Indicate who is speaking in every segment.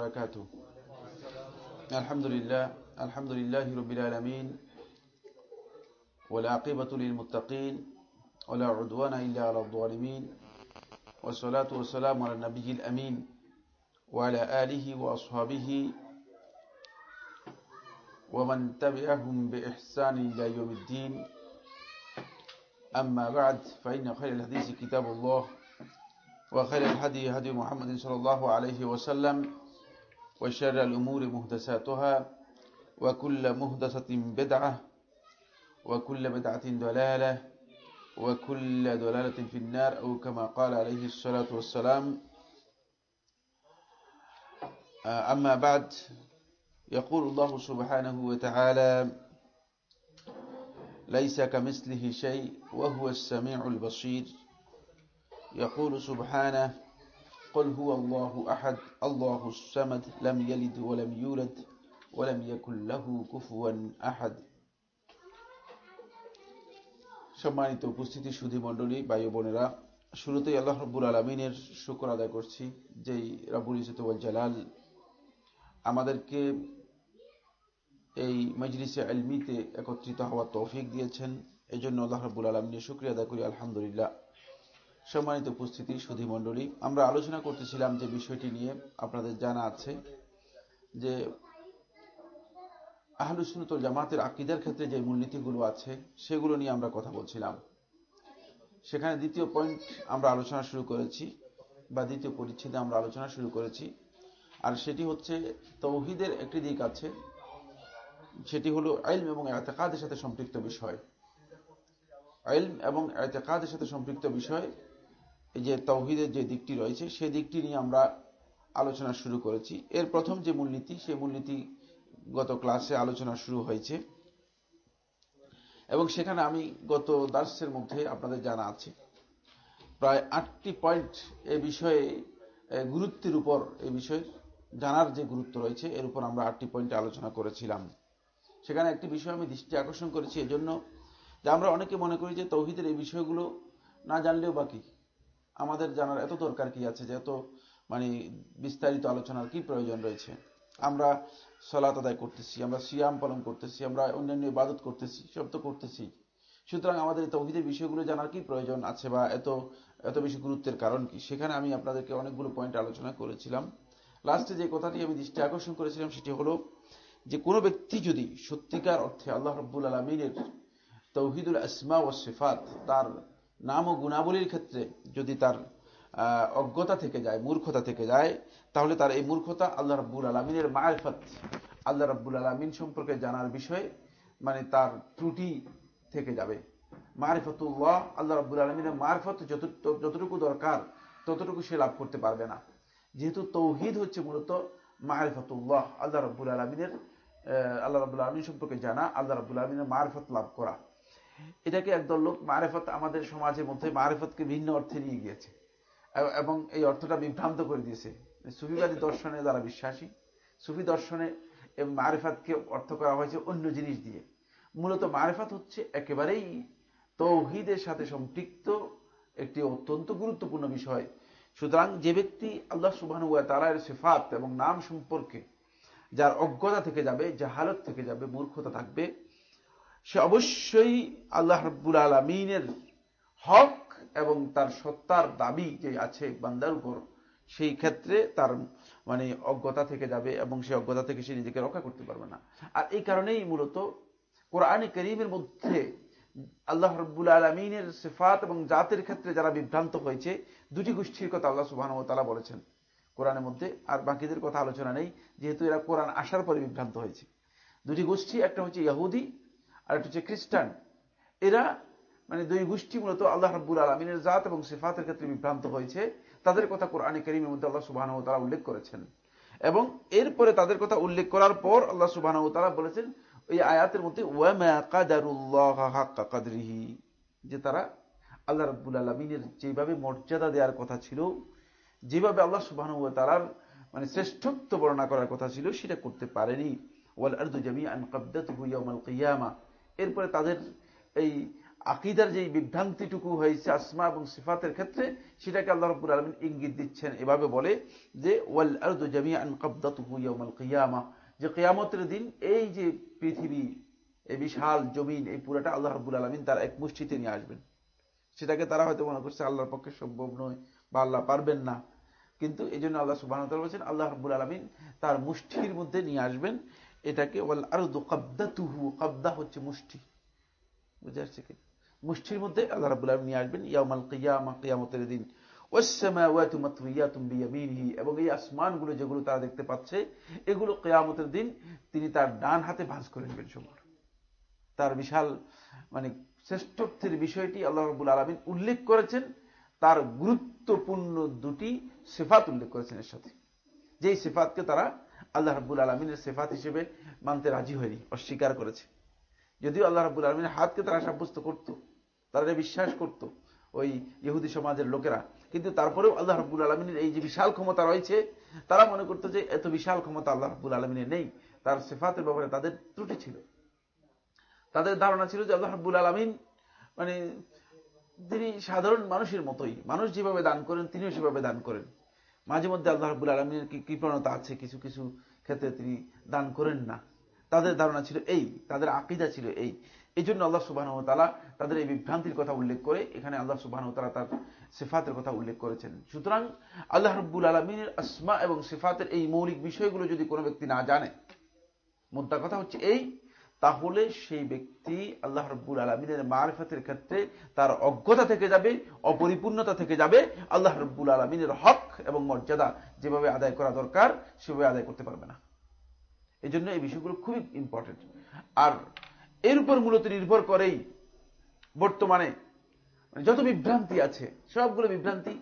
Speaker 1: وبركاته. الحمد لله الحمد لله رب العالمين والعاقبة للمتقين ولا عدوان إلا على الظالمين والصلاة والسلام على النبي الأمين وعلى آله وأصحابه ومن تبعهم بإحسان إلى يوم الدين. أما بعد فإن خير الحديث كتاب الله وخير الهدي هدي محمد صلى الله عليه وسلم وشر الأمور مهدساتها وكل مهدسة بدعة وكل بدعة دلالة وكل دلالة في النار أو كما قال عليه الصلاة والسلام. أما بعد يقول الله سبحانه وتعالى ليس كمثله شيء وهو السميع البصير. يقول سبحانه قل هو الله أحد الله السمد لم يلد ولم يولد ولم يكن له كفوا أحد সম্মানিত উপস্থিতি সুধী মণ্ডলী বায়ু বোনেরা শুরুতেই আল্লাহ রব্বুল আলমিনের শুকর আদায় করছি যেই রাবুল ইসতুল জালাল আমাদেরকে এই মজলিসে আলমিতে একত্রিত হওয়ার তৌফিক দিয়েছেন এই জন্য আল্লাহ রব্বুল আলমিনের শুক্রিয়া আদায় করি আলহামদুলিল্লাহ সম্মানিত উপস্থিতি, সুধী মণ্ডলী। আমরা আলোচনা করতেছিলাম যে বিষয়টি নিয়ে আপনাদের জানা আছে যে আহলুসুনতল জামাতের আকিদার ক্ষেত্রে যে মূলনীতিগুলো আছে, সেগুলো নিয়ে আমরা কথা বলছিলাম। সেখানে দ্বিতীয় পয়েন্ট আমরা আলোচনা শুরু করেছি, বা দ্বিতীয় পরিচ্ছেদে আমরা আলোচনা শুরু করেছি, আর সেটি হচ্ছে তৌহিদের একটি দিক আছে, সেটি হলো আইলম এবং এতেকাদের সাথে সম্পৃক্ত বিষয়। আইলম এবং এতেকাদের সাথে সম্পৃক্ত বিষয় যে তৌহিদের যে দিকটি রয়েছে সেই দিকটি নিয়ে আমরা আলোচনা শুরু করেছি। এর প্রথম যে মূলনীতি সেই মূলনীতি গত ক্লাসে আলোচনা শুরু হয়েছে। এবং সেখানে আমি গত দার্সের মধ্যে আপনাদের জানা আছে। প্রায় আটটি পয়েন্ট এ বিষয়ে গুরুত্বের উপর এ বিষয়ে জানার যে গুরুত্ব রয়েছে, এর উপর আমরা আটটি পয়েন্টে আলোচনা করেছিলাম। সেখানে একটি বিষয় আমি দৃষ্টি আকর্ষণ করেছি এজন্য যে আমরা অনেকে মনে করি যে তৌহিদের এই বিষয়গুলো না জানলেও বাকি। আমাদের জানার এত দরকার কি আছে? যে এত মানে বিস্তারিত আলোচনার কি প্রয়োজন রয়েছে? আমরা সলাত আদায় করতেছি, আমরা সিয়াম পালন করতেছি, আমরা অন্যান্য ইবাদত করতেছি, সব তো করতেছি। সুতরাং আমাদের তৌহিদের বিষয়গুলো জানার কি প্রয়োজন আছে বা এত এত বেশি গুরুত্বের কারণ কি? সেখানে আমি আপনাদেরকে অনেকগুলো পয়েন্ট আলোচনা করেছিলাম। লাস্টে যে কথাটি আমি দৃষ্টি আকর্ষণ করেছিলাম সেটি হলো যে, কোনো ব্যক্তি যদি সত্যিকার অর্থে আল্লাহ রব্বুল আলমিনের তৌহিদুল আসমা ও সিফাত তার নাম ও গুণাবলীর ক্ষেত্রে যদি তার অজ্ঞতা থেকে যায়, মূর্খতা থেকে যায়, তাহলে তার এই মূর্খতা আল্লাহ রব্বুল আলমিনের মারফত আল্লাহ রব্বুল আলমিন সম্পর্কে জানার বিষয়ে মানে তার ত্রুটি থেকে যাবে। মারিফতুল্লাহ আল্লাহ রব্বুল আলমিনের মারফত যতটুকু দরকার, ততটুকু সে লাভ করতে পারবে না। যেহেতু তৌহিদ হচ্ছে মূলত মারিফতুল্লাহ, আল্লাহ রব্বুল আলমিনের আল্লাহ রব্বুল আলমিন সম্পর্কে জানা, আল্লাহ রব্বুল আলমিনের মারফত লাভ করা। এটাকে একদল লোক মারেফত আমাদের সমাজের মধ্যে মারেফতকে ভিন্ন অর্থে নিয়ে গিয়েছে। এবং এই অর্থটা বিভ্রান্ত করে দিয়েছে। সুফিবাদী দর্শনে যারা বিশ্বাসী, সুফি দর্শনে মারেফাতকে অর্থ করা হয়েছে অন্য জিনিস দিয়ে। মূলত মারেফাত হচ্ছে একেবারেই তৌহিদের সাথে সম্পৃক্ত একটি অত্যন্ত গুরুত্বপূর্ণ বিষয়। সুতরাং যে ব্যক্তি আল্লাহ সুবাহ তালার সেফাত এবং নাম সম্পর্কে যার অজ্ঞতা থেকে যাবে, জাহালত থেকে যাবে, মূর্খতা থাকবে সে অবশ্যই আল্লাহ রব্বুল আলমিনের হক এবং তার সত্তার দাবি যে আছে বান্দার উপর, সেই ক্ষেত্রে তার মানে অজ্ঞতা থেকে যাবে এবং সেই অজ্ঞতা থেকে সে নিজেকে রক্ষা করতে পারবে না। আর এই কারণেই মূলত কোরআন করিমের মধ্যে আল্লাহ রব্বুল আলমিনের সেফাত এবং জাতের ক্ষেত্রে যারা বিভ্রান্ত হয়েছে, দুটি গোষ্ঠীর কথা আল্লাহ সুবাহ তালা বলেছেন। কোরআনের মধ্যে আর বাকিদের কথা আলোচনা নেই, যেহেতু এরা কোরআন আসার পরে বিভ্রান্ত হয়েছে। দুটি গোষ্ঠী, একটা হচ্ছে ইয়াহুদি আর একটা হচ্ছে খ্রিস্টান, এরা মানে দুই গোষ্ঠী মূলত আল্লাহ রাব্বুল আলমিনের জাত এবং সিফাতের ক্ষেত্রে বিভ্রান্ত হয়েছে। তাদের কথা কোরআনে করিমের মধ্যে আল্লাহ সুবাহ তারা উল্লেখ করেছেন। এবং এরপরে তাদের কথা উল্লেখ করার পর আল্লাহ সুবাহ তারা বলেছেন, ওই আয়াতের মধ্যে যে তারা আল্লাহ রাব্বুল আলমিনের যেভাবে মর্যাদা দেওয়ার কথা ছিল, যেভাবে আল্লাহ সুবাহ তারার মানে শ্রেষ্ঠত্ব বর্ণনা করার কথা ছিল, সেটা করতে পারেনি। ওয়াল আর্দু জামি আন কাবদাত হুইয়ামাল কিয়ামা এরপরে তাদের এই আকিদার যে বিভ্রান্তিটুকু হয়েছে আসমা এবং সিফাতের ক্ষেত্রে, সেটাকে আল্লাহ রব্বুল আলমিন ইঙ্গিত দিচ্ছেন। এভাবে বলে যে, ওয়াল আরদু জামিআন কাবদাতুহু ইয়াউমাল কিয়ামা। যে কিয়ামতের দিন এই যে পৃথিবী, এই বিশাল জমিন, এই পুরাটা আল্লাহ রব্বুল আলমিন তার এক মুষ্টিতে নিয়ে আসবেন। সেটাকে তারা হয়তো মনে করছে আল্লাহর পক্ষে সম্ভব নয় বা আল্লাহ পারবেন না। কিন্তু এই জন্য আল্লাহ সুবাহ বলছেন, আল্লাহ রব্বুল আলমিন তার মুষ্টির মধ্যে নিয়ে আসবেন। এটাকে ওয়াল আরদু কাবদাতুহু, কাবদা হচ্ছে মুষ্টি। বুঝে আসছে কি? মুষ্টির মধ্যে আল্লাহ রাবুল আলম নিয়ে আসবেন ইয়ামাল কিয়ামা, কিয়ামতের দিন। এবং এই আসমানগুলো যেগুলো তারা দেখতে পাচ্ছে, এগুলো কেয়ামতের দিন তিনি তার ডান হাতে ভাঁজ করে নেবেন সময় তার বিশাল মানে শ্রেষ্ঠত্বের বিষয়টি আল্লাহ রবুল আলমিন উল্লেখ করেছেন, তার গুরুত্বপূর্ণ দুটি সেফাত উল্লেখ করেছেন এর সাথে। যেই সেফাতকে তারা আল্লাহ রাবুল আলমিনের সেফাত হিসেবে মানতে রাজি হয়নি, অস্বীকার করেছে। যদিও আল্লাহ রাবুল আলমিনের হাতকে তারা সাব্যস্ত করত, তারা বিশ্বাস করত ওই ইহুদি সমাজের লোকেরা, কিন্তু তারপরেও আল্লাহ রাবুল আলমিনের এই যে বিশাল ক্ষমতা রয়েছে, তারা মনে করতো যে এত বিশাল ক্ষমতা আল্লাহ রাবুল আলমিনের নেই, তার সেফাতের ব্যাপারে তাদের ত্রুটি ছিল। তাদের ধারণা ছিল যে আল্লাহ রাবুল আলমিন মানে তিনি সাধারণ মানুষের মতোই, মানুষ যেভাবে দান করেন তিনিও সেভাবে দান করেন। মাঝে মধ্যে আল্লাহ রাবুল আলমিনের কৃপণতা আছে? কিছু কিছু ক্ষেত্রে তিনি দান করেন না। তাদের ধারণা ছিল এই, তাদের আকিদা ছিল এই। এই জন্য আল্লাহ সুবাহ তালা তাদের এই বিভ্রান্তির কথা উল্লেখ করে এখানে আল্লাহ সুবাহ তালা তার সিফাতের কথা উল্লেখ করেছেন। সুতরাং আল্লাহ রব্বুল আলমিনের আসমা এবং সিফাতের এই মৌলিক বিষয়গুলো যদি কোনো ব্যক্তি না জানে মুদ্রা কথা হচ্ছে এই, তাহলে সেই ব্যক্তি আল্লাহ রব্বুল আলমিনের মারফতের ক্ষেত্রে তার অজ্ঞতা থেকে যাবে, অপরিপূর্ণতা থেকে যাবে। আল্লাহ রব্বুল আলমিনের হক এবং মর্যাদা যেভাবে আদায় করা দরকার, সেভাবে আদায় করতে পারবে না। এই জন্য এই বিষয়গুলো খুবই ইম্পর্টেন্ট আর এর উপর মূলত নির্ভর করেই বর্তমানে মানে যত বিভ্রান্তি আছে, সবগুলো বিভ্রান্তি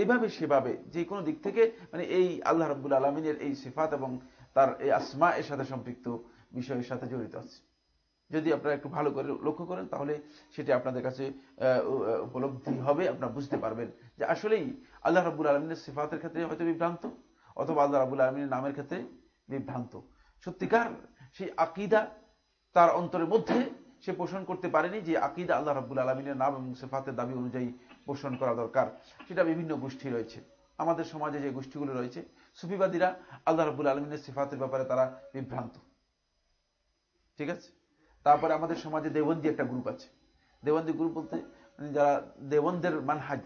Speaker 1: এইভাবে সেভাবে, যে কোনো দিক থেকে মানে এই আল্লাহ রব্বুল আলমিনের এই সিফাত এবং তার এই আসমা এর সাথে সম্পৃক্ত বিষয়ের সাথে জড়িত আছে। যদি আপনারা একটু ভালো করে লক্ষ্য করেন, তাহলে সেটি আপনাদের কাছে উপলব্ধি হবে, আপনারা বুঝতে পারবেন যে আসলেই আল্লাহ রব্বুল আলমিনের সিফাতের ক্ষেত্রে হয়তো বিভ্রান্ত, অথবা আল্লাহ রাবুল আলমিনের নামের ক্ষেত্রে বিভ্রান্ত। সত্যিকার সেই আকিদা তার অন্তরের মধ্যে সে পোষণ করতে পারেনি যে আকিদা আল্লাহ রাবুল আলমিনের নাম এবং সেফাতের দাবি অনুযায়ী পোষণ করা দরকার। সেটা বিভিন্ন গোষ্ঠী রয়েছে। আমাদের সমাজে যে গোষ্ঠীগুলো রয়েছে, সুফিবাদীরা আল্লাহ রাবুল আলমিনের সিফাতের ব্যাপারে তারা বিভ্রান্ত। ঠিক আছে? তারপরে আমাদের সমাজে দেবন্দী একটা গ্রুপ আছে। দেবন্দী গ্রুপ বলতে মানে যারা দেবনদের মানহাজ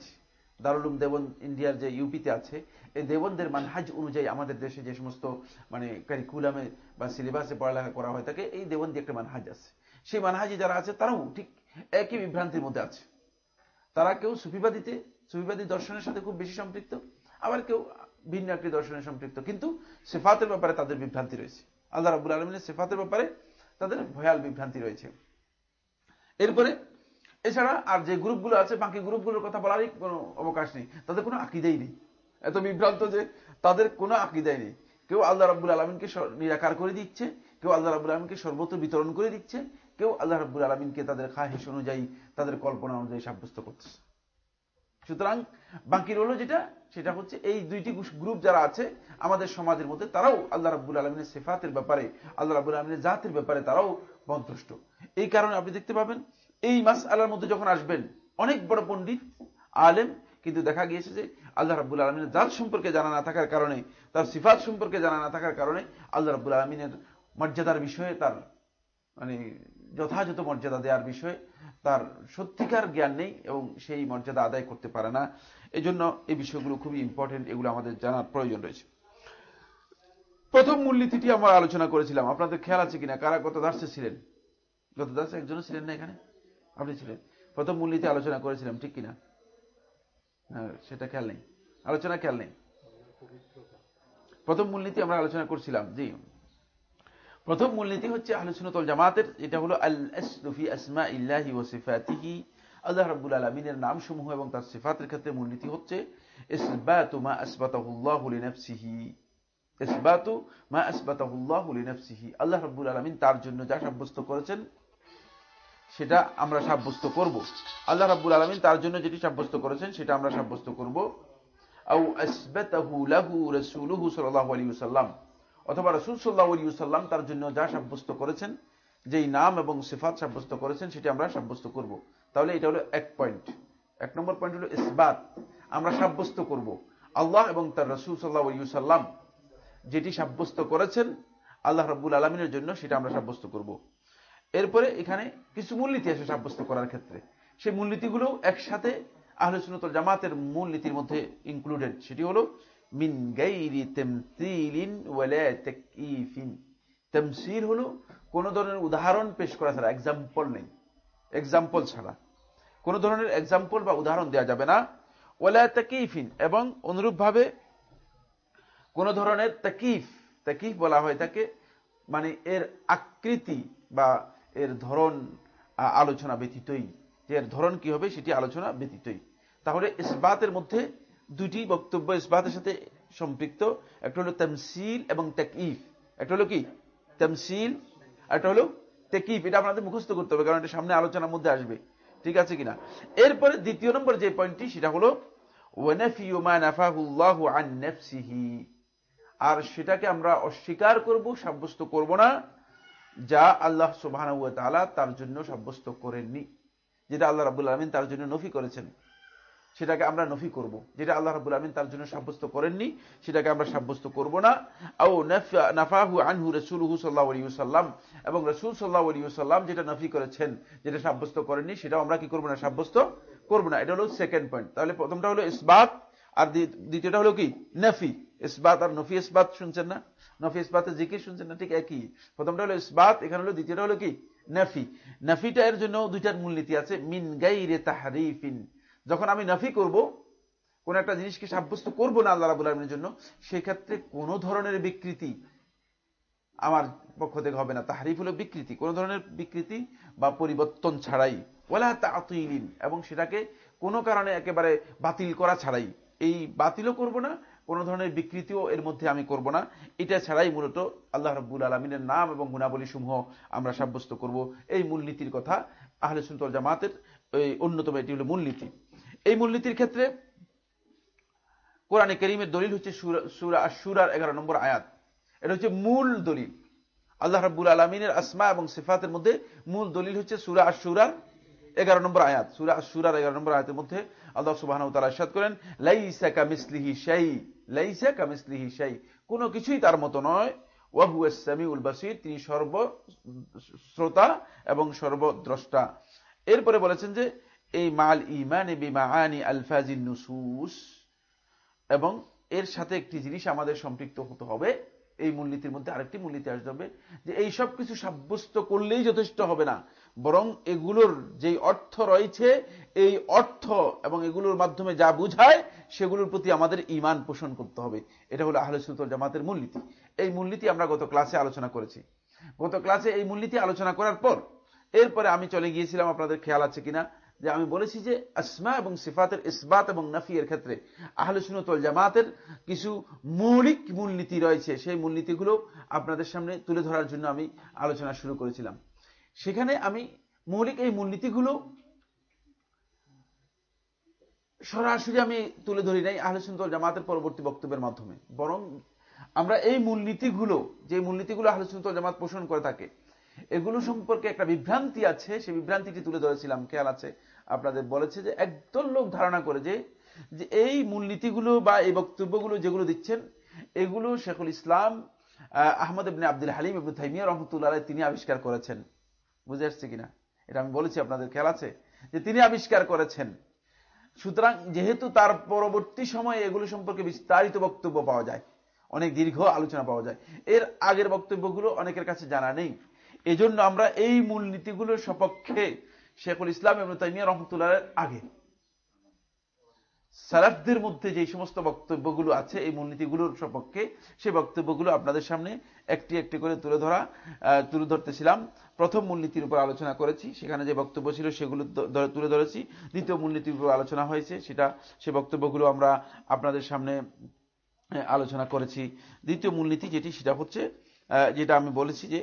Speaker 1: দারুলুম দেবন ইন্ডিয়ার যে ইউপিতে আছে, এই দেবনদের মানহাজ অনুযায়ী আমাদের দেশে যে সমস্ত মানে কারিকুলামে বা সিলেবাসে পড়ালেখা করা হয় থাকে এই দেবন্দি একটা মানহাজ আছে। সেই মানহাজি যারা আছে, তারাও ঠিক একই বিভ্রান্তির মধ্যে আছে। তারা কেউ সুফিবাদীতে, সুফিবাদী দর্শনের সাথে খুব বেশি সম্পৃক্ত, আবার কেউ ভিন্ন একটি দর্শনের সম্পৃক্ত। কিন্তু সেফাতের ব্যাপারে তাদের বিভ্রান্তি রয়েছে। আল্লাহ রাবুল আলমিনের সেফাতের ব্যাপারে তাদের ভয়াল বিভ্রান্তি রয়েছে। এরপরে এছাড়া আর যে গ্রুপগুলো আছে, বাকি গ্রুপগুলোর কথা বলারই কোনো অবকাশ নেই। তাদের কোনো আকিদাই নেই। এত বিভ্রান্ত যে তাদের কোনো আকিদাই নেই। কেউ আল্লাহ রাবুল আলমিনকে নিরাকার করে দিচ্ছে, কেউ আল্লাহ রাবুল আলমিনকে সর্বত্র বিতরণ করে দিচ্ছে, কেউ আল্লাহ রাবুল আলমিনকে তাদের খাহিস অনুযায়ী, তাদের কল্পনা অনুযায়ী সাব্যস্ত করতেছে। সুতরাং বাকি রইল যেটা, সেটা হচ্ছে এই দুইটি গ্রুপ যারা আছে, আমাদের সমাজের মধ্যে, তারাও আল্লাহ রাবুল আলমিনের সেফাতের ব্যাপারে, আল্লাহ রাবুল আলমিনের জাতের ব্যাপারে তারাও বদভ্রষ্ট এই কারণে আপনি দেখতে পাবেন এই মাস আল্লাহর মধ্যে যখন আসবেন, অনেক বড় পণ্ডিত, আলেম, কিন্তু দেখা গিয়েছে যে আল্লাহ রাবুল আলমিনের জাত সম্পর্কে জানা না থাকার কারণে, তার সিফাত সম্পর্কে জানা না থাকার কারণে আল্লাহ রাবুল আলমিনের মর্যাদার বিষয়ে তার মানে যথাযথ মর্যাদা দেওয়ার বিষয়ে তার সত্যিকার জ্ঞান নেই এবং সেই মর্যাদা আদায় করতে পারে না। এই জন্য এই বিষয়গুলো খুবই ইম্পর্টেন্ট এগুলো আমাদের জানার প্রয়োজন রয়েছে। প্রথম মূলনীতিটি আমরা আলোচনা করেছিলাম। আপনাদের খেয়াল আছে কিনা? কারা গত দার্সে ছিলেন? গত দার্সে একজনও ছিলেন না এখানে? আপনি ছিলেন। প্রথম মূলনীতি আলোচনা করেছিলাম ঠিক কিনা? সেটা খেয়াল নেই। আলোচনা খেয়াল নেই। প্রথম মূলনীতি আমরা আলোচনা করছিলাম, জি। প্রথম মূলনীতি হচ্ছে আলোচনাতল জামাতের এটা হলো আল আসলুফি আসমা ইল্লাহি ও সিফাতিহি। আল্লাহ রাব্বুল আলমিনের নাম সমূহ এবং তার সিফাতের ক্ষেত্রে মূলনীতি হচ্ছে আল্লাহ রাব্বুল আলামিন তার জন্য যা সাব্যস্ত করেছেন সেটা আমরা সাব্যস্ত করব। আল্লাহ রাব্বুল আলামিন তার জন্য যেটি সাব্যস্ত করেছেন, সেটা আমরা সাব্যস্ত করব। অথবা রাসূল সাল্লাল্লাহু আলাইহি ওয়াসাল্লাম তার জন্য যা সাব্যস্ত করেছেন, যেই নাম এবং সিফাত সাব্যস্ত করেছেন, সেটি আমরা সাব্যস্ত করব। তাহলে এটা হলো এক পয়েন্ট। এক নম্বর পয়েন্ট হলো ইসবাত। আমরা সাব্যস্ত করব। আল্লাহ এবং তার রসুল সাল্লাহ সাল্লাম যেটি সাব্যস্ত করেছেন, আল্লাহ রব্বুল আলমিনের জন্য সেটা আমরা সাব্যস্ত করব। এরপরে এখানে কিছু মূলনীতি আছে সাব্যস্ত করার ক্ষেত্রে। সেই মূলনীতিগুলো একসাথে আহলে সুনতল জামাতের মূলনীতির মধ্যে ইনক্লুডেড সেটি হলো, মিন গাইরি তেমসিলিন ওয়ালা তাকইফিন। তেমসিল হলো কোন ধরনের উদাহরণ পেশ করা ছাড়া এক্সাম্পল নেই। এক্সাম্পল ছাড়া। কোন ধরনের এক্সাম্পল বা উদাহরণ দেওয়া যাবে না। ওয়ালা তাকিফিন এবং অনুরূপভাবে কোন ধরনের তাকিফ তাকিফ বলা হয় তাকে মানে এর আকৃতি বা এর ধরন আলোচনা ব্যতীতই। যে এর ধরন কি হবে, সেটি আলোচনা ব্যতীতই। তাহলে ইসবাতের মধ্যে দুটি বক্তব্য ইসবাতের সাথে সম্পৃক্ত। একটা হলো তামসিল এবং তাকিফ একটা হলো কি? তামসিল। একটা হলো তেকিফ এটা আপনাদের মুখস্থ করতে হবে, কারণ এটা সামনে আলোচনার মধ্যে আসবে। ঠিক আছে কিনা? এরপরে দ্বিতীয় নম্বর যে পয়েন্টটি, সেটা হলো আর সেটাকে আমরা অস্বীকার করব, সাব্যস্ত করব না। যা আল্লাহ সুবাহ তার জন্য সাব্যস্ত করেননি, যেটা আল্লাহ রাবুল আলমিন তার জন্য নফি করেছেন। সেটাকে আমরা নফি করব। যেটা আল্লাহ রাবুল আলমিন তার জন্য সাব্যস্ত করেননি, সেটাকে আমরা সাব্যস্ত করব না। ও নাফাহু আনহু রসুলহু সাল্লাহ সাল্লাম এবং রসুল সাল্লাহ সাল্লাম যেটা নফি করেছেন, যেটা সাব্যস্ত করেননি, সেটাও আমরা কি করব না, সাব্যস্ত করব না। এটা হলো সেকেন্ড পয়েন্ট তাহলে প্রথমটা হলো ইসবাত, আর দ্বিতীয়টা হলো কি? নফি। ইসবাত আর নফি ইসবাত শুনছেন না? নফি ইসবাতের জিকির শুনছেন না? ঠিক একই। প্রথমটা হলো ইসবাত, এখানে হলো দ্বিতীয়টা হলো কি? নফি। নফিটা এর জন্য দুইটার মূলনীতি আছে, মিন গাইরে তাহারিফিন। যখন আমি নফি করব, কোন একটা জিনিসকে সাব্যস্ত করব না আল্লাহ রাবুল আলমের জন্য, সেক্ষেত্রে কোন ধরনের বিকৃতি আমার পক্ষ থেকে হবে না। তাহারিফ হলো বিকৃতি, কোন ধরনের বিকৃতি বা পরিবর্তন ছাড়াই। ওলা তাতিলিন, এবং সেটাকে কোনো কারণে একেবারে বাতিল করা ছাড়াই। এই বাতিলও করব না কোন ধরনের বিকৃতিও এর মধ্যে আমি করব না। এটা ছাড়াই মূলত আল্লাহ রব্বুল আলমিনের নাম এবং গুণাবলী সমূহ আমরা সাব্যস্ত করব। এই মূলনীতির কথা আহলে সুন্তল জামাতের অন্যতম এটি হল মূলনীতি। এই মূলনীতির ক্ষেত্রে কোরআনে করিমের দলিল হচ্ছে সুরার এগারো নম্বর আয়াত। এটা হচ্ছে মূল দলিল। আল্লাহ রাব্বুল আলমিনের আসমা এবং সিফাতের মধ্যে মূল দলিল হচ্ছে সুরা আশুরার এগারো নম্বর আয়াত। সুরা আশুরার এগারো নম্বর আয়াতের মধ্যে আল্লাহ সুবাহ তালা করেন, লাইসা কামিসলিহি শাই লাইসা কামিসলিহি শাই, কোনো কিছুই তার মতো নয়। ওয়াহু সামি উল বাসির, তিনি সর্ব শ্রোতা এবং সর্বদ্রষ্টা। এরপরে বলেছেন যে, এই মাল ইমান বিমাআনি আলফাজিন নুসুস, এবং এর সাথে একটি জিনিস আমাদের সম্পৃক্ত হতে হবে, এই মূলনীতির মধ্যে আরেকটি মূলনীতি আসতে হবে, যে এই সব কিছু সাব্যস্ত করলেই যথেষ্ট হবে না। বরং এগুলোর যেই অর্থ রয়েছে, এই অর্থ এবং এগুলোর মাধ্যমে যা বুঝায়, সেগুলোর প্রতি আমাদের ইমান পোষণ করতে হবে। এটা হলো আহলে সুলতল জামাতের মূলনীতি এই মূলনীতি আমরা গত ক্লাসে আলোচনা করেছি। গত ক্লাসে এই মূলনীতি আলোচনা করার পর, এরপরে আমি চলে গিয়েছিলাম, আপনাদের খেয়াল আছে কিনা, যে আমি বলেছি যে আসমা এবং সিফাতের ইসবাত এবং নাফিয়ের ক্ষেত্রে আহলে সুনতল জামাতের কিছু মৌলিক মূলনীতি রয়েছে। সেই মূলনীতিগুলো আপনাদের সামনে তুলে ধরার জন্য আমি আলোচনা শুরু করেছিলাম। সেখানে আমি মৌলিক এই মূলনীতিগুলো সরাসরি আমি তুলে ধরি নাই আহলে সুনতল জামাতের পরবর্তী বক্তব্যের মাধ্যমে। বরং আমরা এই মূলনীতিগুলো, যে মূলনীতিগুলো আহলে সুনতল জামাত পোষণ করে থাকে, এগুলো সম্পর্কে একটা বিভ্রান্তি আছে, সেই বিভ্রান্তিটি তুলে ধরেছিলাম, খেয়াল আছে? আপনাদের বলেছে যে একদল লোক ধারণা করে যে যে এই মূলনীতিগুলো বা এই বক্তব্যগুলো যেগুলো দিচ্ছেন, এগুলো শেখুল ইসলাম আহমদ ইবনে আব্দুল হালিম ইবনু থাইমিয়া রহমতুল্লাহ তিনি আবিষ্কার করেছেন। বুঝে আসছে কিনা? এটা আমি বলেছি, আপনাদের খেয়াল আছে? যে তিনি আবিষ্কার করেছেন। সুতরাং যেহেতু তার পরবর্তী সময়ে এগুলো সম্পর্কে বিস্তারিত বক্তব্য পাওয়া যায়, অনেক দীর্ঘ আলোচনা পাওয়া যায়, এর আগের বক্তব্যগুলো অনেকের কাছে জানা নেই। এজন্য আমরা এই মূলনীতিগুলোর সপক্ষে শেখুল ইসলাম এবং তাইমিয়া রহমতুল্লাহ আগে সালাফদের মধ্যে যে সমস্ত বক্তব্যগুলো আছে, এই মূলনীতিগুলোর সপক্ষে সেই বক্তব্যগুলো আপনাদের সামনে একটি একটি করে তুলে ধরা তুলে ধরতেছিলাম। প্রথম মূলনীতির উপর আলোচনা করেছি, সেখানে যে বক্তব্য ছিল সেগুলো তুলে ধরেছি। দ্বিতীয় মূলনীতির উপর আলোচনা হয়েছে, সেটা, সে বক্তব্যগুলো আমরা আপনাদের সামনে আলোচনা করেছি। দ্বিতীয় মূলনীতি যেটি, সেটা হচ্ছে যেটা আমি বলেছি যে,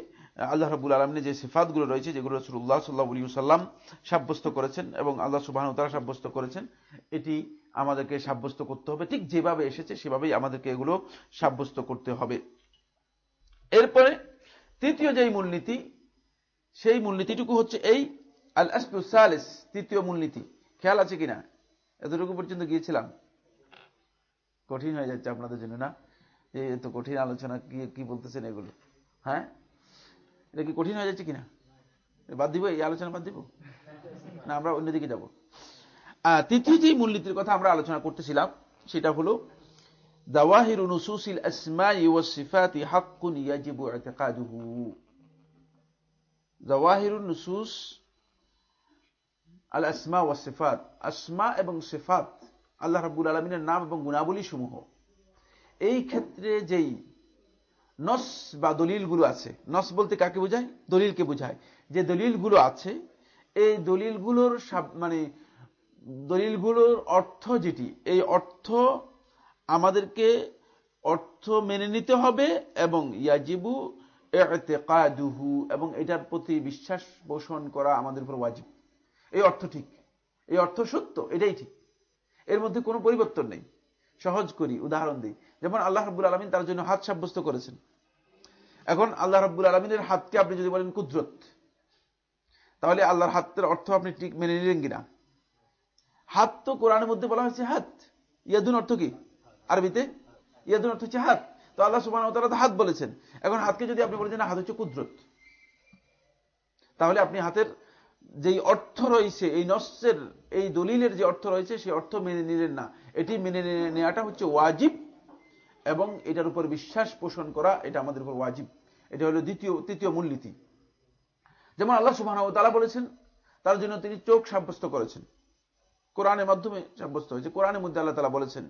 Speaker 1: আল্লাহ রাবুল আলমিনে যে সিফাতগুলো রয়েছে, যেগুলো রসুল্লাহ সাল্লাহ সাব্যস্ত করেছেন এবং আল্লাহ সুবাহ তারা সাব্যস্ত করেছেন, এটি আমাদেরকে সাব্যস্ত করতে হবে। ঠিক যেভাবে এসেছে, সেভাবেই আমাদেরকে এগুলো সাব্যস্ত করতে হবে। এরপরে তৃতীয় যেই মূলনীতি, সেই মূলনীতিটুকু হচ্ছে এই আল আসলুসালিস তৃতীয় মূলনীতি। খেয়াল আছে কিনা? এতটুকু পর্যন্ত গিয়েছিলাম। কঠিন হয়ে যাচ্ছে আপনাদের জন্য, না? এত কঠিন আলোচনা, কি কি বলতেছেন এগুলো? হ্যাঁ? এটা কি কঠিন হয়ে যাচ্ছে কিনা? বাদ দিব, এই আলোচনা বাদ দিব? না, আমরা অন্যদিকে যাব। তৃতীয় যে মূলনীতির কথা আমরা আলোচনা করতেছিলাম, সেটা হলো, দাওয়াহির নুসুসিল আসমাই হাক্কুন ইয়াজিবু নুসুস আল আসমা সিফাত। আসমা এবং সিফাত আল্লাহ আলমিনের নাম এবং গুণাবলী সমূহ এই ক্ষেত্রে যেই নস বা দলিলগুলো আছে, নস বলতে কাকে বোঝায়? দলিলকে বোঝায়। যে দলিলগুলো আছে, এই দলিলগুলোর মানে দলিলগুলোর অর্থ যেটি, এই অর্থ আমাদেরকে অর্থ মেনে নিতে হবে এবং ইয়াজিবু এতেকাদুহু এবং এটার প্রতি বিশ্বাস পোষণ করা আমাদের উপর ওয়াজিব। এই অর্থ ঠিক। এই অর্থ সত্য, এটাই ঠিক। এর মধ্যে কোনো পরিবর্তন নেই। সহজ করি, উদাহরণ দিই। যেমন আল্লাহ রাব্বুল আলমিন তার জন্য হাত সাব্যস্ত করেছেন। এখন আল্লাহ রাব্বুল আলমিনের হাতকে আপনি যদি বলেন কুদরত, তাহলে আল্লাহর হাতের অর্থ আপনি ঠিক মেনে নিলেন কিনা? হাত তো কোরআনের মধ্যে বলা হয়েছে হাত। ইয়াদুন অর্থ কি? আরবিতে? ইয়াদুন অর্থ হচ্ছে হাত। তো আল্লাহ সুবাহ হাত বলেছেন। এখন হাতকে যদি আপনি বলেছেন হাত হচ্ছে কুদরত, তাহলে আপনি হাতের যেই অর্থ রয়েছে, এই নস্যের এই দলিলের যে অর্থ রয়েছে, সেই অর্থ মেনে নিলেন না। এটি মেনে নেওয়াটা হচ্ছে ওয়াজিব এবং এটার উপর বিশ্বাস পোষণ করা, এটা আমাদের উপর ওয়াজিব। এটা হলো দ্বিতীয়, তৃতীয় মূলনীতি। যেমন আল্লাহ সুবাহ বলেছেন, তার জন্য তিনি চোখ সাব্যস্ত করেছেন। কোরআনের মাধ্যমে সাব্যস্ত হয়েছে। কোরআনের মধ্যে আল্লাহ তালা বলেছেন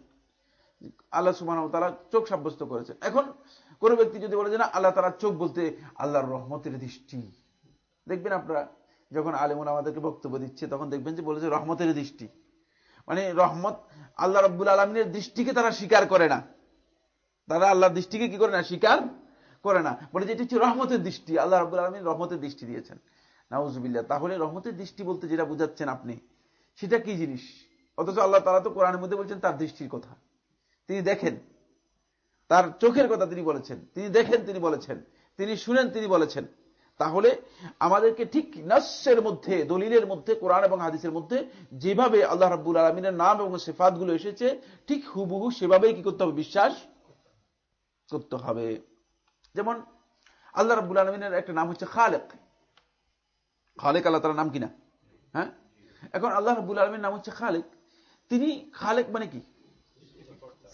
Speaker 1: আল্লাহ সুবাহ তারা চোখ সাব্যস্ত করেছেন। এখন কোন ব্যক্তি যদি বলে যে না, আল্লাহ তারা চোখ বলতে আল্লাহর রহমতের দৃষ্টি। দেখবেন আপনারা, যখন আলিমুন আমাদেরকে বক্তব্য দিচ্ছে, তখন দেখবেন যে বলেছে রহমতের দৃষ্টি। মানে রহমত আল্লাহ রব্বুল আলমিনের দৃষ্টিকে তারা স্বীকার করে না। তারা আল্লাহর দৃষ্টিকে কি করে না? স্বীকার করে না। বলে যে এটি হচ্ছে রহমতের দৃষ্টি। আল্লাহ রব্বুল আলমিন রহমতের দৃষ্টি দিয়েছেন। নাউজুবিল্লাহ। তাহলে রহমতের দৃষ্টি বলতে যেটা বুঝাচ্ছেন আপনি সেটা কি জিনিস? অথচ আল্লাহ তালা তো কোরআনের মধ্যে বলছেন, তার দৃষ্টির কথা। তিনি দেখেন, তার চোখের কথা তিনি বলেছেন, তিনি দেখেন, তিনি বলেছেন, তিনি শুনেন, তিনি বলেছেন। তাহলে আমাদেরকে ঠিক নস্যের মধ্যে, দলিলের মধ্যে, কোরআন এবং হাদিসের মধ্যে যেভাবে আল্লাহ রাব্বুল আলমিনের নাম এবং সেফাতগুলো এসেছে, ঠিক হুবহু সেভাবেই কি করতে হবে? বিশ্বাস করতে হবে। যেমন আল্লাহ রাব্বুল আলমিনের একটা নাম হচ্ছে খালেক। খালেক আল্লাহ তার নাম কিনা হ্যাঁ? এখন আল্লাহ রাব্বুল আলমীর নাম হচ্ছে খালেক। তিনি খালেক মানে কি?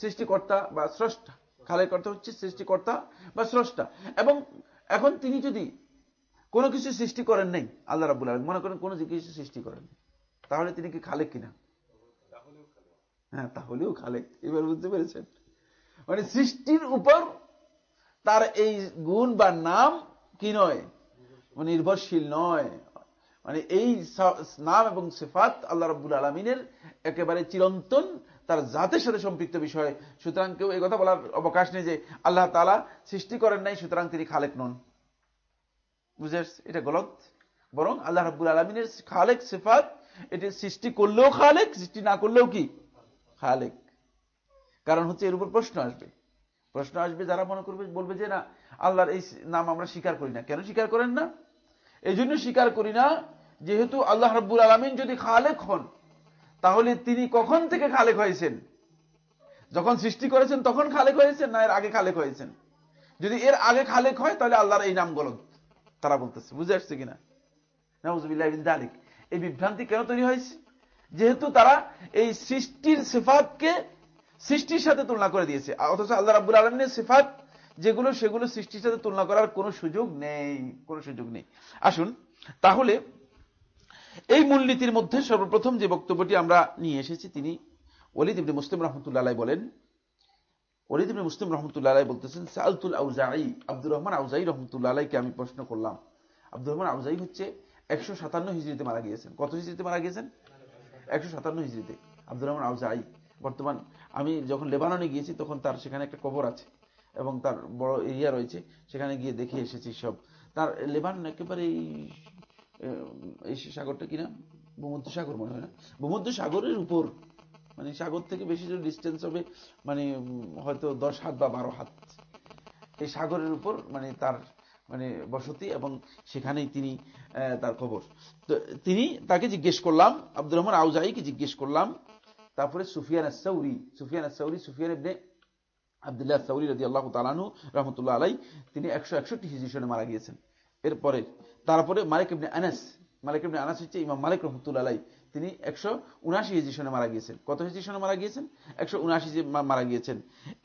Speaker 1: সৃষ্টিকর্তা বা স্রষ্টা। খালেক অর্থ হচ্ছে সৃষ্টিকর্তা বা স্রষ্টা। এবং এখন তিনি যদি কোনো কিছু সৃষ্টি করেন নাই, আল্লাহ রাবুল আলম মনে করেন কোনো কিছু সৃষ্টি করেন তাহলে তিনি কি খালেক কিনা? হ্যাঁ তাহলেও খালেক। এবার বুঝতে পেরেছেন? মানে সৃষ্টির উপর তার এই গুণ বা নাম কি নয়? মানে নির্ভরশীল নয়। মানে এই নাম এবং সেফাত আল্লাহ রব্বুল আলমিনের একেবারে চিরন্তন তার জাতের সাথে সম্পৃক্ত বিষয়। সুতরাং কেউ এই কথা বলার অবকাশ নেই যে আল্লাহ তালা সৃষ্টি করেন নাই, সুতরাং তিনি খালেক নন। বুঝে এটা গলত। বরং আল্লাহ রাব্বুল আলমিনের খালেক সিফাত, এটি সৃষ্টি করলেও খালেক, সৃষ্টি না করলেও কি? খালেক। কারণ হচ্ছে এর উপর প্রশ্ন আসবে। প্রশ্ন আসবে যারা মনে করবে, বলবে যে না, আল্লাহর এই নাম আমরা স্বীকার করি না। কেন স্বীকার করেন না? এই জন্য স্বীকার করি না, যেহেতু আল্লাহ রাব্বুল আলমিন যদি খালেক হন, তাহলে তিনি কখন থেকে খালেক হয়েছেন? যখন সৃষ্টি করেছেন তখন খালেক হয়েছেন না এর আগে খালেক হয়েছেন? যদি এর আগে খালেক হয়, তাহলে আল্লাহর এই নাম গলত তারা বলতেছে, বুঝে আসছে কিনা? নাউজবিল্লাহিক এই বিভ্রান্তি কেন তৈরি হয়েছে? যেহেতু তারা এই সৃষ্টির সিফাতকে সৃষ্টির সাথে তুলনা করে দিয়েছে, অথচ আল্লাহ রাবুল আলমিনের সিফাত যেগুলো সেগুলো সৃষ্টির সাথে তুলনা করার কোনো সুযোগ নেই, কোনো সুযোগ নেই। আসুন, তাহলে এই মূলনীতির মধ্যে সর্বপ্রথম যে বক্তব্যটি আমরা নিয়ে এসেছি, তিনি ওলিদ ইবনে মুসলিম রহমতুল্লাহ বলেন ওলিদ ইবনে মুসলিম রহমতুল্লাহ বলতেছেন, সালতুল আউজাই আব্দুর রহমান আউজাই রহমতুল্লাহ আলাইকে আমি প্রশ্ন করলাম। আব্দুর রহমান আউজাই হচ্ছে একশো সাতান্ন হিজড়িতে মারা গিয়েছেন। কত হিজড়িতে মারা গিয়েছেন? একশো সাতান্ন হিজড়িতে। আব্দুর রহমান আউজাই বর্তমান আমি যখন লেবাননে গিয়েছি, তখন তার সেখানে একটা কবর আছে। এবং তার বড় এরিয়া রয়েছে, সেখানে গিয়ে দেখে এসেছি সব। তার লেবানন একেবারে এই সাগরটা কিনা ভূমধ্য সাগর মনে হয় না? ভূমধ্য সাগরের উপর মানে সাগর থেকে বেশি ডিস্টেন্স হবে মানে হয়তো দশ হাত বা বারো হাত। এই সাগরের উপর মানে তার মানে বসতি এবং সেখানেই তিনি তার খবর তো তিনি তাকে জিজ্ঞেস করলাম, আব্দুর রহমান আউজাইকে জিজ্ঞেস করলাম, তারপরে সুফিয়ান সৌরি সুফিয়ান সৌরি সুফিয়ান আবদুল্লাহ সৌরি রাজি আল্লাহ তালানু রহমতুল্লাহ আলাই তিনি একশো একষট্টি হিজি সনে মারা গিয়েছেন। এরপরে, তারপরে মালিক ইবনে আনাস, মালিক ইবনে আনাস হচ্ছে ইমাম মালিক রহমতুল্লাহ আলাই তিনি একশো উনআশি হিজি সনে মারা গিয়েছেন। কত হিজি সনে মারা গিয়েছেন? একশো উনআশি মারা গিয়েছেন।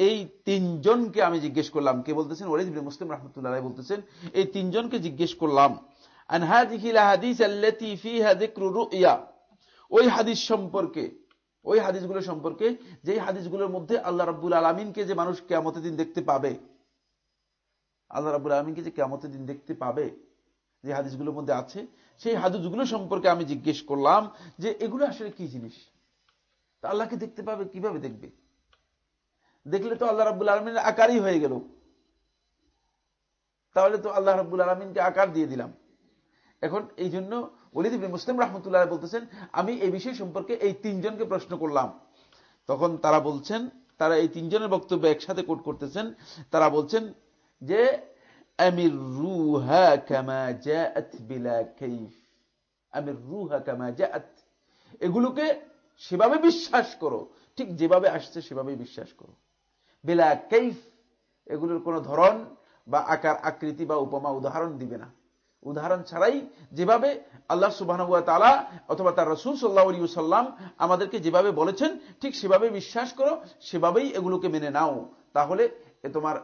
Speaker 1: এই তিনজনকে আমি জিজ্ঞেস করলাম, কে বলতেছেন? ওলিদ ইবনে মুসলিম রহমতুল্লাহ আলাই বলতেছেন, এই তিনজনকে জিজ্ঞেস করলাম ওই হাদিস সম্পর্কে ওই হাদিসগুলো সম্পর্কে যে হাদিসগুলোর মধ্যে আল্লাহ রাব্বুল আলমিনকে যে মানুষ কেমতের দিন দেখতে পাবে, আল্লাহ রাবুল আলমিনকে যে কেমতের দিন দেখতে পাবে, যে হাদিসগুলোর মধ্যে আছে, সেই হাদিসগুলো সম্পর্কে আমি জিজ্ঞেস করলাম যে এগুলো আসলে কি জিনিস? তা আল্লাহকে দেখতে পাবে, কীভাবে দেখবে? দেখলে তো আল্লাহ রাবুল আলমিনের আকারই হয়ে গেল। তাহলে তো আল্লাহ রাবুল আলমিনকে আকার দিয়ে দিলাম। এখন এই জন্য ওলিদ মুসলিম রহমতুল্লাহ বলতেছেন, আমি এই বিষয় সম্পর্কে এই তিনজনকে প্রশ্ন করলাম। তখন তারা বলছেন, তারা এই তিনজনের বক্তব্য একসাথে কোট করতেছেন, তারা বলছেন যে এগুলোকে সেভাবে বিশ্বাস করো। ঠিক যেভাবে আসছে সেভাবে বিশ্বাস করো। বেলা কেইফ, এগুলোর কোন ধরন বা আকার, আকৃতি বা উপমা, উদাহরণ দিবে না। উদাহরণ ছাড়াই যেভাবে আল্লাহ সুবাহ তালা অথবা তার রসুল সাল্লাহ আলী সাল্লাম আমাদেরকে যেভাবে বলেছেন, ঠিক সেভাবে বিশ্বাস করো, সেভাবেই এগুলোকে মেনে নাও। তাহলে এ তোমার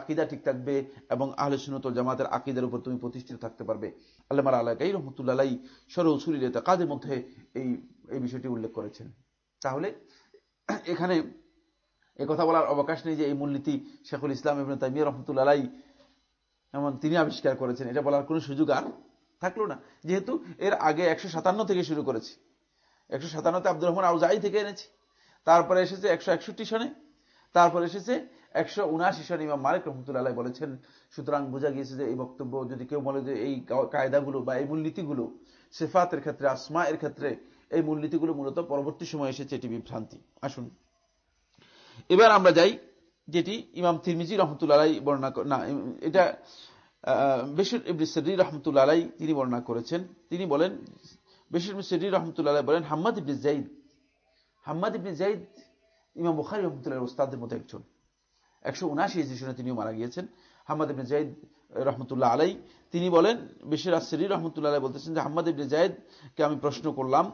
Speaker 1: আকিদা ঠিক থাকবে এবং আহলে জামাতের আকিদের উপর তুমি প্রতিষ্ঠিত থাকতে পারবে। আল্লাহ আল্লাহ রহমতুল্লাহ সরসুলিল কাদের মধ্যে এই এই বিষয়টি উল্লেখ করেছেন। তাহলে এখানে কথা বলার অবকাশ নেই যে এই মূলনীতি শেখুল ইসলাম এবং তাইমিয়া রহমতুল্লাহ এমন তিনি আবিষ্কার করেছেন, এটা বলার কোনো সুযোগ আর থাকল না। যেহেতু এর আগে একশো সাতান্ন থেকে শুরু করেছি। একশো সাতান্নতে আব্দুর রহমান আউজাই থেকে এনেছি। তারপরে এসেছে একশো একষট্টি সনে। তারপরে এসেছে একশো উনআশি সনে ইমাম মালিক রহমতুল্লাহ বলেছেন, সুতরাং বোঝা গিয়েছে যে এই বক্তব্য যদি কেউ বলে যে এই কায়দাগুলো বা এই মূলনীতিগুলো সেফাতের ক্ষেত্রে আসমা এর ক্ষেত্রে এই মূলনীতিগুলো মূলত পরবর্তী সময় এসেছে এটি বিভ্রান্তি। আসুন। এবার আমরা যাই যেটি ইমাম তিরমিজি রহমতুল্লাহ বর্ণনা না এটা বেশির ইবনি সরি রহমতুল্লাহ তিনি বর্ণনা করেছেন। তিনি বলেন, বেশির ইবনি সরি রহমতুল্লাহ বলেন, হাম্মাদ ইবনি জাইদ হাম্মাদ ইবনি জাইদ ইমাম বুখারি রহমতুল্লাহ ওস্তাদের মতো একজন। একশো উনআশি এজিশনে তিনিও মারা গিয়েছেন। হাম্মাদ ইবনে জাইদ রহমতুল্লাহ আলাই, তিনি বলেন, বেশির আসরি রহমতুল্লাহ আলাই বলতেছেন যে, হাম্মাদ ইবনে জাইদকে আমি প্রশ্ন করলাম।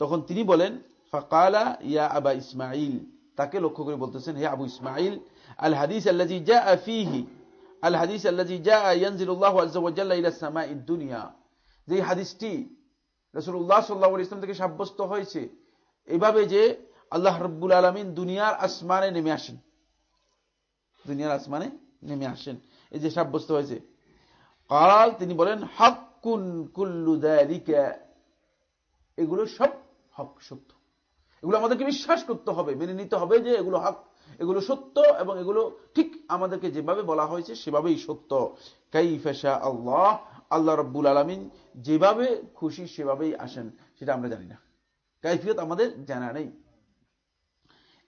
Speaker 1: তখন তিনি বলেন, ফাকালা ইয়া আবা ইসমাইল তাকে লক্ষ্য করে বলতেছেন, হে আবু ইসমাইল আল্লাজি যা ফিহি আল হাদিস আল্লাজি যা ইয়ানজিলুল্লাহু আযজা ওয়া জাল্লা ইলা সামাইদ দুনিয়া যে হাদিসটি রাসূলুল্লাহ সাল্লাল্লাহু আলাইহি ইসলাম থেকে সাব্যস্ত হয়েছে, এভাবে যে আল্লাহ রাব্বুল আলামিন দুনিয়ার আসমানে নেমে আসেন। দুনিয়ার আসমানে নেমে আসেন। এই যে সাব্যস্ত হয়েছে। কাল তিনি বলেন হকুন কুল্লু দালিকা এগুলো সব হক সত্য। এগুলো আমাদেরকে বিশ্বাস করতে হবে, মেনে নিতে হবে যে এগুলো হক। এগুলো সত্য এবং এগুলো ঠিক আমাদেরকে যেভাবে বলা হয়েছে, সেভাবেই সত্য। কাইফেশা আল্লাহ আল্লাহ রব্বুল আলমিন যেভাবে খুশি সেভাবেই আসেন, সেটা আমরা জানি না। কাইফিয়ত আমাদের জানা নেই।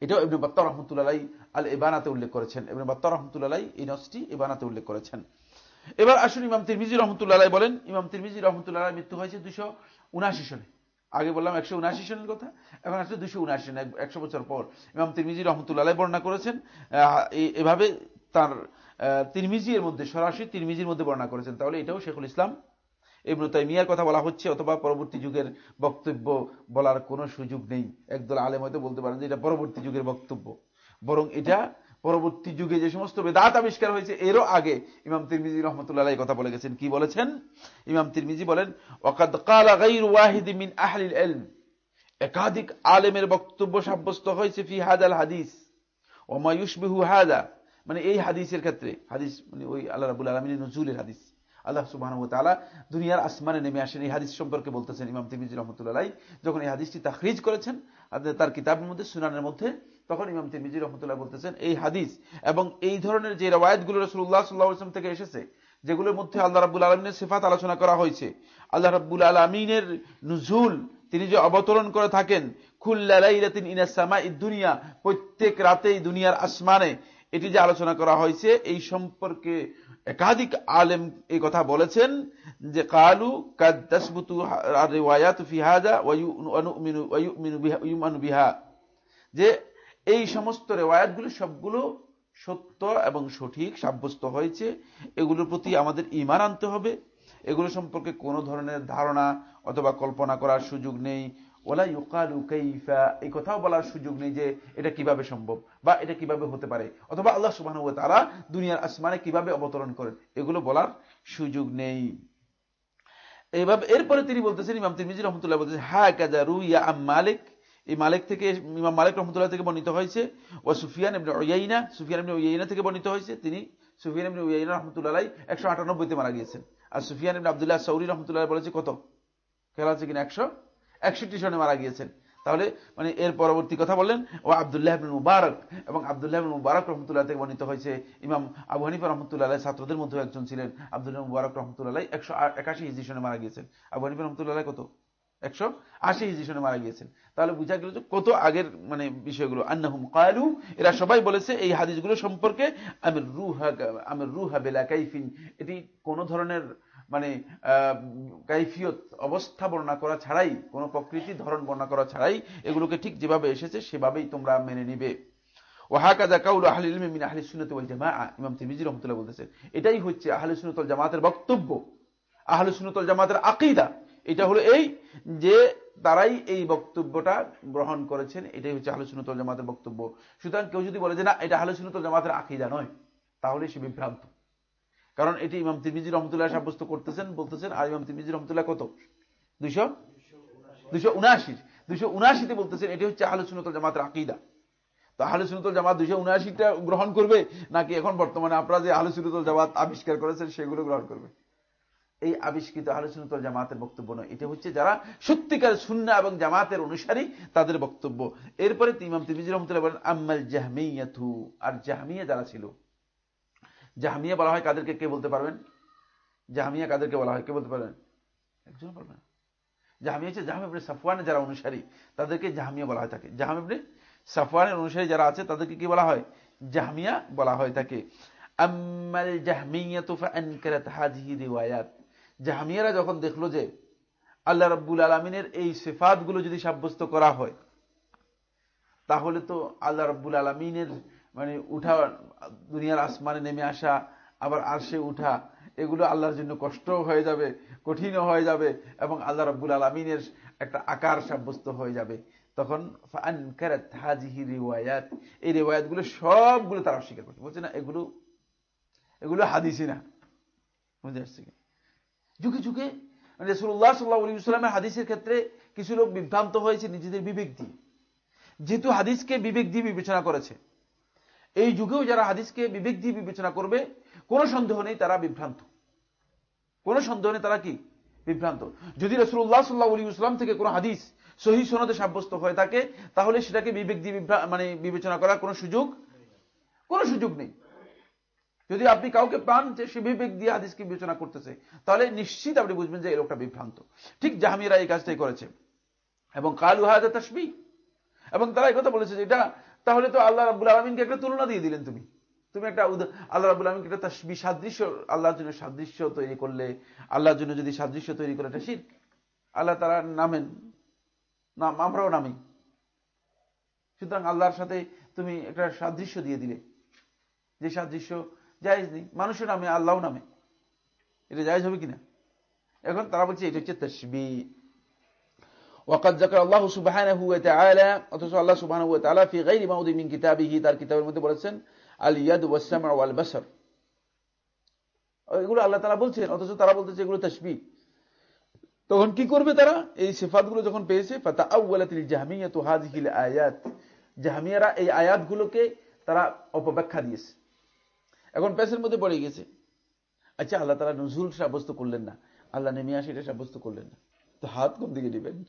Speaker 1: এটাও ইবনে বাত্তা রহমতুল্লাহ আল এবানাতে উল্লেখ করেছেন। ইবনে বাত্তা রহমতুল্লাহ এই নসটি এবানাতে উল্লেখ করেছেন। এবার আসুন ইমাম তিরমিজি রহমতুল্লাহ বলেন, ইমাম তিরমিজি রহমতুল্লাহ মৃত্যু হয়েছে দুশো উনাশি সনে আগে বললাম একশো উনআশি সনের কথা, এখন আসলে দুশো উনআশি সন একশো বছর পর। ইমাম তিরমিজি রহমতুল্লাহ বর্ণনা করেছেন এভাবে তার তিরমিজি এর মধ্যে, সরাসরি তিরমিজির মধ্যে বর্ণনা করেছেন। তাহলে এটাও শেখুল ইসলাম। ইবনু তাইমিয়ার কথা বলা হচ্ছে, অথবা পরবর্তী যুগের বক্তব্য বলার কোনো সুযোগ নেই। একদল আলেম হয়তো বলতে পারেন যে এটা পরবর্তী যুগের বক্তব্য। বরং এটা পরবর্তী যুগে যে সমস্ত বেদাত আবিষ্কার হয়েছে, এরও আগে ইমাম তিরমিজি রহমতুল্লাহ কথা বলে গেছেন কি বলেছেন? ইমাম তিরমিজি বলেন একাধিক আলেমের বক্তব্য সাব্যস্ত হয়েছে ফি হাদাল হাদিস। ওমায়ুসবিহু হাদা? মানে এই হাদিসের ক্ষেত্রে, হাদিস মানে ওই আল্লাহ রাবুল আলমিনের নজরুলের হাদিস। আল্লাহ সুবাহ দুনিয়ার আসমানে নেমে আসেন। এই হাদিস সম্পর্কে বলতেছেন ইমাম তিমিজি রহমতুল্লাহ যখন এই হাদিসটি তাখরিজ করেছেন তার কিতাবের মধ্যে, সুনানের মধ্যে তখন ইমাম তিমিজি রহমতুল্লাহ বলতেছেন, এই হাদিস এবং এই ধরনের যে রবায়তগুলো রসুল্লাহ সাল্লাহ ইসলাম থেকে এসেছে, যেগুলোর মধ্যে আল্লাহ রাবুল আলমিনের সিফাত আলোচনা করা হয়েছে, আল্লাহ রাবুল আলমিনের নুজুল, তিনি যে অবতরণ করে থাকেন খুল্লালাইলাতিন ইনাসামা দুনিয়া, প্রত্যেক রাতেই দুনিয়ার আসমানে এটি যে আলোচনা করা হয়েছে, এই সম্পর্কে একাধিক আলেম এই কথা বলেছেন যে, কালু কাদুতু রিওয়ায়াত ফি হাযা বিহা। যে এই সমস্ত রেওয়ায়াতগুলো সবগুলো সত্য এবং সঠিক সাব্যস্ত হয়েছে। এগুলোর প্রতি আমাদের ইমান আনতে হবে। এগুলো সম্পর্কে কোনো ধরনের ধারণা অথবা কল্পনা করার সুযোগ নেই। ওলা ইউকালু কাইফা, এই কথাও বলার সুযোগ নেই যে এটা কীভাবে সম্ভব বা এটা কীভাবে হতে পারে অথবা আল্লাহ সুবাহ তারা দুনিয়ার আসমানে কীভাবে অবতরণ করেন, এগুলো বলার সুযোগ নেই। এইভাবে এরপরে তিনি বলতেছেন, ইমাম তিরমিজি রহমতুল্লাহ বলতেছেন হ্যাঁ কাজা রুইয়া আম মালিক। এই মালিক থেকে, ইমাম মালিক রহমতুল্লাহ থেকে বর্ণিত হয়েছে, ও সুফিয়ান এমনি ওয়াইনা সুফিয়ান এমনি ওয়াইনা থেকে বর্ণিত হয়েছে, তিনি সুফিয়ান এমনি ওয়াইনা রহমতুল্লাহ একশো আটানব্বইতে মারা গিয়েছেন। আর সুফিয়ান এমনি আবদুল্লাহ সৌরি রহমতুল্লাহ বলেছে কত? খেলা আছে কিনা? একশো? একষট্টি সনে মারা গিয়েছেন। তাহলে মানে এর পরবর্তী কথা বললেন, ও আবদুল্লাহ মুবারক, এবং আবদুল্লাহ মুবারক রহমতুল্লাহ থেকে বর্ণিত হয়েছে, ইমাম আবু হানিফা রহমতুল্লাহ ছাত্রদের মধ্যে একজন ছিলেন, আবদুল্লাহ মুবারক রহমতুল্লাহ একশো একাশি হিজি সনে মারা গিয়েছেন। আবু হানিফা রহমতুল্লাহ কত? একশো আশি হিজি সনে মারা গিয়েছেন। তাহলে বুঝা গেল যে কত আগের মানে বিষয়গুলো। আন্নাহুম কালু এরা সবাই বলেছে এই হাদিসগুলো সম্পর্কে আমির রুহা আমির রুহা বেলা কাইফিন। এটি কোন ধরনের মানে কাইফিয়ত অবস্থা বর্ণনা করা ছাড়াই, কোনো প্রকৃতি ধরন বর্ণনা করা ছাড়াই এগুলোকে ঠিক যেভাবে এসেছে, সেভাবেই তোমরা মেনে নিবে। এটাই হচ্ছে আহলে সুন্নাত জামাতের বক্তব্য। আহলে সুন্নাত জামাতের আকীদা। এটা হলো এই যে তারাই এই বক্তব্যটা গ্রহণ করেছেন, এটাই হচ্ছে ওয়াল জামাতের বক্তব্য। সুতরাং কেউ যদি বলে যে না, এটা ওয়াল জামাতের আকীদা নয়, তাহলে সে বিভ্রান্ত। কারণ এটি ইমাম তিরমিজি রহমতুল্লাহ সাব্যস্ত করতেছেন, বলতেছেন, আর ইমাম তিরমিজি রহমতুল্লাহ কত? দুইশো? দুইশো উনআশি দুইশো উনআশিতে বলতেছেন, এটি হচ্ছে ওয়াল জামাতের আকীদা। তো আহলে সুনতুল জামাত দুইশো উনআশিটা গ্রহণ করবে, নাকি এখন বর্তমানে আপনারা যে আহলে সুনতুল জামাত আবিষ্কার করেছেন, সেগুলো গ্রহণ করবে? এই আবিষ্কৃত সুনতুল জামাতের বক্তব্য নয়। এটা হচ্ছে যারা সত্যিকার সুন্না এবং জামাতের অনুসারী তাদের বক্তব্য। এরপরে ইমাম তিরমিজি রহমতুল্লাহ বলেন, আম্মাল জাহমিয়াথু আর জাহমিয়া যারা ছিল, জাহামিয়া বলা হয় কাদেরকে কে বলতে পারবেন? জাহামিয়া কাদেরকে বলা হয় কে বলতে পারবেন? একজন বলবেন জাহামিয়া হচ্ছে জাহাম ইবনে সাফওয়ানের যারা অনুসারী, তাদেরকে জাহামিয়া বলা হয় থাকে জাহাম ইবনে সাফওয়ানের অনুসারী যারা আছে, তাদেরকে কি বলা হয়? জাহামিয়া বলা হয় থাকে আম্মাল জাহমিয়াতু ফাআনকারাত হাযিহি রিওয়ায়াত। জাহামিয়ারা যখন দেখল যে আল্লাহ রাব্বুল আলামিনের এই সিফাতগুলো যদি সাব্যস্ত করা হয়, তাহলে তো আল্লাহ রাব্বুল আলামিনের মানে উঠা, দুনিয়ার আসমানে নেমে আসা, আবার আরশে উঠা, এগুলো আল্লাহর জন্য কষ্ট হয়ে যাবে, কঠিনও হয়ে যাবে এবং আল্লাহ রব্বুল আলমিনের একটা আকার সাব্যস্ত হয়ে যাবে। তখন হাজিহি রিওয়ায়াত, এই রেওয়ায়াতগুলো সবগুলো তারা অস্বীকার করছে। বলছে, না, এগুলো এগুলো হাদিসই না। বুঝতে আসছে যুগে যুগে রসুল্লাহ সাল্লাহ সাল্লামের হাদিসের ক্ষেত্রে কিছু লোক বিভ্রান্ত হয়েছে নিজেদের বিবেক দিয়ে। যেহেতু হাদিসকে বিবেক দিয়ে বিবেচনা করেছে, এই যুগেও যারা হাদিসকে বিবেক দিয়ে বিবেচনা করবে, কোনো সন্দেহ নেই তারা বিভ্রান্ত। কোনো সন্দেহ নেই তারা কি? বিভ্রান্ত। যদি রসুল্লাহ সাল্লাহ আলী ইসলাম থেকে কোনো হাদিস সহি সনদে সাব্যস্ত হয়ে থাকে, তাহলে সেটাকে বিবেক দিয়ে মানে বিবেচনা করার কোনো সুযোগ কোনো সুযোগ নেই। যদি আপনি কাউকে পান যে সে বিবেক দিয়ে হাদিসকে বিবেচনা করতেছে, তাহলে নিশ্চিত আপনি বুঝবেন যে এই লোকটা বিভ্রান্ত। ঠিক জাহামিরা এই কাজটাই করেছে। এবং কালু হায়াত তাসবি। এবং তারা এই কথা বলেছে যে এটা, তাহলে তো আল্লাহ রাবুল আলমিনকে একটা তুলনা দিয়ে দিলেন তুমি। তুমি একটা আল্লাহ রাবুল আলমিনকে একটা তাসবি সাদৃশ্য, আল্লাহর জন্য সাদৃশ্য তৈরি করলে, আল্লাহর জন্য যদি সাদৃশ্য তৈরি করে, এটা শির। আল্লাহ তারা নামেন। নাম, আমরাও নামি। সুতরাং আল্লাহর সাথে তুমি একটা সাদৃশ্য দিয়ে দিলে। যে সাদৃশ্য জায়জ নেই। মানুষের নামে আল্লাহ নামে। এটা জায়জ হবে কিনা? এখন তারা বলছে, এটা হচ্ছে তসবি বলতেছে এগুলো তখন কি করবে তারা? এই সিফাতগুলো যখন পেয়েছে আউয়ালাতিল জাহমিয়াতু আয়াত। আয়াতগুলোকে তারা অপব্যাখ্যা দিয়েছে। এখন পেসের মধ্যে পড়ে গেছে। আচ্ছা আল্লাহ তারা নজরুল সাব্যস্ত করলেন না। আল্লাহ নেমে আসে, এটা সাব্যস্ত করলেন না। তো হাত কোন দিকে দিবেন?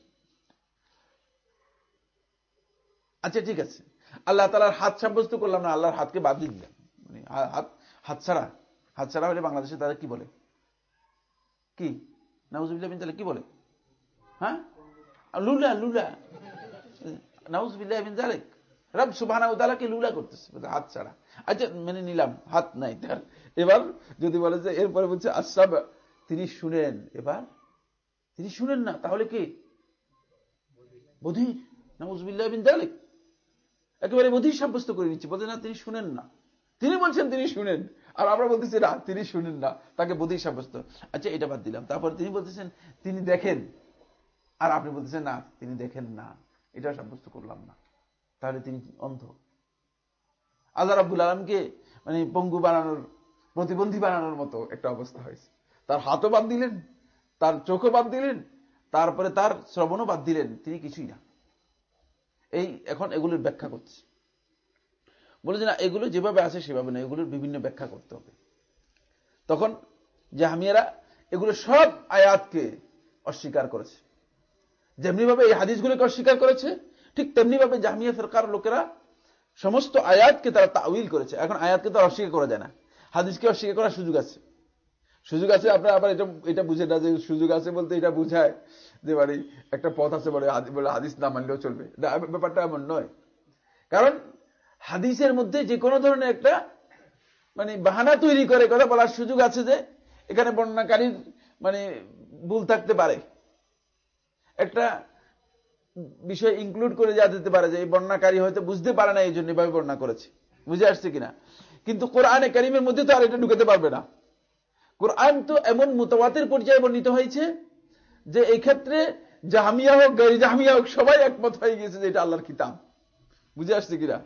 Speaker 1: আচ্ছা ঠিক আছে। আল্লাহ তালার হাত সাব্যস্ত করলাম না, আল্লাহর হাতকে বাদ দিয়ে দিলাম। মানে হাত হাত ছাড়া। হাত ছাড়া হলে বাংলাদেশে তারা কি বলে? কি? নাউজুবিল্লাহ বিন কি বলে? হ্যাঁ? লুলা লুলা। নাউজুবিল্লাহ বিন জালেক রব সুবাহানা উতালাকে লুলা করতেছে হাত ছাড়া। আচ্ছা মেনে নিলাম, হাত নাই তার। এবার যদি বলে যে, এরপরে বলছে আসাব তিনি শুনেন, এবার? তিনি শুনেন না, তাহলে কি? বধির নামুজবিল্লাহ বিন দালিক একেবারে বধির সাব্যস্ত করে নিচ্ছে বলছে, না, তিনি শুনেন না। তিনি বলছেন, তিনি শুনেন। আর আমরা বলতেছি, না, তিনি শুনেন না, তাকে বধির সাব্যস্ত। আচ্ছা এটা বাদ দিলাম। তারপর তিনি বলতেছেন, তিনি দেখেন। আর আপনি বলতেছেন, না, তিনি দেখেন না। এটা সাব্যস্ত করলাম না। তাহলে তিনি অন্ধ। আজার আব্দুল আলমকে মানে পঙ্গু বানানোর, প্রতিবন্ধী বানানোর মতো একটা অবস্থা হয়েছে। তার হাতও বাদ দিলেন, তার চোখও বাদ দিলেন, তারপরে তার শ্রবণও বাদ দিলেন, তিনি কিছুই না। এই এখন এগুলোর ব্যাখ্যা করছে। বলে যে না, এগুলো যেভাবে আছে সেভাবে না এগুলোর বিভিন্ন ব্যাখ্যা করতে হবে। তখন জাহামিয়ারা এগুলো সব আয়াতকে অস্বীকার করেছে। যেমনিভাবে এই হাদিসগুলোকে অস্বীকার করেছে ঠিক তেমনিভাবে জাহামিয়া ফেরকার লোকেরা সমস্ত আয়াতকে তারা তাউইল করেছে। এখন আয়াতকে তো অস্বীকার করা যায় না। হাদিসকে অস্বীকার করার সুযোগ আছে। সুযোগ আছে আপনার আবার এটা এটা বুঝে না যে সুযোগ আছে বলতে এটা বুঝায় যে বাড়ি একটা পথ আছে বলে বলে হাদিস না মানলেও চলবে। ব্যাপারটা এমন নয়। কারণ হাদিসের মধ্যে যে কোনো ধরনের একটা মানে বাহানা তৈরি করে কথা বলার সুযোগ আছে যে এখানে বর্ণাকারীর মানে ভুল থাকতে পারে। একটা বিষয় ইনক্লুড করে যা দিতে পারে যে এই বর্ণাকারী হয়তো বুঝতে পারে না এই জন্য এভাবে বর্ণনা করেছে। বুঝে আসছে কিনা? কিন্তু কোরআনে কারিমের মধ্যে তো আর এটা ঢুকাতে পারবে না। কোরআন তো এমন মোতাবাতের পর্যায়ে বর্ণিত হয়েছে যে এই ক্ষেত্রে জাহামিয়া হোক গাড়ি জাহামিয়া হোক, সবাই একমত হয়ে গিয়েছে যে এটা আল্লাহর কিতাব বুঝে আসছে কিনা?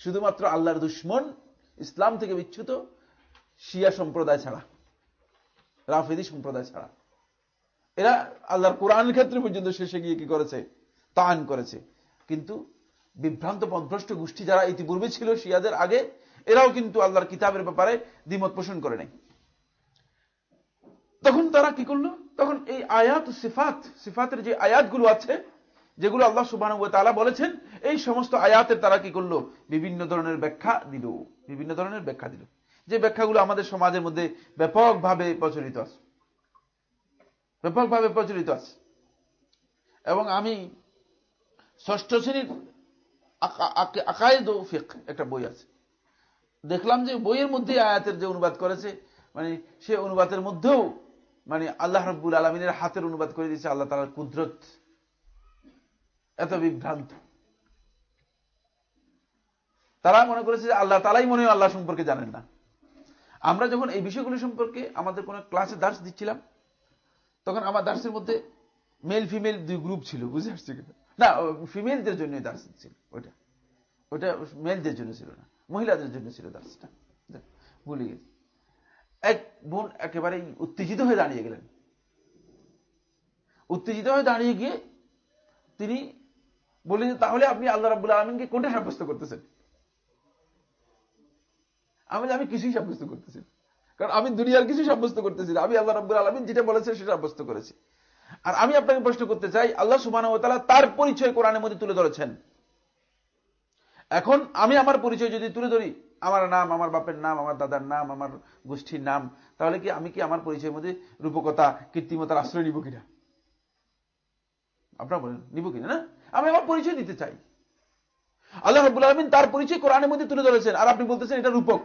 Speaker 1: শুধুমাত্র আল্লাহর দুশ্মন ইসলাম থেকে বিচ্ছুত শিয়া সম্প্রদায় ছাড়া, রাফেদি সম্প্রদায় ছাড়া। এরা আল্লাহর কোরআন ক্ষেত্রে পর্যন্ত শেষে গিয়ে কি করেছে? তান করেছে। কিন্তু বিভ্রান্ত পদভ্রষ্ট গোষ্ঠী যারা ইতিপূর্বে ছিল শিয়াদের আগে, এরাও কিন্তু আল্লাহর কিতাবের ব্যাপারে দ্বিমত পোষণ করে নেই। তখন তারা কি করল? তখন এই আয়াত, সিফাত, সিফাতের যে আয়াতগুলো আছে, যেগুলো আল্লাহ সুবাহ তালা বলেছেন, এই সমস্ত আয়াতের তারা কি করল? বিভিন্ন ধরনের ব্যাখ্যা দিল। বিভিন্ন ধরনের ব্যাখ্যা দিল। যে ব্যাখ্যাগুলো আমাদের সমাজের মধ্যে ব্যাপকভাবে প্রচলিত আছে। ব্যাপকভাবে প্রচলিত আছে। এবং আমি ষষ্ঠ শ্রেণির আকায়দ ফিক একটা বই আছে। দেখলাম যে বইয়ের মধ্যে আয়াতের যে অনুবাদ করেছে মানে সে অনুবাদের মধ্যেও মানে আল্লাহ রব্বুল আলমিনের হাতের অনুবাদ করে দিয়েছে আল্লাহ তালার কুদরত। এত বিভ্রান্ত। তারা মনে করেছে যে আল্লাহ তালাই মনে হয় আল্লাহ সম্পর্কে জানেন না। আমরা যখন এই বিষয়গুলি সম্পর্কে আমাদের কোন ক্লাসে দাস দিচ্ছিলাম তখন আমার দার্সের মধ্যে মেল ফিমেল দুই গ্রুপ ছিল, বুঝে আসছে কিনা না ফিমেলদের জন্য দার্স ছিল ওইটা। ওইটা মেলদের জন্য ছিল না, মহিলাদের জন্য ছিল দার্সটা। ভুলে গেছি। এক বোন একেবারে উত্তেজিত হয়ে দাঁড়িয়ে গেলেন। উত্তেজিত হয়ে দাঁড়িয়ে গিয়ে তিনি বললেন যে, তাহলে আপনি আল্লাহ রাবুল আলমিনকে কোনটা সাব্যস্ত করতেছেন? আমি আমি কিছুই সাব্যস্ত করতেছি কারণ আমি দুনিয়ার কিছু সাব্যস্ত করতেছি আমি আল্লাহ রাবুল আলমিন যেটা বলেছেন সেটা সাব্যস্ত করেছি। আর আমি আপনাকে প্রশ্ন করতে চাই, আল্লাহ সুবাহ তার পরিচয় কোরআনের মধ্যে তুলে ধরেছেন। এখন আমি আমার পরিচয় যদি তুলে ধরি, আমার নাম, আমার বাপের নাম, আমার দাদার নাম, আমার গোষ্ঠীর নাম, তাহলে কি আমি কি আমার পরিচয়ের মধ্যে রূপকতা কৃত্রিমতার আশ্রয় নিব কিনা? আপনারা বলেন, নিব কিনা, না? আমি আমার পরিচয় দিতে চাই। আল্লাহ রাবুল আলমিন তার পরিচয় কোরআনের মধ্যে তুলে ধরেছেন। আর আপনি বলতেছেন এটা রূপক।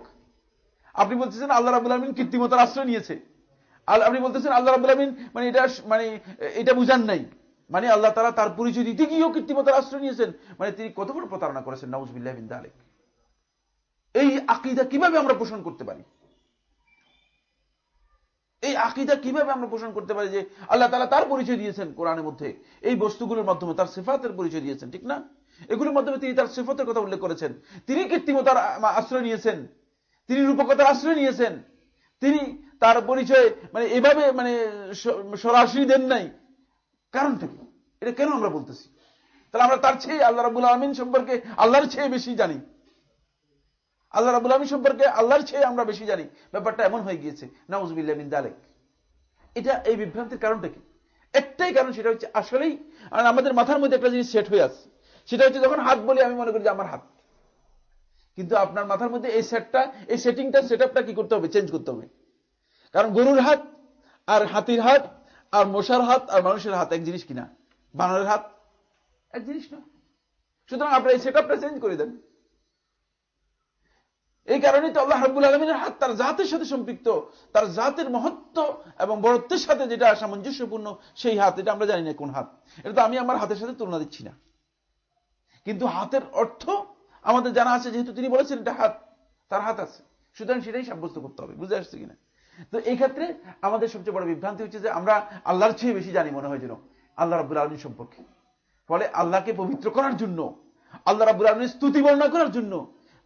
Speaker 1: আপনি বলতেছেন আল্লাহ রাবুল আলমিন কৃত্রিমতার আশ্রয় নিয়েছে। আপনি বলতেছেন আল্লাহ রাবুল আলমিন মানে এটা মানে এটা বুঝান নাই। মানে আল্লাহ তারা তার পরিচয় দিতে গিয়েও কৃত্রিমতার আশ্রয় নিয়েছেন। মানে তিনি কত বড় প্রতারণা করেছেন, নাউজবিল্লাহ বিন দালেক। এই আকিদা কীভাবে আমরা পোষণ করতে পারি? এই আকিদা কীভাবে আমরা পোষণ করতে পারি যে আল্লাহ তালা তার পরিচয় দিয়েছেন কোরআনের মধ্যে? এই বস্তুগুলোর মাধ্যমে তার সেফাতের পরিচয় দিয়েছেন, ঠিক না? এগুলোর মাধ্যমে তিনি তার সেফতের কথা উল্লেখ করেছেন। তিনি কৃত্রিমতার আশ্রয় নিয়েছেন। তিনি রূপকতার আশ্রয় নিয়েছেন। তিনি তার পরিচয় মানে এভাবে মানে সরাসরি দেন নাই। কারণটা কি? এটা কেন আমরা বলতেছি? তাহলে আমরা তার চেয়ে আল্লাহ রাবুল আলমিন সম্পর্কে আল্লাহর চেয়ে বেশি জানি। আল্লাহ রাবুল আলমী সম্পর্কে আল্লাহর চেয়ে আমরা বেশি জানি। ব্যাপারটা এমন হয়ে গিয়েছে নাউজবিল্লামিন দালেক এটা, এই বিভ্রান্তির কারণটা কি? একটাই কারণ, সেটা হচ্ছে আসলেই, আমাদের মাথার মধ্যে একটা জিনিস সেট হয়ে আছে। সেটা হচ্ছে যখন হাত বলি, আমি মনে করি যে আমার হাত। কিন্তু আপনার মাথার মধ্যে এই সেটটা এই সেটিংটা সেট কি করতে হবে? চেঞ্জ করতে হবে। কারণ গরুর হাত, আর হাতির হাত, আর মশার হাত, আর মানুষের হাত এক জিনিস কিনা? বানরের হাত এক জিনিস না। সুতরাং আপনার এই সেট চেঞ্জ করে দেন। এই কারণে তো আল্লাহ রাবুল আলমিনের হাত তার জাতের সাথে সম্পৃক্ত, তার জাতের মহত্ব এবং বড়ত্বের সাথে যেটা সামঞ্জস্যপূর্ণ, সেই হাত, এটা আমরা জানি না কোন হাত। এটা তো আমি আমার হাতের সাথে তুলনা দিচ্ছি না। কিন্তু হাতের অর্থ আমাদের জানা আছে যেহেতু তিনি বলেছেন এটা হাত, তার হাত আছে। সুতরাং সেটাই সাব্যস্ত করতে হবে, বুঝে আসছে কিনা? তো এই ক্ষেত্রে আমাদের সবচেয়ে বড় বিভ্রান্তি হচ্ছে যে আমরা আল্লাহর চেয়ে বেশি জানি মনে হয় যেন আল্লাহ রাবুল আলমী সম্পর্কে। ফলে আল্লাহকে পবিত্র করার জন্য, আল্লাহ রাবুল আলমীর স্তুতি বর্ণনা করার জন্য,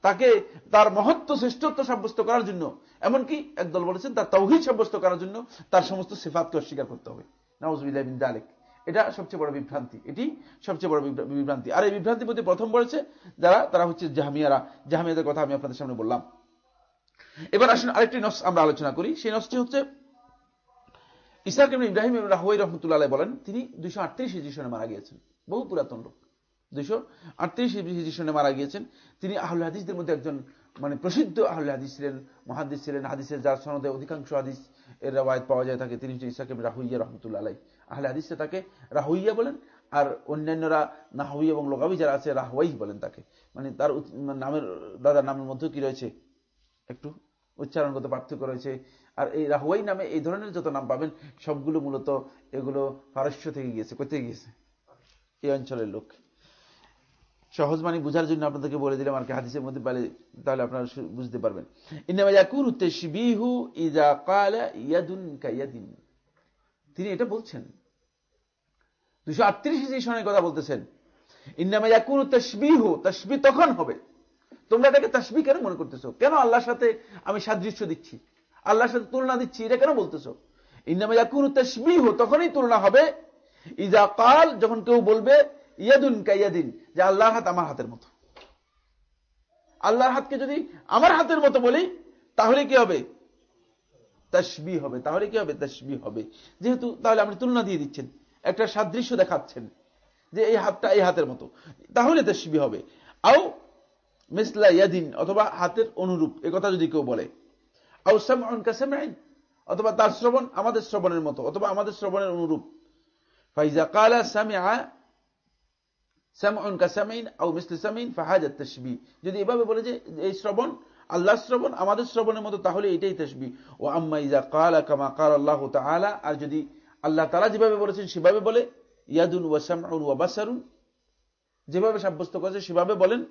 Speaker 1: তাকে তার মহত্ব, শ্রেষ্ঠত্ব সাব্যস্ত করার জন্য, এমনকি একদল বলেছেন তার তৌহিদ সাব্যস্ত করার জন্য তার সমস্ত সেফাতকে অস্বীকার করতে হবে। নওয়াজ আলেক এটা সবচেয়ে বড় বিভ্রান্তি। এটি সবচেয়ে বড় বিভ্রান্তি। আর এই বিভ্রান্তির মধ্যে প্রথম বলেছে যারা, তারা হচ্ছে জাহামিয়ারা। জাহামিয়াদের কথা আমি আপনাদের সামনে বললাম। এবার আসুন আরেকটি নস আমরা আলোচনা করি। সেই নসটি হচ্ছে ইসাক ইব্রাহিম রাহুই রহমতুল্লাহ বলেন, তিনি দুইশো আটত্রিশ সনে মারা গিয়েছেন। বহু পুরাতন লোক। দুইশো আটত্রিশ সনে মারা গিয়েছেন। তিনি আহুল হাদিসদের মধ্যে একজন মানে প্রসিদ্ধ আহুল হাদিস ছিলেন, মহাদিস ছিলেন। হাদিসের যার সনদে অধিকাংশ হাদিস এর রায়ত পাওয়া যায় থাকে তিনি হচ্ছে ইসাক রাহুইয়া রহমতুল্লাহ আহলে হাদিসে তাকে রাহুইয়া বলেন, আর অন্যান্যরা নাহুই এবং লোকাবি যারা আছে রাহুয়াই বলেন তাকে। মানে তার নামের, দাদার নামের মধ্যে কি রয়েছে? একটু উচ্চারণগত পার্থক্য রয়েছে। আর এই রাহুয়াই নামে এই ধরনের যত নাম পাবেন, সবগুলো মূলত এগুলো পারস্য থেকে গিয়েছে। কোথায় গিয়েছে? এই অঞ্চলের লোক। সহজ মানে বুঝার জন্য আপনাদেরকে বলে দিলাম, আর কি হাদিসের মধ্যে পালে তাহলে আপনারা বুঝতে পারবেন। তিনি এটা বলছেন। দুশো আটত্রিশ সনের কথা বলতেছেন। ইন্নামা ইয়াকুন তসবিহু তসবি তখন হবে। তোমরা এটাকে তসবি কেন মনে করতেছো? কেন আল্লাহর সাথে আমি সাদৃশ্য দিচ্ছি? আল্লাহর সাথে তুলনা দিচ্ছি, এটা কেন বলতেছো? ইন্নামা ইয়াকুন তসবিহু তখনই তুলনা হবে। ইজা কাল যখন কেউ বলবে, ইয়াদুন কাইয়াদিন, যে আল্লাহর হাত আমার হাতের মতো। আল্লাহর হাতকে যদি আমার হাতের মতো বলি, তাহলে কি হবে? তসবি হবে। তাহলে কি হবে? তসবি হবে। যেহেতু তাহলে আপনি তুলনা দিয়ে দিচ্ছেন। একটা সাদৃশ্য দেখাচ্ছেন যে এই হাতটা এই হাতের মতো। তাহলে তসবি হবে। আও মিসলা ইয়াদিন, অথবা হাতের অনুরূপ, এ কথা যদি কেউ বলে। আও সামআন কাসামাইন অথবা তার শ্রবণ আমাদের শ্রবণের মতো, অথবা আমাদের শ্রবণের অনুরূপ। ফাইজা কালা কাসামিন আও মিসলি সামিন ফাহাজাত তাশবি যদি এভাবে বলে যে এই শ্রবণ আল্লাহ শ্রবণ আমাদের শ্রবণের মতো, তাহলে এটাই তসবি ও আম্মা ইজা কালা কামা কাল আল্লাহ তাআলা, আর যদি আল্লাহ তাআলা যেভাবে বলেছেন, সেভাবে বলে, ইয়াদুন ওয়া সামউন ওয়া বাসারুন। যেভাবে সাব্যস্ত করেছে, সেভাবে বলেন।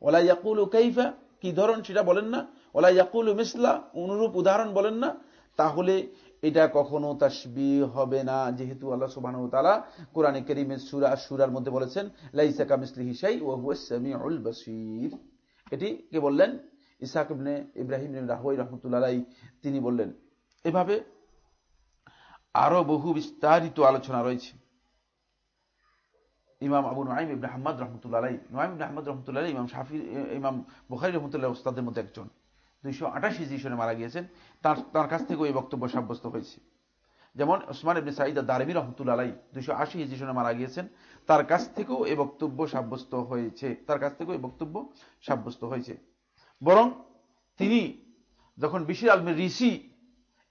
Speaker 1: ওলা ইয়াকুল কাইফা, কি ধরন সেটা বলেন না। ওলা ইয়াকুল মিসলা, অনুরূপ উদাহরণ বলেন না। তাহলে এটা কখনো তাসবি হবে না, যেহেতু আল্লাহ সুবাহ তালা কোরআনে করিমের সুরা, সুরার মধ্যে বলেছেন লাইসাকা মিসলি হিসাই ও হুয়াসমিউল বসির। এটি কে বললেন? ইবনে ইব্রাহিম রাহুই রহমতুল্লাহ তিনি বললেন। এভাবে আরও বহু বিস্তারিত আলোচনা রয়েছে। ইমাম আবু নাইম ইবনে আহমদ রহমতুল্লাহ নোয়াইম ইবনে আহমদ রহমতুল্লাহ ইমাম শাফি ইমাম বুখারি রহমতুল্লাহ উস্তাদের মধ্যে একজন। দুইশো আটাশি জিসনে মারা গিয়েছেন। তার তার কাছ থেকেও এই বক্তব্য সাব্যস্ত হয়েছে। যেমন ওসমান ইবনে সাইদ দারমি রহমতুল্লাহ আলাই দুইশো আশি জিসনে মারা গিয়েছেন। তার কাছ থেকেও এই বক্তব্য সাব্যস্ত হয়েছে। তার কাছ থেকেও এই বক্তব্য সাব্যস্ত হয়েছে। বরং তিনি যখন বিশির আল ঋষি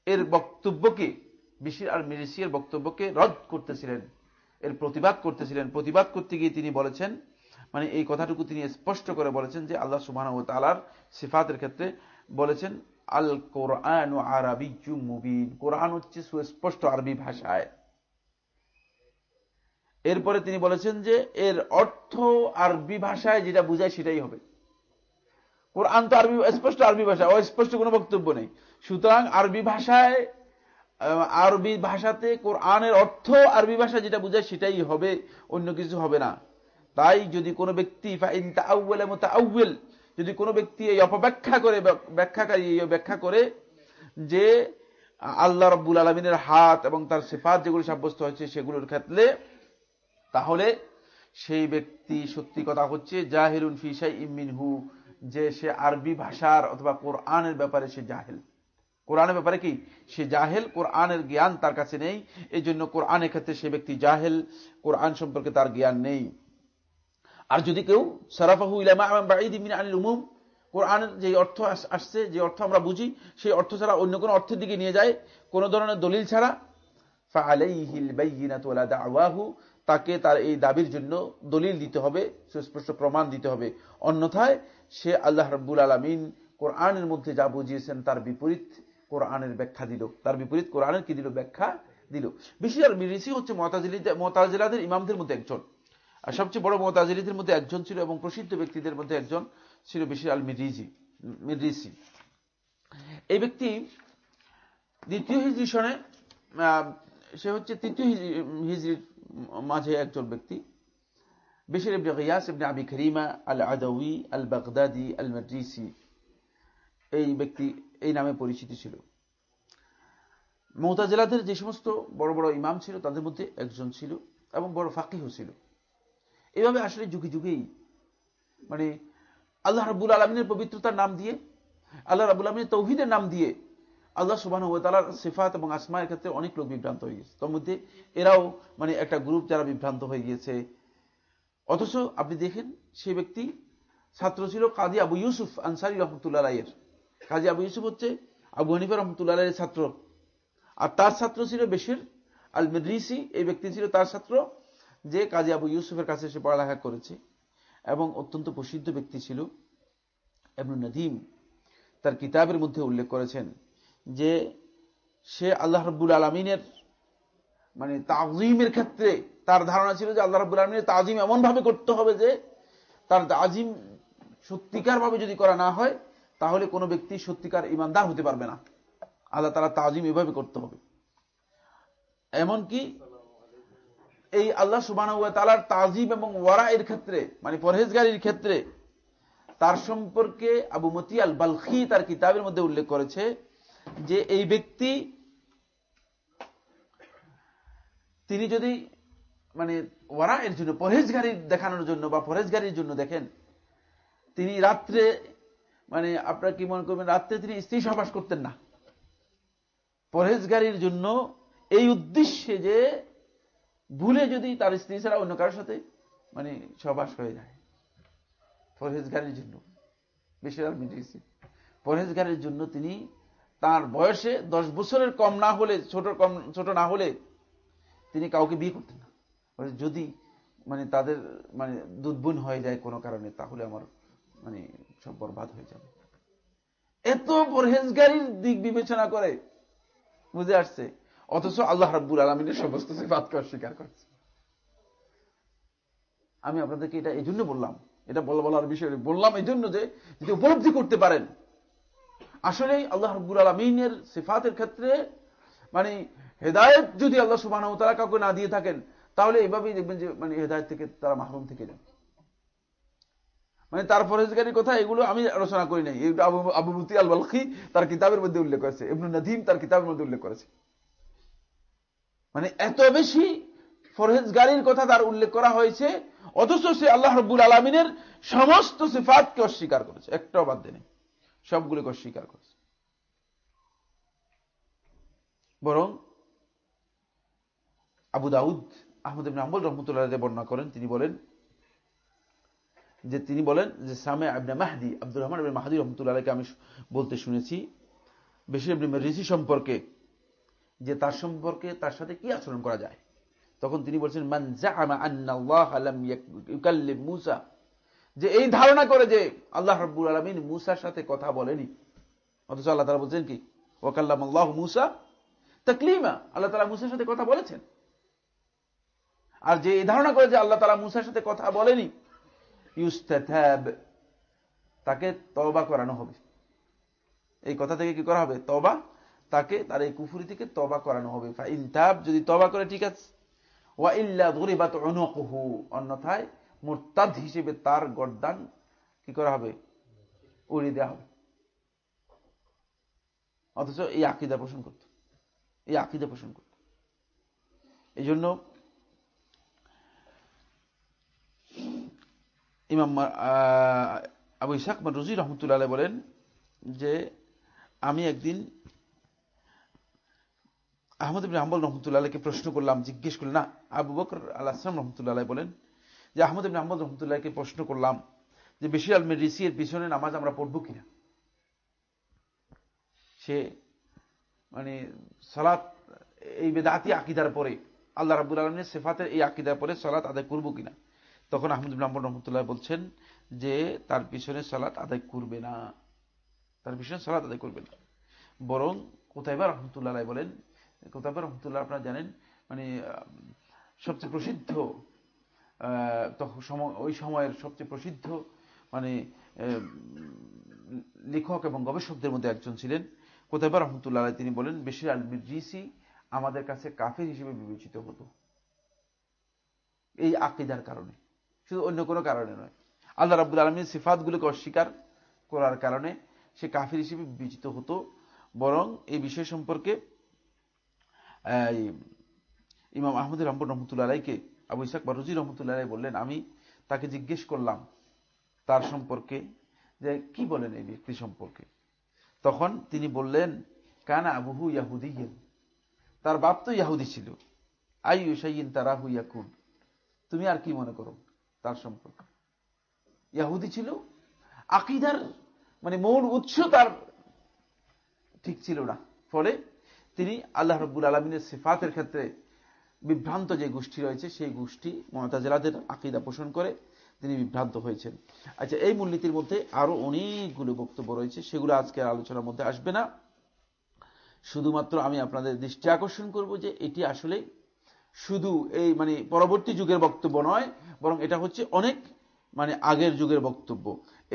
Speaker 1: এর বক্তব্যকে বিশির আল এর বক্তব্যকে রদ করতেছিলেন, এর প্রতিবাদ করতেছিলেন। প্রতিবাদ করতে গিয়ে তিনি বলেছেন মানে এই কথাটুকু তিনি স্পষ্ট করে বলেছেন যে আল্লাহ সুবাহ তালার সিফাতের ক্ষেত্রে বলেছেন, আল কোরআন আরবি মুবিন। কোরআন হচ্ছে সুস্পষ্ট আরবি ভাষায়। এরপরে তিনি বলেছেন যে এর অর্থ আরবি ভাষায় যেটা বুঝায় সেটাই হবে। কোরআন তো আরবি, স্পষ্ট আরবি ভাষা, অস্পষ্ট কোনো বক্তব্য নেই। সুতরাং আরবি ভাষায় আরবি ভাষাতে কোরআনের অর্থ আরবি ভাষা যেটা বুঝায় সেটাই হবে, অন্য কিছু হবে না। তাই যদি কোনো ব্যক্তি যদি কোনো ব্যক্তি এই অপব্যাখ্যা করে ব্যাখ্যাকারী এই ব্যাখ্যা করে যে আল্লাহ রব্বুল আলমিনের হাত এবং তার সেফাত যেগুলো সাব্যস্ত হয়েছে সেগুলোর ক্ষেত্রে, তাহলে সেই ব্যক্তি সত্যি কথা হচ্ছে জাহিরুন ফিসাই ইমিনহু যে সে আরবি ভাষার অথবা কোরআনের ব্যাপারে সে জাহেল। কোরআনের ব্যাপারে কি? সে জাহেল, কোরআনের জ্ঞান তার কাছে নেই। এই জন্য কোরআনের ক্ষেত্রে সে ব্যক্তি জাহেল, কোরআন সম্পর্কে তার জ্ঞান নেই। আর যদি কেউ, সারাফাহু ইলামা উমুম, কোরআনের যে অর্থ আসছে, যে অর্থ আমরা বুঝি, সেই অর্থ ছাড়া অন্য কোনো অর্থের দিকে নিয়ে যায়, কোনো ধরনের দলিল ছাড়া তাকে তার এই দাবির জন্য দলিল দিতে হবে, সুস্পষ্ট প্রমাণ দিতে হবে। অন্যথায় সে আল্লাহ রব্বুল আলমিন কোরআনের মধ্যে যা বুঝিয়েছেন তার বিপরীত কোরআনের ব্যাখ্যা দিল। তার বিপরীত কোরআনের কি দিল? ব্যাখ্যা দিল। বিশেষ মিরিসি হচ্ছে মতাজিলাদের ইমামদের মধ্যে একজন। আর সবচেয়ে বড় মতাজিলিদের মধ্যে একজন ছিল এবং প্রসিদ্ধ ব্যক্তিদের মধ্যে একজন ছিল বিশির আল মিরিজি মিরিসি। এই ব্যক্তি দ্বিতীয় হিজরি সনে সে হচ্ছে তৃতীয় হিজরির মাঝে একজন ব্যক্তি। বিশির ইবনে আবি করিমা আল আদাউই আল বাগদাদি আল মাদ্রিসি এই নামে পরিচিতি ছিল। মৌতাজেলাদের যে সমস্ত বড় বড় ইমাম ছিল, তাদের মধ্যে একজন ছিল এবং বড় ফাঁকিও ছিল। এভাবে আসলে যুগে যুগেই মানে আল্লাহ রাবুল আলমিনের পবিত্রতার নাম দিয়ে, আল্লাহ রাবুল আলমিনের তৌহিদের নাম দিয়ে আল্লাহ সুবাহ তালার সিফাত এবং আসমায়ের ক্ষেত্রে অনেক লোক বিভ্রান্ত হয়ে গেছে। তার মধ্যে এরাও মানে একটা গ্রুপ যারা বিভ্রান্ত হয়ে গিয়েছে। অথচ আপনি দেখেন সে ব্যক্তি ছাত্র ছিল কাদি আবু ইউসুফ আনসারি রহমতুল্লাহ এর কাজী আবু ইউসুফ হচ্ছে আবু হানিফা রহমতুল্লাহ ছাত্র। আর তার ছাত্র ছিল বেশির আল মেদ্রিসি এই ব্যক্তি ছিল তার ছাত্র যে কাজী আবু ইউসুফের কাছে সে পড়ালেখা করেছে এবং অত্যন্ত প্রসিদ্ধ ব্যক্তি ছিল। এবং নদীম তার কিতাবের মধ্যে উল্লেখ করেছেন যে সে আল্লাহ রব্বুল আলমিনের মানে তাজিমের ক্ষেত্রে তার ধারণা ছিল যে আল্লাহ রব্বুল আলমিনের তাজিম এমনভাবে করতে হবে যে তার তাজিম সত্যিকার ভাবে যদি করা না হয় তাহলে কোনো ব্যক্তি সত্যিকার ইমানদার হতে পারবে না। আল্লাহ তারা তাজিম এভাবে করতে হবে। এমনকি এই আল্লাহ সুবাহ তালার তাজিম এবং ওয়ারা এর ক্ষেত্রে মানে পরহেজগারির ক্ষেত্রে, তার সম্পর্কে আবু মতি আল বালখি তার কিতাবের মধ্যে উল্লেখ করেছে যে এই ব্যক্তি তিনি যদি মানে ওয়ারা এর জন্য, পরহেজগারি দেখানোর জন্য বা পরহেজগারির জন্য দেখেন, তিনি রাত্রে মানে আপনারা কি মনে করবেন, রাত্রে তিনি স্ত্রী সহবাস করতেন না। পরহেজগারির জন্য এই উদ্দেশ্যে যে ভুলে যদি তার স্ত্রী ছাড়া অন্য কারোর সাথে মানে সহবাস হয়ে যায়। পরহেজগারির জন্য বেশিরভাগ মিটিয়েছি পরহেজগারির জন্য তিনি তার বয়সে দশ বছরের কম না হলে, ছোট কম, ছোট না হলে তিনি কাউকে বিয়ে করতেন না। যদি মানে তাদের মানে দুধবুন হয়ে যায় কোনো কারণে, তাহলে আমার মানে সব বরবাদ হয়ে যাবে। এত পরহেজগারির দিক বিবেচনা করে বুঝে আসছে। অথচ আল্লাহ রাব্বুল আলমিনের সমস্ত সিফাতকে অস্বীকার করছে। আমি আপনাদেরকে এটা এই জন্য বললাম, এটা বলা বলার বিষয় বললাম এই জন্য যে যদি উপলব্ধি করতে পারেন আসলে আল্লাহ রব্বুল আলমিনের সিফাতের ক্ষেত্রে মানে হেদায়ত যদি আল্লাহ সুবাহ তারা কাউকে না দিয়ে থাকেন, তাহলে এভাবেই দেখবেন যে মানে হেদায়ত থেকে তারা মাহরুম থেকে যান মানে তার ফরেজগারির কথা এগুলো আমি আলোচনা করি নাই। আবু মুতি আল বালখি তার কিতাবের মধ্যে উল্লেখ করেছে। ইবনু নদীম তার কিতাবের মধ্যে উল্লেখ করেছে। মানে এত বেশি ফরহেজগারির কথা তার উল্লেখ করা হয়েছে, অথচ সে আল্লাহ রব্বুল আলমিনের সমস্ত সিফাতকে অস্বীকার করেছে। একটাও বাদ দেয়নি সবগুলোকে অস্বীকার করেছে। বরং আবু দাউদ আহমদ আহমদ রহমতুল্লাহ বর্ণনা করেন। তিনি বলেন যে তিনি বলেন যে সামে আবনা মাহদি, আব্দুর রহমান আবিন মাহাদি রহমতুল্লাহ রহমতুল্লাহকে আমি বলতে শুনেছি বেশি ঋষি সম্পর্কে, যে তার সম্পর্কে তার সাথে কি আচরণ করা যায়? তখন তিনি বলছেন মুসা। যে এই ধারণা করে যে আল্লাহ রব্বুল আলমিন মুসার সাথে কথা বলেনি। অথচ আল্লাহ তালা বলছেন কি ওকাল্লাম আল্লাহ মুসা তকলিমা। আল্লাহ তালা মুসার সাথে কথা বলেছেন। আর যে এই ধারণা করে যে আল্লাহ তালা মুসার সাথে কথা বলেনি ইউস্তাব তাকে তবা করানো হবে। এই কথা থেকে কি করা হবে? তবা তাকে, তার এই কুফুরি থেকে তবা করানো হবে। ইনতাব যদি তবা করে, ঠিক আছে। ওয়া ইল্লা দরিবাত অনকহু অন্যথায় মোরতাদ হিসেবে তার গরদান কি করা হবে? উড়িয়ে দেওয়া হবে। অথচ এই আকিদা পোষণ করত। এই আকিদা পোষণ করত। এই জন্য ইমাম আবু ইসাক রুজি রহমতুল্লাহ বলেন যে আমি একদিন আহমদ ইবিন আহমদ রহমতুল্লাহকে প্রশ্ন করলাম, জিজ্ঞেস করলাম না, আবু বকর আল আসলাম রহমতুল্লাহ বলেন যে, আহমদ ইবিন আহমদ রহমতুল্লাহকে প্রশ্ন করলাম যে, বেশি আল মেডিসি এর পিছনে নামাজ আমরা পড়ব কিনা? সে মানে সালাত, এই বেদাতি আকিদার পরে, আল্লাহ রাবুল আলমের সেফাতের এই আকিদার পরে সলাৎ আদায় করব কিনা? তখন আহমদ ব্রাহ্মণ রহমতুল্লাহ বলছেন যে তার পিছনে সলাৎ আদায় করবে না। তার পিছনে সলাৎ আদায় করবে না। বরং কোথায়বার রহমতুল্লাহ বলেন কোথায়বার রহমতুল্লাহ আপনারা জানেন মানে সবচেয়ে প্রসিদ্ধ ওই সময়ের সবচেয়ে প্রসিদ্ধ মানে লেখক এবং গবেষকদের মধ্যে একজন ছিলেন। কোথায়বার রহমতুল্লাহ তিনি বলেন, বেশির আল মির্জিসি আমাদের কাছে কাফের হিসেবে বিবেচিত হতো। এই আকিদার কারণে। শুধু অন্য কোনো কারণে নয়। আল্লাহ রাবুল আলমীর সিফাতগুলোকে অস্বীকার করার কারণে সে কাফির হিসেবে বিবেচিত হতো, বরং এই বিষয় সম্পর্কে ইমাম আহমদ রহমপুর রহমতুল্লাহ আলাইকে, আবু ইসাক বা রুজি রহমতুল্লাহ আলাই বললেন, আমি তাকে জিজ্ঞেস করলাম তার সম্পর্কে যে কি বলেন এই ব্যক্তি সম্পর্কে? তখন তিনি বললেন, কানা আবুহু ইয়াহুদি তার বাপ তো ইয়াহুদি ছিল। আই ইউসাইন তারাহু ইয়াকুন? তুমি আর কি মনে করো? তার সম্পর্কে। ইয়াহুদি ছিল, আকিদার মানে মূল উৎস তার ঠিক ছিল না। ফলে তিনি আল্লাহ রব্বুল আলমিনের সিফাতের ক্ষেত্রে বিভ্রান্ত যে গোষ্ঠী রয়েছে, সেই গোষ্ঠী মমতাজেলাদের আকিদা পোষণ করে তিনি বিভ্রান্ত হয়েছেন। আচ্ছা এই মূলনীতির মধ্যে আরও অনেকগুলো বক্তব্য রয়েছে, সেগুলো আজকে আলোচনার মধ্যে আসবে না। শুধুমাত্র আমি আপনাদের দৃষ্টি আকর্ষণ করব যে এটি আসলে শুধু এই মানে পরবর্তী যুগের বক্তব্য নয়, বরং এটা হচ্ছে অনেক মানে আগের যুগের বক্তব্য।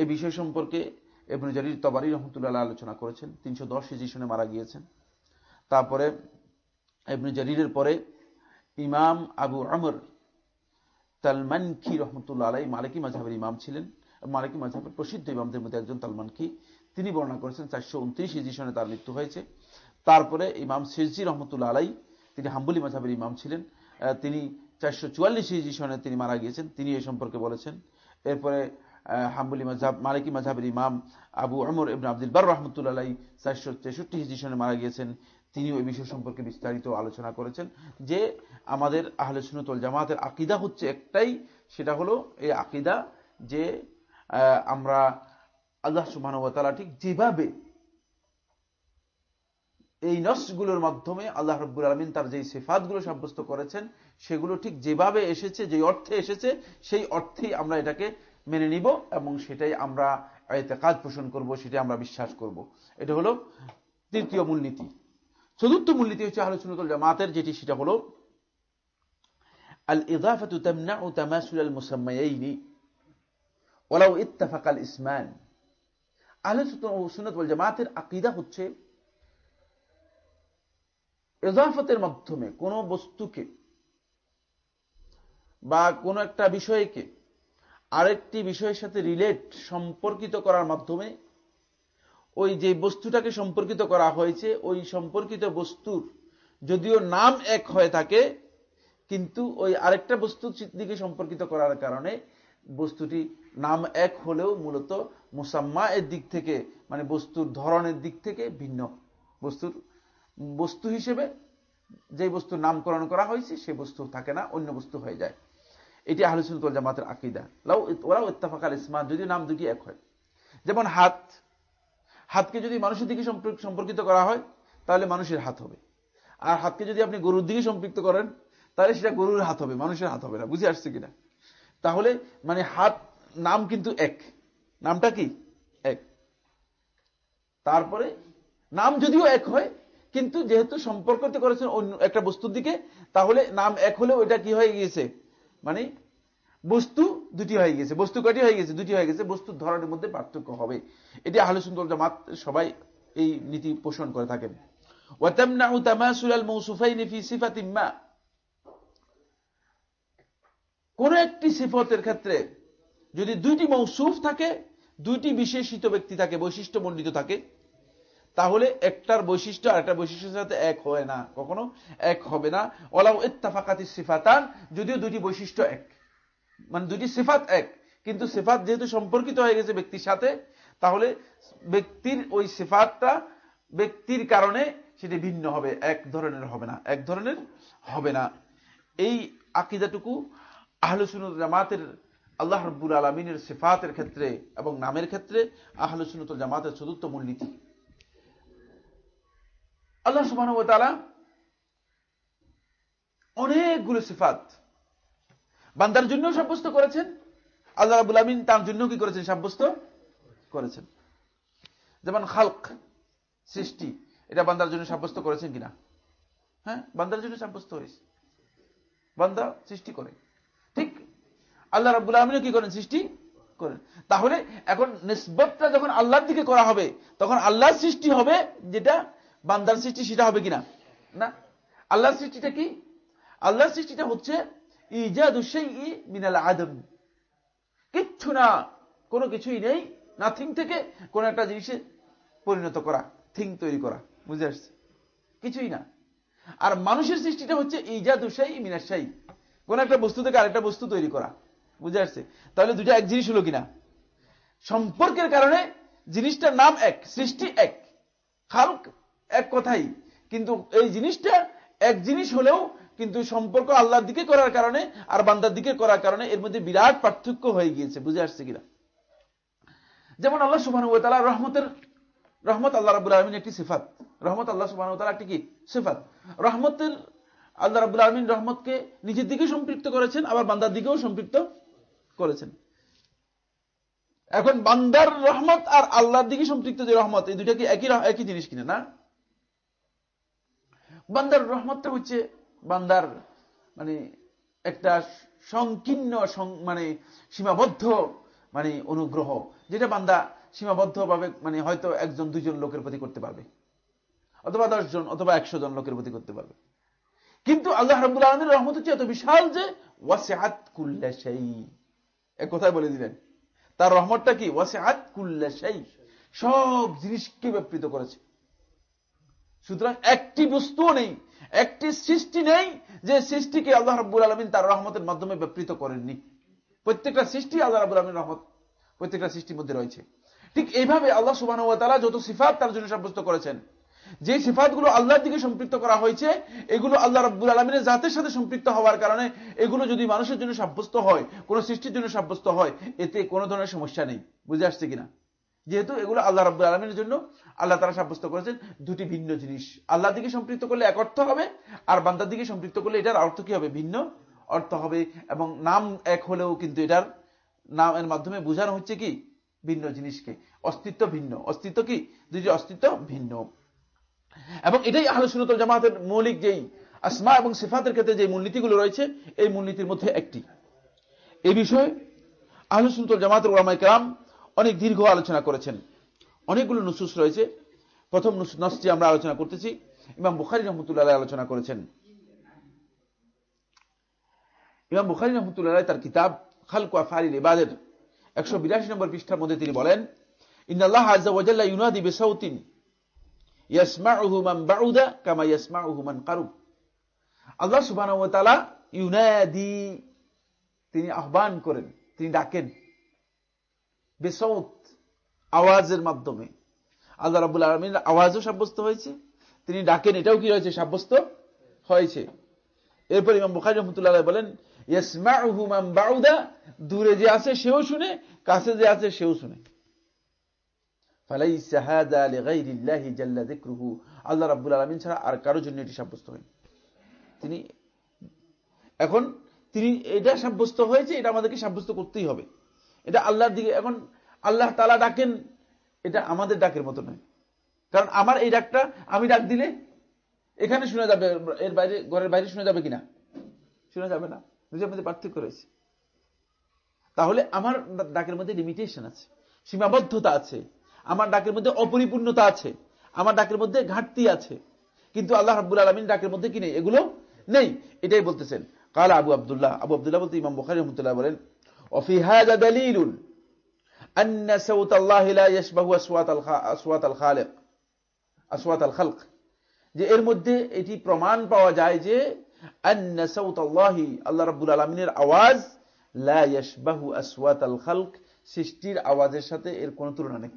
Speaker 1: এই বিষয় সম্পর্কে এবনে জারির তবারি রহমতুল্লাহ আলোচনা করেছেন, তিনশো দশ হিজিশনে মারা গিয়েছেন। তারপরে এবনে জারিরের পরে ইমাম আবু আমর তালমানকি রহমতুল্লাহ আলাই মালিকী মাঝাবের ইমাম ছিলেন। মালিকী মাঝাবের প্রসিদ্ধ ইমামদের মধ্যে একজন তালমানকি, তিনি বর্ণনা করেছেন চারশো উনত্রিশ হিজিশনে তার মৃত্যু হয়েছে। তারপরে ইমাম সিরজি রহমতুল্লাহ আলাই তিনি হাম্বুলি মাঝাবের ইমাম ছিলেন। তিনি চারশো চুয়াল্লিশ হিজিশনে তিনি মারা গিয়েছেন। তিনি এ সম্পর্কে বলেছেন। এরপরে হাম্বুলি মাঝাব মালিকী মাঝাবের ইমাম আবু আমর ইবন আব্দুল বার রহমতুল্লাহ চারশো তেষট্টি হিজিশনে মারা গিয়েছেন। তিনি ওই বিষয় সম্পর্কে বিস্তারিত আলোচনা করেছেন যে আমাদের আহলে সুনতল জামাতের আকিদা হচ্ছে একটাই, সেটা হলো এই আকিদা যে আমরা আল্লাহ সুবাহ ঠিক যেভাবে এই নসগুলোর মাধ্যমে আল্লাহ রব্বুল আলমিন তার যে সেফাতগুলো সাব্যস্ত করেছেন, সেগুলো ঠিক যেভাবে এসেছে যে অর্থে এসেছে, সেই অর্থেই আমরা এটাকে মেনে নিব এবং সেটাই আমরা এতে কাজ পোষণ করব, সেটাই আমরা বিশ্বাস করব। এটা হলো তৃতীয় মূলনীতি। চতুর্থ মূলনীতি হচ্ছে আলোচনা জামাতের, যেটি সেটা হলো আল ইদাফাতু তামনাউ তামাসুল আল মুসাম্মায়াইনি ওয়ালাউ ইত্তাফাকাল ইসমান। আহলে ওয়াল জামাতের আকীদা হচ্ছে এজাফতের মাধ্যমে কোন বস্তুকে বা কোন একটা বিষয়কে আরেকটি বিষয়ের সাথে রিলেট, সম্পর্কিত করার মাধ্যমে ওই যে বস্তুটাকে সম্পর্কিত করা হয়েছে, ওই সম্পর্কিত বস্তুর যদিও নাম এক হয়ে থাকে, কিন্তু ওই আরেকটা বস্তুর দিকে সম্পর্কিত করার কারণে বস্তুটি নাম এক হলেও মূলত মুসাম্মা এর দিক থেকে মানে বস্তুর ধরনের দিক থেকে ভিন্ন বস্তুর বস্তু হিসেবে যে বস্তুর নামকরণ করা হয়েছে, সে বস্তু থাকে না, অন্য বস্তু হয়ে যায়। এটি আহলুসুল জামাতের আকিদা। লাউ ওরাও ইত্তাফাকাল ইসমান, যদি নাম দুটি এক হয়। যেমন হাত, হাতকে যদি মানুষের দিকে সম্পর্কিত করা হয়, তাহলে মানুষের হাত হবে। আর হাতকে যদি আপনি গরুর দিকে সম্পৃক্ত করেন, তাহলে সেটা গরুর হাত হবে, মানুষের হাত হবে না। বুঝে আসছে কিনা? তাহলে মানে হাত, নাম কিন্তু এক। নামটা কি? এক। তারপরে নাম যদিও এক হয় কিন্তু যেহেতু সম্পর্ক করেছেন অন্য একটা বস্তুর দিকে, তাহলে নাম এক হলেও এটা কি হয়ে গিয়েছে? মানে বস্তু দুটি হয়ে গেছে বস্তু কয়টি হয়ে গেছে দুটি হয়ে গেছে বস্তুর ধরনের মধ্যে পার্থক্য হবে। এটি আহলে সুন্দর জামাত সবাই এই নীতি পোষণ করে থাকেন। কোন একটি সিফতের ক্ষেত্রে যদি দুইটি মৌসুফ থাকে, দুইটি বিশেষিত ব্যক্তি থাকে বৈশিষ্ট্য মণ্ডিত থাকে তাহলে একটার বৈশিষ্ট্য আর একটা বৈশিষ্ট্যের সাথে এক হয় না, কখনো এক হবে না। ওলাও ইত্তাফাকাতি সিফাতান, যদিও দুটি বৈশিষ্ট্য এক। মানে দুটি সিফাত এক, কিন্তু সিফাত যেহেতু সম্পর্কিত হয়ে গেছে ব্যক্তির সাথে, তাহলে ব্যক্তির ওই সিফাতটা ব্যক্তির কারণে সেটি ভিন্ন হবে, এক ধরনের হবে না, এক ধরনের হবে না। এই আকিদাটুকু আহলুসুন জামাতের, আল্লাহ রব্বুল আলমিনের সিফাতের ক্ষেত্রে এবং নামের ক্ষেত্রে আহলুসুনুল জামাতের চতুর্থ মূলনীতি। আল্লাহ সুবাহ অনেকগুলো সিফাত বান্দার জন্য সাব্যস্ত করেছেন। আল্লাহ রাবুল আমিন তার জন্য কি করেছেন? সাব্যস্ত করেছেন। যেমন খালক সৃষ্টি, এটা বান্দার জন্য সাব্যস্ত করেছেন কিনা? হ্যাঁ বান্দার জন্য সাব্যস্ত হয়েছে। বান্দা সৃষ্টি করে। ঠিক? আল্লাহ রাবুল আলমিনও কি করেন? সৃষ্টি করেন। তাহলে এখন নিসবতটা যখন আল্লাহর দিকে করা হবে, তখন আল্লাহর সৃষ্টি হবে যেটা বান্দার সৃষ্টি সেটা হবে কিনা? না? আল্লাহর সৃষ্টিটা কি? আল্লাহর সৃষ্টিটা হচ্ছে মিনাল আদম। কিচ্ছু না, কোনো কিছুই নেই নাথিং থেকে কোন একটা জিনিসে পরিণত করা থিং তৈরি করা, বুঝে আসছে? কিছুই না। আর মানুষের সৃষ্টিটা হচ্ছে ইজাদুসাই মিনাশাই কোন একটা বস্তু থেকে আরেকটা বস্তু তৈরি করা, বুঝে আসছে? তাহলে দুটা এক জিনিস হলো কিনা? সম্পর্কের কারণে জিনিসটার নাম এক, সৃষ্টি এক, খালক এক কথাই, কিন্তু এই জিনিসটা এক জিনিস হলেও কিন্তু সম্পর্ক আল্লাহর দিকে করার কারণে আর বান্দার দিকে করার কারণে এর মধ্যে বিরাট পার্থক্য হয়ে গিয়েছে, বুঝে আসছে কিনা? যেমন আল্লাহ সুবাহ রহমতের, রহমত আল্লাহ রাবুল আলমিন একটি সিফাত। রহমত আল্লাহ সুবাহ একটি কি? সিফাত। রহমতের, আল্লাহ রাবুল আলমিন রহমতকে নিজের দিকে সম্পৃক্ত করেছেন, আবার বান্দার দিকেও সম্পৃক্ত করেছেন। এখন বান্দার রহমত আর আল্লাহর দিকে সম্পৃক্ত যে রহমত, এই দুইটা কি একই একই জিনিস কিনা, না? বান্দার রহমতটা হচ্ছে বান্দার মানে একটা সংকীর্ণ মানে সীমাবদ্ধ মানে অনুগ্রহ, যেটা বান্দা সীমাবদ্ধভাবে মানে হয়তো একজন দুইজন লোকের প্রতি করতে পারবে। অথবা দশজন, অথবা একশো জন লোকের প্রতি করতে পারবে। কিন্তু আল্লাহ রব্বুল আলমীর রহমত হচ্ছে এত বিশাল যে ওয়াসেহাত কুল্লা সেই এক কথায় বলে দিলেন তার রহমতটা কি? ওয়াসেহাত কুল্লা সেই সব জিনিসকে ব্যাপৃত করেছে। সুতরাং একটি বস্তুও নেই, একটি সৃষ্টি নেই যে সৃষ্টিকে আল্লাহ রব্বুল আলমিন তার রহমতের মাধ্যমে ব্যাপৃত করেননি। প্রত্যেকটা সৃষ্টি আল্লাহ রাবুল আলমিন রহমত, প্রত্যেকটা সৃষ্টির মধ্যে রয়েছে। ঠিক এইভাবে আল্লাহ সুবাহ যত সিফাত তার জন্য সাব্যস্ত করেছেন, যে সিফাতগুলো আল্লাহর দিকে সম্পৃক্ত করা হয়েছে, এগুলো আল্লাহ রব্বুল আলমিনের জাতের সাথে সম্পৃক্ত হওয়ার কারণে এগুলো যদি মানুষের জন্য সাব্যস্ত হয়, কোন সৃষ্টির জন্য সাব্যস্ত হয়, এতে কোনো ধরনের সমস্যা নেই। বুঝে আসছে কিনা? যেহেতু এগুলো আল্লাহ রব্বুল আলমিনের জন্য, আল্লাহ তারা সাব্যস্ত করেছেন দুটি ভিন্ন জিনিস। আল্লাহ দিকে সম্পৃক্ত করলে এক অর্থ হবে, আর বান্দার দিকে সম্পৃক্ত করলে এটার অর্থ কি হবে? ভিন্ন অর্থ হবে, এবং নাম এক হলেও কিন্তু এটার নামের মাধ্যমে বোঝানো হচ্ছে কি? ভিন্ন জিনিসকে। অস্তিত্ব ভিন্ন। অস্তিত্ব কি? দুটি অস্তিত্ব ভিন্ন। এবং এটাই আহলসুনত জামাতের মৌলিক যেই আসমা এবং সিফাতের ক্ষেত্রে যে মূলনীতিগুলো রয়েছে, এই মূলনীতির মধ্যে একটি। এই বিষয়ে আহলসুনত জামাতের ওলামাই কালাম অনেক দীর্ঘ আলোচনা করেছেন। অনেকগুলো নুসুস রয়েছে। প্রথম নসটি আমরা আলোচনা করতেছি। ইমাম বুখারি রহমতুল্লাহ আলোচনা করেছেন। ইমাম বুখারি রহমতুল্লাহ তার কিতাব খালকু আফারিল ইবাদের একশো বিরাশি নম্বর পৃষ্ঠার মধ্যে তিনি বলেন তিনি আহ্বান করেন, তিনি ডাকেন বেসাউত আওয়াজের মাধ্যমে। আল্লাহ রাব্বুল আলামিনের আওয়াজও সাব্যস্ত হয়েছে। তিনি ডাকেন, এটাও কি হয়েছে? সাব্যস্ত হয়েছে। এরপর ইমাম বুখারী রাহমাতুল্লাহ বলেন বাউদা দূরে যে আছে সেও শুনে, কাছে যে আছে সেও শুনে। আল্লাহ রাব্বুল আলামিন ছাড়া আর কারও জন্য এটি সাব্যস্ত হয়নি। তিনি, এখন তিনি এটা সাব্যস্ত হয়েছে, এটা আমাদেরকে সাব্যস্ত করতেই হবে। এটা আল্লাহর দিকে, এখন আল্লাহ তালা ডাকেন, এটা আমাদের ডাকের মতো নয়। কারণ আমার এই ডাকটা আমি ডাক দিলে এখানে শোনা যাবে, এর বাইরে, ঘরের বাইরে শোনা যাবে কিনা? শোনা যাবে না। দুজের মধ্যে পার্থক্য রয়েছে। তাহলে আমার ডাকের মধ্যে লিমিটেশন আছে, সীমাবদ্ধতা আছে, আমার ডাকের মধ্যে অপরিপূর্ণতা আছে, আমার ডাকের মধ্যে ঘাটতি আছে। কিন্তু আল্লাহ রাব্বুল আলমিন ডাকের মধ্যে কি নেই? এগুলো নেই। এটাই বলতেছেন। কাল আবু আবদুল্লাহ আবু আবদুল্লাহ বলতে ইমাম বখারি রহমতুল্লাহ বলেন وفي هذا دليل أن صوت الله لا يشبه أصوات أصوات الخالق أصوات الخلق যে এর মধ্যে এটি প্রমাণ পাওয়া যায় যে أن صوت الله আল্লাহ রাব্বুল আলামিনের আওয়াজ لا يشبه أصوات الخلق সৃষ্টির আওয়াজের সাথে এর কোনো তুলনা নেই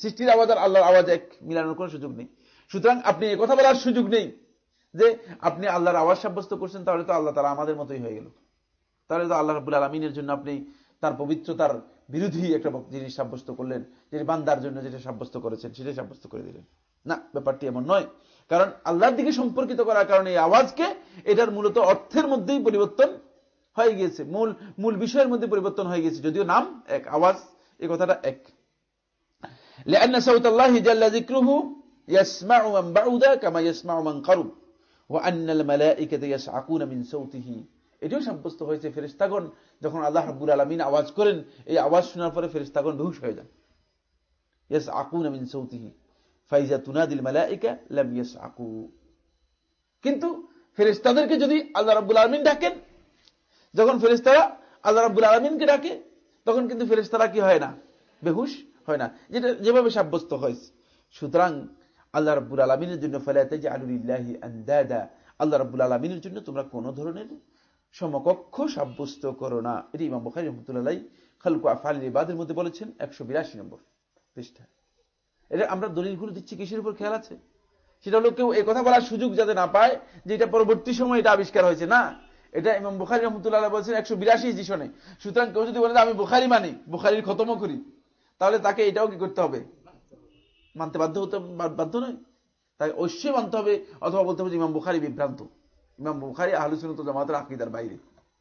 Speaker 1: সৃষ্টির আওয়াজ আর আল্লাহর আওয়াজ এক মিলানোর কোনো সুযোগ নেই সুতরাং আপনি কথা বলার সুযোগ নেই যে আপনি আল্লাহর আওয়াজ সাব্যস্ত করছেন তাহলে তো আল্লাহ তারা আমাদের মতোই হয়ে গেল তাহলে তো আল্লাহ রাবুল আলমিনের জন্য আপনি তার পবিত্রতার বিরোধী একটা জিনিস সাব্যস্ত করলেন যে বান্দার জন্য যেটা সাব্যস্ত করেছেন সেটাই সাব্যস্ত করে দিলেন না ব্যাপারটি এমন নয় কারণ আল্লাহর দিকে সম্পর্কিত করার কারণে এই আওয়াজকে এটার মূলত অর্থের মধ্যেই পরিবর্তন হয়ে গিয়েছে মূল মূল বিষয়ের মধ্যে পরিবর্তন হয়ে গেছে যদিও নাম এক আওয়াজ এই কথাটা এক لأن صوت الله جل ذكره يسمع من بعد كما يسمع من قرب وأن الملائكة يسعقون من صوته এটাও সাব্যস্ত হয়েছে ফেরিস্তাগণ যখন আল্লাহ রাব্বুল আলামিন আওয়াজ করেন, এই আওয়াজ শোনার পরে ফেরিস্তাগণ বেহুশ হয়ে যান। ইয়াসআকুনা মিন সাউতিহি, ফাইজা তুনাদিল মালাইকা লাম ইয়াসআকু। কিন্তু ফেরেশতাদেরকে যদি আল্লাহ রাব্বুল আলামিন ডাকেন, যখন ফেরেশতারা আল্লাহ রাব্বুল আলামিনকে ডাকে, তখন কিন্তু ফেরেশতারা কি হয় না? বেহুশ হয় না। যেটা যেভাবে সাব্যস্ত হয়েছে। সুতরাং আল্লাহ রাব্বুল আলামিনের জন্য ফালাতে যে আলুলিল্লাহি আন্দাদা, আল্লাহ রাব্বুল আলামিনের জন্য তোমরা কোনো ধরনের সমকক্ষ সাব্যস্ত করো না। এটি ইমাম বুখারী রহমতুল্লাহ খালকু আফআল ইবাদের মধ্যে বলেছেন, একশো বিরাশি নম্বর পৃষ্ঠা। এটা আমরা দলিলগুলো দিচ্ছি, কিসের উপর খেয়াল আছে? সেটা হলো কেউ এই কথা বলার সুযোগ যাতে না পায় যে এটা পরবর্তী সময় এটা আবিষ্কার হয়েছে। না, এটা ইমাম বুখারি রহমতুল্লাহ বলছেন একশো বিরাশি জিশনে সুতরাং কেউ যদি বলে আমি বুখারি মানি, বুখারির খতমও করি, তাহলে তাকে এটাও কি করতে হবে? মানতে বাধ্য হতে, বাধ্য নয়। তাই অবশ্যই মানতে হবে, অথবা বলতে হবে যে ইমাম বুখারি বিভ্রান্ত। ইমাম বুখারি আহলুসুনত জামাতের আকিদার বাইরে।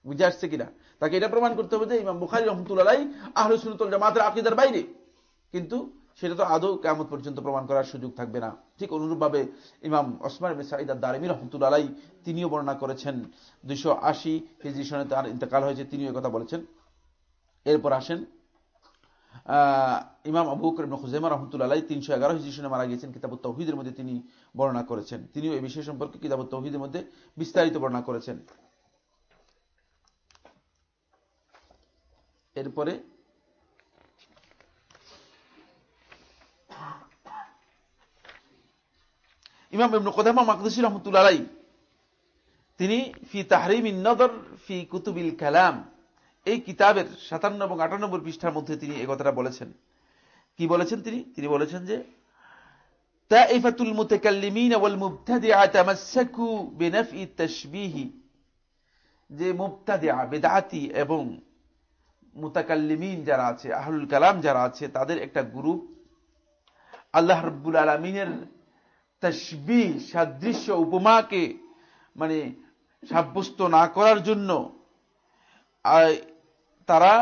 Speaker 1: বুঝে আসছে কিনা? তাকে এটা প্রমাণ করতে হবে যে ইমাম বুখারি রহমতুল্লাহ আহলুসুনত জামাতের আকিদার বাইরে। কিন্তু সেটা তো আদৌ কেমন পর্যন্ত প্রমাণ করার সুযোগ থাকবে না। ঠিক অনুরূপভাবে ইমাম ওসমান সাইদ দারিমি রহমতুল্লাহ তিনিও বর্ণনা করেছেন। দুইশো আশি হিজরি সনে তার ইন্তকাল হয়েছে, তিনিও কথা বলেছেন। এরপর আসেন ইমাম আবু করিম খুজেমা রহমতুল্লাহ তিনশো এগারো হিজরি সনে মারা গিয়েছেন। কিতাব তৌহিদের মধ্যে তিনি বর্ণনা করেছেন। তিনিও এই বিষয় সম্পর্কে কিতাব তৌহিদের মধ্যে বিস্তারিত বর্ণনা করেছেন। এরপরে ইমাম ইবনু কোদামা মাকদসি রহমতুল্লাহ তিনি ফি তাহরিম নদর ফি কুতুবিল কালাম এই কিতাবের সাতান্ন এবং আটানব্বই পৃষ্ঠার মধ্যে তিনি এই কথাটা বলেছেন। কি বলেছেন তিনি? তিনি বলেছেন যে যারা আছে তাদের একটা গ্রুপ আল্লাহ রাব্বুল আলামিনের তসবি সাদৃশ্য, উপমাকে মানে সাব্যস্ত না করার জন্য তারা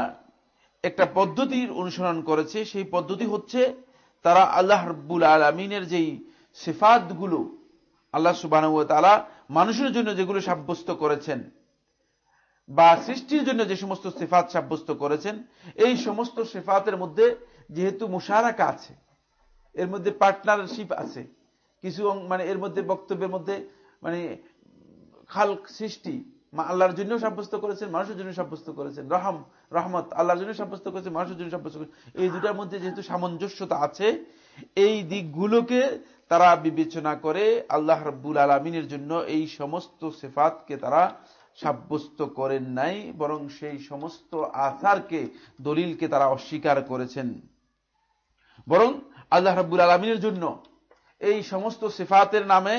Speaker 1: একটা পদ্ধতির অনুসরণ করেছে। সেই পদ্ধতি হচ্ছে তারা আল্লাহ রব্বুল আলমিনের যেই সেফাতগুলো আল্লাহ সুবাহ তারা মানুষের জন্য যেগুলো সাব্যস্ত করেছেন বা সৃষ্টির জন্য যে সমস্ত সেফাত সাব্যস্ত করেছেন, এই সমস্ত সেফাতের মধ্যে যেহেতু মুশারাকা আছে, এর মধ্যে পার্টনারশিপ আছে, কিছু মানে এর মধ্যে বক্তব্যের মধ্যে মানে খাল সৃষ্টি আল্লাহর জন্য সাব্যস্ত করেছেন, মানুষের জন্য সাব্যস্ত করেছেন। রহম, রহমত, আল্লাহর জন্য সাব্যস্ত করেছেন, মানুষের জন্য সাব্যস্ত করেছেন। এই দুটার মধ্যে যেহেতু সামঞ্জস্যতা আছে, এই দিকগুলোকে তারা বিবেচনা করে আল্লাহ রব্বুল আলমিনের জন্য এই সমস্ত সেফাতকে তারা সাব্যস্ত করেন নাই, বরং সেই সমস্ত আসারকে, দলিলকে তারা অস্বীকার করেছেন। বরং আল্লাহ রব্বুল আলমিনের জন্য এই সমস্ত সিফাতের নামে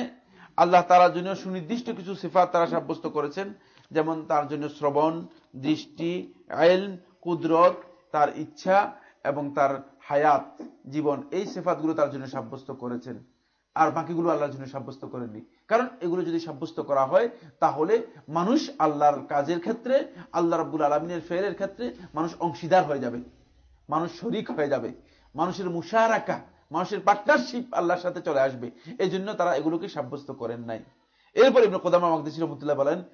Speaker 1: আল্লাহ তার জন্য সুনির্দিষ্ট কিছু সিফাত তারা সাব্যস্ত করেছেন, যেমন তার জন্য শ্রবণ, দৃষ্টি আইল কুদরত, তার ইচ্ছা এবং তার হায়াত, জীবন, এই সেফাতগুলো তার জন্য সাব্যস্ত করেছেন। আর বাকিগুলো আল্লাহর জন্য সাব্যস্ত করেননি। কারণ এগুলো যদি সাব্যস্ত করা হয়, তাহলে মানুষ আল্লাহর কাজের ক্ষেত্রে, আল্লাহ রাব্বুল আলমিনের ফেরের ক্ষেত্রে মানুষ অংশীদার হয়ে যাবে, মানুষ শরিক হয়ে যাবে, মানুষের মুশারাকা মানুষের পার্টনারশিপ আল্লাহর সাথে চলে আসবে। এই জন্য তারা এগুলোকে সাব্যস্ত করেন নাই। এরপর কোদামা মাকদিসি রহমতুল্লাহ বলেন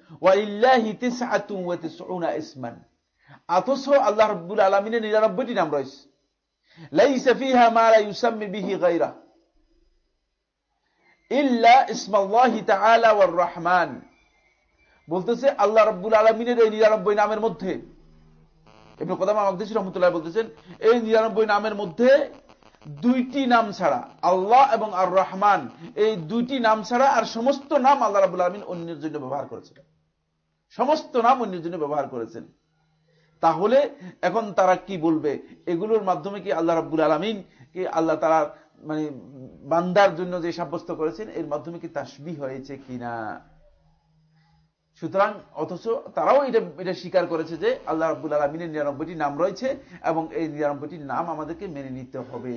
Speaker 1: ইসমান। আল্লাহ রাব্বুল আলামিনের 99টি নাম রয়েছে। রহমান। বলতেছে, আল্লাহ রাব্বুল আলামিনের এই 99 নামের মধ্যে। ইবনে রহমতুল্লাহ বলতেছেন, এই 99 নামের মধ্যে দুইটি নাম ছাড়া, আল্লাহ এবং আর রহমান এই দুইটি নাম ছাড়া আর সমস্ত নাম আল্লাহ রাবুল আলমিন অন্যের জন্য ব্যবহার করেছেন। সমস্ত নাম অন্যের জন্য ব্যবহার করেছেন। তাহলে এখন তারা কি বলবে? এগুলোর মাধ্যমে কি আল্লাহ রাবুল আলমিন কি আল্লাহ তারা মানে বান্দার জন্য যে সাব্যস্ত করেছেন, এর মাধ্যমে কি তাসবি হয়েছে কিনা? সুতরাং অথচ তারাও এটা এটা স্বীকার করেছে যে আল্লাহ রাবুল আলমিনের নিরানব্বইটি নাম রয়েছে এবং এই নিরানব্বইটি নাম আমাদেরকে মেনে নিতে হবে।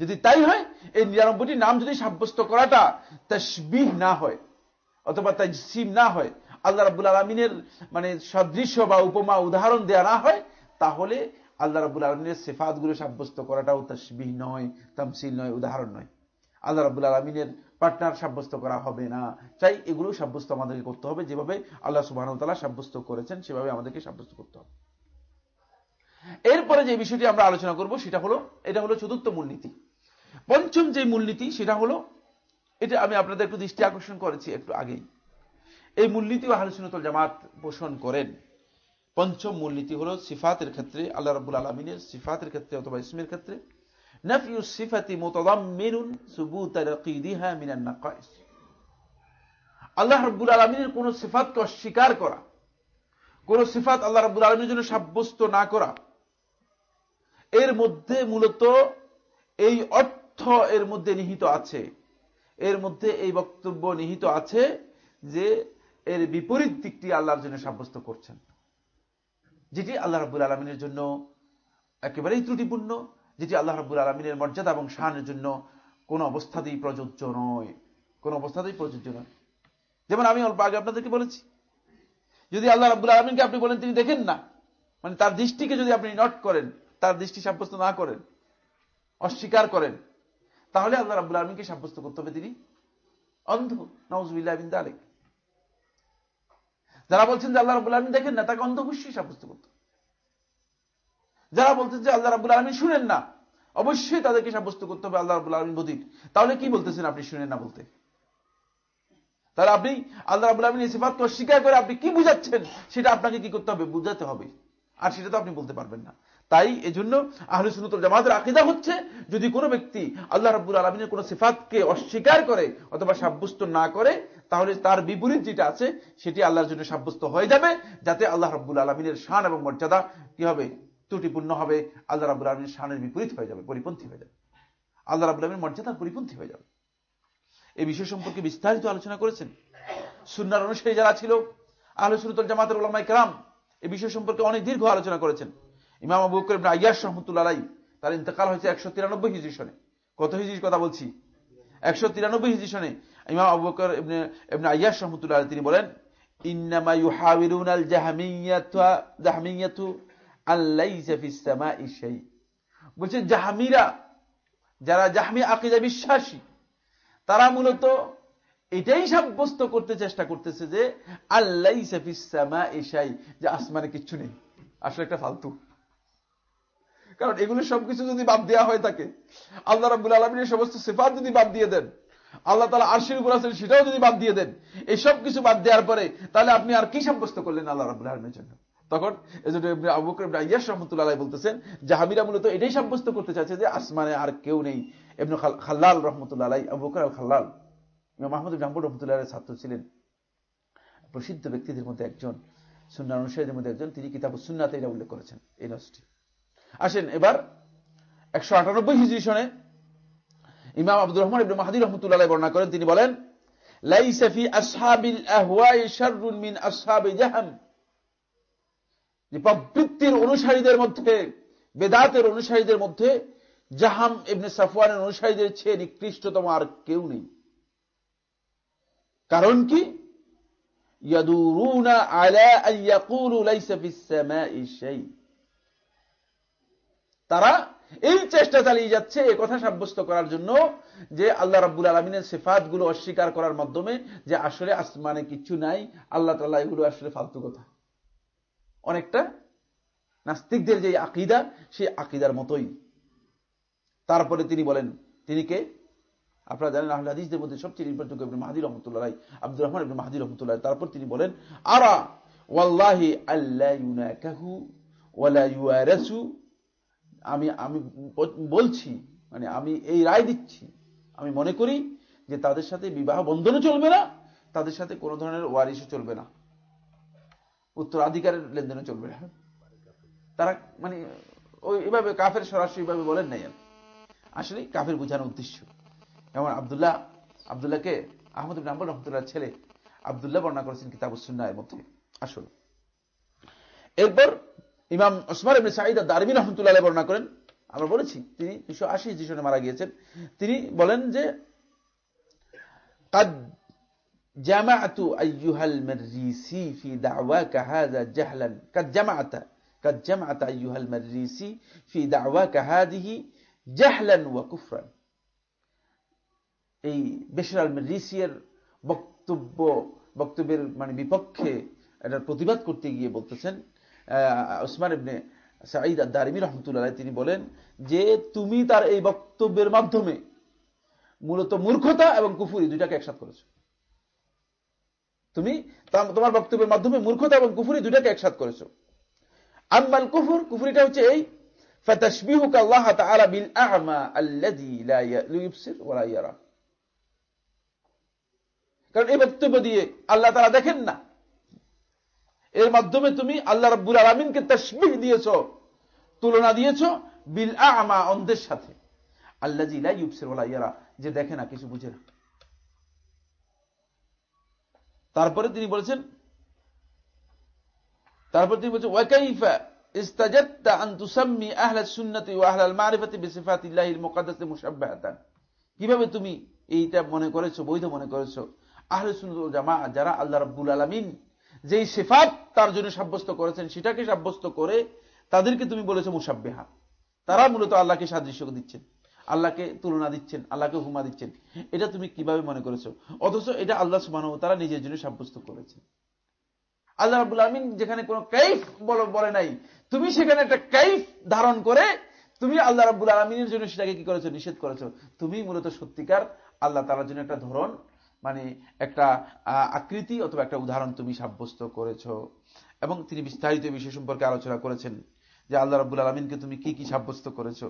Speaker 1: যদি তাই হয়, এই নিরানব্বইটি নাম যদি সাব্যস্ত করাটা তসবিহ না হয় অথবা তাজসিম না হয়, আল্লাহ রাবুল আলমিনের মানে সদৃশ্য বা উপমা, উদাহরণ দেয়া না হয়, তাহলে আল্লাহ রাবুল আলমিনের সেফাতগুলো সাব্যস্ত করাটাও তসবিহ নয়, তামসিল নয়, উদাহরণ নয়। আল্লাহ রাবুল আলমিনের পার্টনার সাব্যস্ত করা হবে না। চাই এগুলো সাব্যস্ত আমাদেরকে করতে হবে। যেভাবে আল্লাহ সুবাহতালা সাব্যস্ত করেছেন, সেভাবে আমাদেরকে সাব্যস্ত করতে হবে। এরপরে যে বিষয়টি আমরা আলোচনা করব, সেটা হলো, এটা হলো চতুর্থ মূলনীতি। পঞ্চম যে মূলনীতি, সেটা হলো, এটা আমি আপনাদের একটু দৃষ্টি আকর্ষণ করেছি একটু আগেই। এই মূলনীতি ও আলোচনাতল জামাত পোষণ করেন। পঞ্চম মূলনীতি হলো সিফাতের ক্ষেত্রে, আল্লাহ রবুল আলমিনের সিফাতের ক্ষেত্রে অথবা ইসমের ক্ষেত্রে। নাফিউ সিফাতি মুতাদাম্মিনুন সুবুত রাকিদিহা মিনান নাকাইস। আল্লাহ রাব্বুল আলামিনের কোন সিফাতকে অস্বীকার করা, কোন সিফাত আল্লাহ রাব্বুল আলামিনের জন্য সাব্যস্ত না করা, এর মধ্যে মূলত এই অর্থ এর মধ্যে নিহিত আছে। এর মধ্যে এই বক্তব্য নিহিত আছে যে এর বিপরীত দিকটি আল্লাহর জন্য সাব্যস্ত করছেন, যেটি আল্লাহ রাব্বুল আলমিনের জন্য একেবারেই ত্রুটিপূর্ণ। যেটি আল্লাহ রাবুল আলমিনের মর্যাদা এবং শানের জন্য কোন অবস্থাতেই প্রযোজ্য নয়। কোন অবস্থাতেই প্রযোজ্য নয়। যেমন আমি অল্প আগে আপনাদেরকে বলেছি, যদি আল্লাহ রাবুল আলমিনকে আপনি বলেন তিনি দেখেন না মানে তার দৃষ্টিকে যদি আপনি নট করেন, তার দৃষ্টি সাব্যস্ত না করেন, অস্বীকার করেন, তাহলে আল্লাহ রাবুল আলমিনকে সাব্যস্ত করতে হবে তিনি অন্ধ। নওয়াজ আলেক যারা বলছেন যে আল্লাহ রাবুল আলমিন দেখেন না, তাকে অন্ধ অবশ্যই সাব্যস্ত করতে যারা বলতেন যে আল্লাহ রাবুল আলমী শুনেন না, অবশ্যই তাদেরকে সাব্যস্ত করতে হবে আল্লাহ রাবুল আলমী বদির তাহলে কি বলতেছেন আপনি শুনেন না বলতে? তাহলে আপনি আল্লাহ রাবুল আলমী সিফাতকে অস্বীকার করে আপনি কি বুঝাচ্ছেন? সেটা আপনাকে কি করতে হবে? বুঝাতে হবে। আর সেটা তো আপনি বলতে পারবেন না। তাই এই জন্য আহলে সুনতল জামাতের আকিদা হচ্ছে, যদি কোনো ব্যক্তি আল্লাহ রাবুল আলমিনের কোন সিফাতকে অস্বীকার করে অথবা সাব্যস্ত না করে, তাহলে তার বিপরীত যেটা আছে, সেটি আল্লাহর জন্য সাব্যস্ত হয়ে যাবে, যাতে আল্লাহ রাবুল আলমিনের শান এবং মর্যাদা কি হবে? ত্রুটিপূর্ণ হবে, আল্লাহ রাবুল আলমীর শানের বিপরীত হয়ে যাবে, পরিপন্থী হয়ে যাবে। আল্লাহ রাবুল আলমীর মর্যাদার পরিপন্থী হয়ে যাবে। এই বিষয় সম্পর্কে বিস্তারিত আলোচনা করেছেন। সুনার অনুসারী যারা ছিল, আহলে জামাতের ওলামাই কালাম এই বিষয় সম্পর্কে অনেক দীর্ঘ আলোচনা করেছেন। ইমাম আবু ইবনে আয়াস রহমতুল্লাহ তার ইন্তকাল হয়েছে একশো তিরানব্বই হিজরি সনে। কত হিজরির কথা বলছি? একশো তিরানব্বই হিজরি সনে ইমাম আবু বকর ইবনে আয়াস রহমতুল্লাহ তিনি বলেন, ইন্নামা ইউহাবিরুন আল জাহমিয়াতু জাহমিয়াতু বলছে, জাহামিরা, যারা জাহামি আকিদা বিশ্বাসী, তারা মূলত এটাই সাব্যস্ত করতে চেষ্টা করতেছে যে আল্লাহ ইসাই যে আসমানে কিচ্ছু নেই। আসলে একটা ফালতু। কারণ এগুলো সবকিছু যদি বাদ দেওয়া হয়ে থাকে, আল্লাহ রাবুল আলমিনের সমস্ত সেফাত যদি বাদ দিয়ে দেন, আল্লাহ তালা আরশির উপর আছেন সেটাও যদি বাদ দিয়ে দেন, এই সব কিছু বাদ দেওয়ার পরে তাহলে আপনি আর কি সাব্যস্ত করলেন আল্লাহ রাবুল আলমের জন্য? তখন ইয়াস রহমতুল্লাহ বলতেছেন জাহাবিরা মূলত এটাই সাব্যস্ত করতে চাচ্ছে যে আসমানে আর কেউ নেই। এমন খাল্লাল রহমতুল্লাহ আবুকর আল খাল্লাল মাহমুদ জাম্বুর রহমতুল্লাহ ছাত্র ছিলেন। প্রসিদ্ধ ব্যক্তিদের মধ্যে একজন সুন্না অনুসারীদের মধ্যে একজন, তিনি কিতাব সুন্নাতে এটা উল্লেখ করেছেন, এই নসটি আসেন এবার একশো আটানব্বই হিজরি সনে ইমাম আব্দুর রহমান ইবনে মাহাদি রহমতুল্লাহ বর্ণনা করেন, তিনি বলেন লাইসাফি আসহাবিল আহওয়াই শাররুন মিন আসহাবি জাহাম যে প্রবৃত্তির অনুসারীদের মধ্যে, বেদাতের অনুসারীদের মধ্যে জাহাম ইবনে সাফওয়ানের অনুসারীদের চেয়ে নিকৃষ্টতম আর কেউ নেই। কারণ কি? তারা এই চেষ্টা চালিয়ে যাচ্ছে এ কথা সাব্যস্ত করার জন্য যে আল্লাহ রাব্বুল আলমিনের সেফাতগুলো অস্বীকার করার মাধ্যমে যে আসলে আসমানে কিছু নাই, আল্লাহ তাল্লাহ এগুলো আসলে ফালতু কথা। অনেকটা নাস্তিকদের যে আকিদা সেই আকিদার মতোই। তারপরে তিনি বলেন, তিনি কে? আপনারা জানেন আহলে হাদিসদের মধ্যে সবচেয়ে নির্ভরযোগ্য ইবনে মাহাদি রহমতুল্লাহ আব্দুর রহমান ইবনে মাহাদি রহমতুল্লাহ তারপর তিনি বলেন, আরা ওয়াল্লাহি আল্লা ইউনাকাহু আমি আমি বলছি মানে আমি এই রায় দিচ্ছি, আমি মনে করি যে তাদের সাথে বিবাহ বন্ধনও চলবে না, তাদের সাথে কোনো ধরনের ওয়ারিশও চলবে না। উত্তরাধিকারের লেনদেনও চলবে। না তারা মানে ওই এভাবে কাফের সরাসরি ভাবে বলেন নাই আসলে কাফের বোঝানোর উদ্দেশ্য। যেমন আবদুল্লাহ, আবদুল্লাহকে আহমদ আম্বুল রহমতুল্লাহ ছেলে আবদুল্লাহ বর্ণনা করেছেন কিতাব সুন্নায়ের মধ্যে। আসল এরপর ইমাম ওসমান ইবনে সাঈদ দারমি রহমতুল্লাহ বর্ণনা করেন। আমরা বলেছি, তিনি দুশো আশি মারা গিয়েছেন। তিনি বলেন যে জামাআতু আইয়ুহাল ফি দাওয়াকা হাযা জাহলান। আইয়ুহাল ফি দাওয়াকা হাযিহি জাহলান ওয়া কুফরান। এই বক্তব্য, বক্তব্যের মানে বিপক্ষে এটার প্রতিবাদ করতে গিয়ে বলতেছেন ওসমান ইবনে সাঈদ আর দারিমি রহমতুল্লাহ তিনি বলেন যে তুমি তার এই বক্তব্যের মাধ্যমে মূলত মূর্খতা এবং কুফুরি দুইটাকে একসাথ করেছ। তুমি তোমার বক্তব্যের মাধ্যমে মূর্খতা এবং কুফুরি দুইটাকে একসাথ করেছো আম্মাল কুফুর কুফুরিটা হচ্ছে এই فتشبيهك الله تعالى بالأعمى الذي لا يبصر ولا يرى কারণ এই বক্তব্য দিয়ে আল্লাহ তারা দেখেন না এর মাধ্যমে তুমি আল্লাহ রব্বুল আলমিনকে তসবিহ দিয়েছ তুলনা দিয়েছ বিল আমা অন্ধের সাথে আল্লাহ ইয়ারা যে দেখে না কিছু বুঝে না তারপরে তিনি বলেছেন, তারপরে তিনি বলছেন, ওয়াকাইফা ইস্তাজাত্তা আন তুসাম্মি আহলাস সুন্নতি ওয়া আহলাল মারিফাতি বিসিফাতিল্লাহিল মুকাদ্দাসি মুশাব্বাহাতান। কীভাবে তুমি এইটা মনে করেছ, বৈধ মনে করেছ? আহলে সুন্নত জামা যারা আল্লাহ রাব্বুল আলামিন যেই সিফাত তার জন্য সাব্যস্ত করেছেন, সেটাকে সাব্যস্ত করে তাদেরকে তুমি বলেছ মুসাব্বেহা তারা মূলত আল্লাহকে সাদৃশ্য দিচ্ছেন। আল্লাহকে তুলনা দিচ্ছেন, আল্লাহকে হুমা দিচ্ছেন। এটা তুমি কীভাবে মনে করেছ? অথচ এটা আল্লাহ সুবাহ তারা নিজের জন্য সাব্যস্ত করেছে আল্লাহ রাবুল আলমিন যেখানে কোনো কাইফ বলে নাই, তুমি সেখানে একটা কাইফ ধারণ করে তুমি আল্লাহ রাবুল আলমিনের জন্য সেটাকে কি করেছ? নিষেধ করেছ। তুমি মূলত সত্যিকার আল্লাহ তালার জন্য একটা ধরন মানে একটা আকৃতি অথবা একটা উদাহরণ তুমি সাব্যস্ত করেছ। এবং তিনি বিস্তারিত বিষয় সম্পর্কে আলোচনা করেছেন যে আল্লাহ রাবুল আলমিনকে তুমি কি কি সাব্যস্ত করেছ।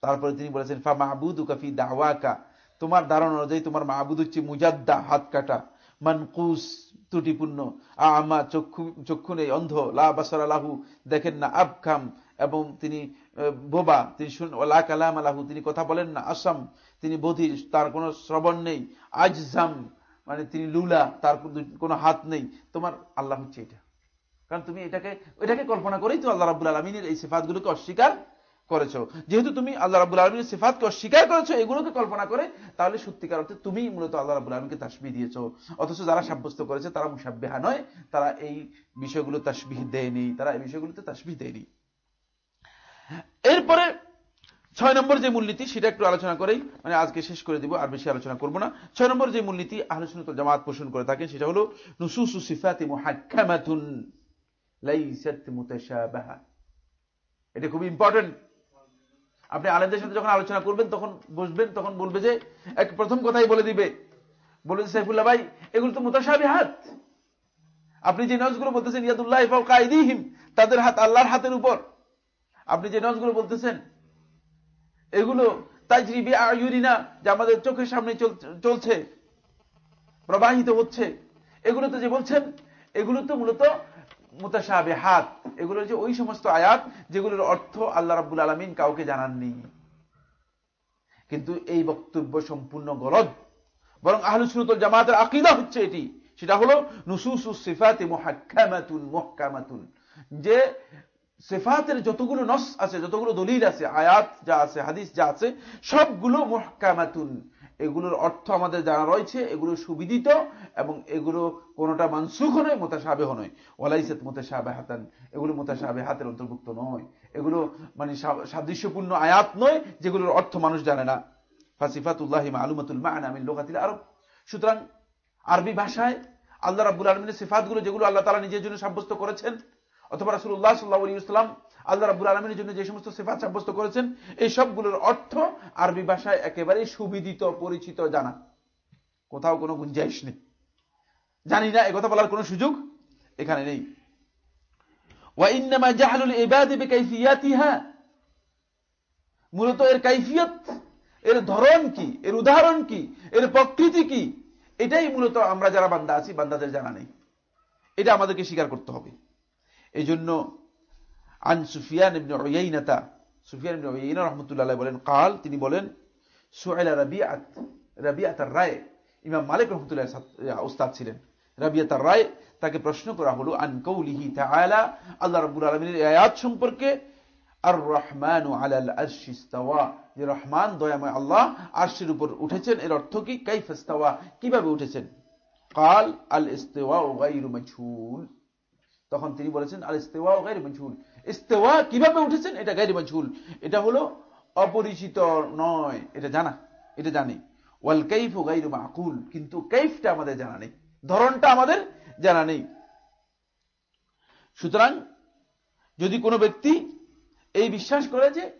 Speaker 1: তারপরে তিনি বলেছেন ফা মাহবুদ কাফি দাওয়াকা। তোমার ধারণা অনুযায়ী তোমার মাহবুদ হচ্ছে মুজাদ্দা, হাত কাটা, মানকুস, ত্রুটিপূর্ণ। আমা চক্ষু চক্ষু নেই, অন্ধ। লা বাসার আলাহু দেখেন না, আবখাম। এবং তিনি বোবা। তিনি লা কালাম আলাহু তিনি কথা বলেন না, আসাম। তিনি বধির, তার কোনো শ্রবণ নেই। আজজাম মানে তিনি লুলা, তার কোনো হাত নেই। তোমার আল্লাহ হচ্ছে এটা। কারণ তুমি এটাকে এটাকে কল্পনা করেই তো আল্লাহ রাবুল আলমিনের এই সিফাতগুলোকে অস্বীকার করেছ। যেহেতু তুমি আল্লাহ রাবুল আলমীর সিফাতকে অস্বীকার করেছ এগুলোকে কল্পনা করে, তাহলে সত্যিকার অর্থে তুমি মূলত আল্লাহ রাবুল আলমীকে তাসবি দিয়েছ। অথচ যারা সাব্যস্ত করেছে, তারা মুসাব্বেহা নয়, তারা এই বিষয়গুলো তাসবিহ দেয়নি, তারা এই বিষয়গুলোতে তাসবিহ দেয়নি। এরপরে ছয় নম্বর যে মূলনীতি, সেটা একটু আলোচনা করেই মানে আজকে শেষ করে দিব, আর বেশি আলোচনা করব না। ছয় নম্বর যে মূলনীতি আলোচনা জামাত পোষণ করে থাকেন, সেটা হলো, নুসুসু সিফাতি মুহাক্কামাতুন লাইসাত মুতাশাবাহা। এটা খুব ইম্পর্টেন্ট আপনি আলেমদের সাথে যখন আলোচনা করবেন, তখন বসবেন তখন বলবে যে, এক প্রথম কথাই বলে দিবে। বলে যে সাইফুল্লাহ ভাই, এগুলো তো মোতাসাবি হাত আপনি যে নজগুলো বলতেছেন, ইয়াদুল্লাহ কাইদিহিম, তাদের হাত আল্লাহর হাতের উপর। আপনি যে নজগুলো বলতেছেন, এগুলো তাজরিবি আয়ুরিনা, যে আমাদের চোখের সামনে চলছে, প্রবাহিত হচ্ছে। এগুলো তো যে বলছেন, এগুলো তো মূলত হাত এগুলো যে ওই সমস্ত আয়াত যেগুলোর অর্থ আল্লাহ রাবুল আলমিন কাউকে জানাননি। কিন্তু এই বক্তব্য সম্পূর্ণ বরং জামাতের আকিদা হচ্ছে এটি। সেটা হলো নুসুস সিফাতে মহাক্কামাতুন মহকামাতুন। যে সেফাতের যতগুলো নস আছে, যতগুলো দলিল আছে, আয়াত যা আছে, হাদিস যা আছে, সবগুলো মহকামাতুন। এগুলোর অর্থ আমাদের জানা রয়েছে, এগুলো সুবিদিত এবং এগুলো কোনোটা মানসুখ নয় মোতাসাবে নয়। ওয়ালাইসেত মোতাসাবে হাতান এগুলো মোতাসাবে হাতের অন্তর্ভুক্ত নয়। এগুলো মানে সাদৃশ্যপূর্ণ আয়াত নয়, যেগুলোর অর্থ মানুষ জানে না। ফাসিফাতুল্লাহ আলুমাতুল মান আমিন লোকাতিল আরব। সুতরাং আরবি ভাষায় আল্লাহ রাবুল আলমিনের সিফাতগুলো, যেগুলো আল্লাহ তালা নিজের জন্য সাব্যস্ত করেছেন, অথবা রাসুল্লাহ সাল্লাহ ইসলাম আল্লাহ রাবুল আলমিনের জন্য যে সমস্ত সেফাত সাব্যস্ত করেছেন, এই সবগুলোর অর্থ আরবি ভাষায় একেবারে সুবিদিত, পরিচিত, জানা। কোথাও কোনো গুঞ্জাইশ নেই। জানি না একথা বলার কোনো সুযোগ এখানে নেই। মূলত এর কাইফিয়ত, এর ধরন কি, এর উদাহরণ কি, এর প্রকৃতি কি, এটাই মূলত আমরা যারা বান্দা আছি, বান্দাদের জানা নেই। এটা আমাদেরকে স্বীকার করতে হবে। এই জন্য আন সুফিয়ান ইবনে উয়াইনাতা সুফিয়ান ইবনে উয়াইনা রাহমাতুল্লাহ বলেন, কাল তিনি বলেন সুআইলা রাবিআত রাবিআতার রায়। ইমাম মালিক রাহমাতুল্লাহ উস্তাদ ছিলেন। রাবিআতার রায় তাকে প্রশ্ন করা হলো, আন কৌলিহি তাআলা? আল্লাহ রাব্বুল আলামিনের আয়াত সম্পর্কে আর রহমান আলাল আরশিস্তাওয়া যে রহমান, দয়াময় আল্লাহ আরশির উপর উঠেছেন। এর অর্থ কি? কাইফাস্তাওয়া কীভাবে উঠেছেন? কাল আল ইস্তেওয়া ও গাইরু তখন তিনি বলেছেন আল ইস্তেওয়া ও গাইরু ইস্তেওয়া কীভাবে উঠেছেন? এটা গাইরু মাঝুল এটা হলো অপরিচিত নয়। এটা জানা? এটা জানি। ওয়াল কাইফ ও গাইরু মাকুল। কিন্তু কাইফটা আমাদের জানা নেই। ধরনটা আমাদের জানা নেই। সুতরাং যদি কোনো ব্যক্তি এই বিশ্বাস করে যে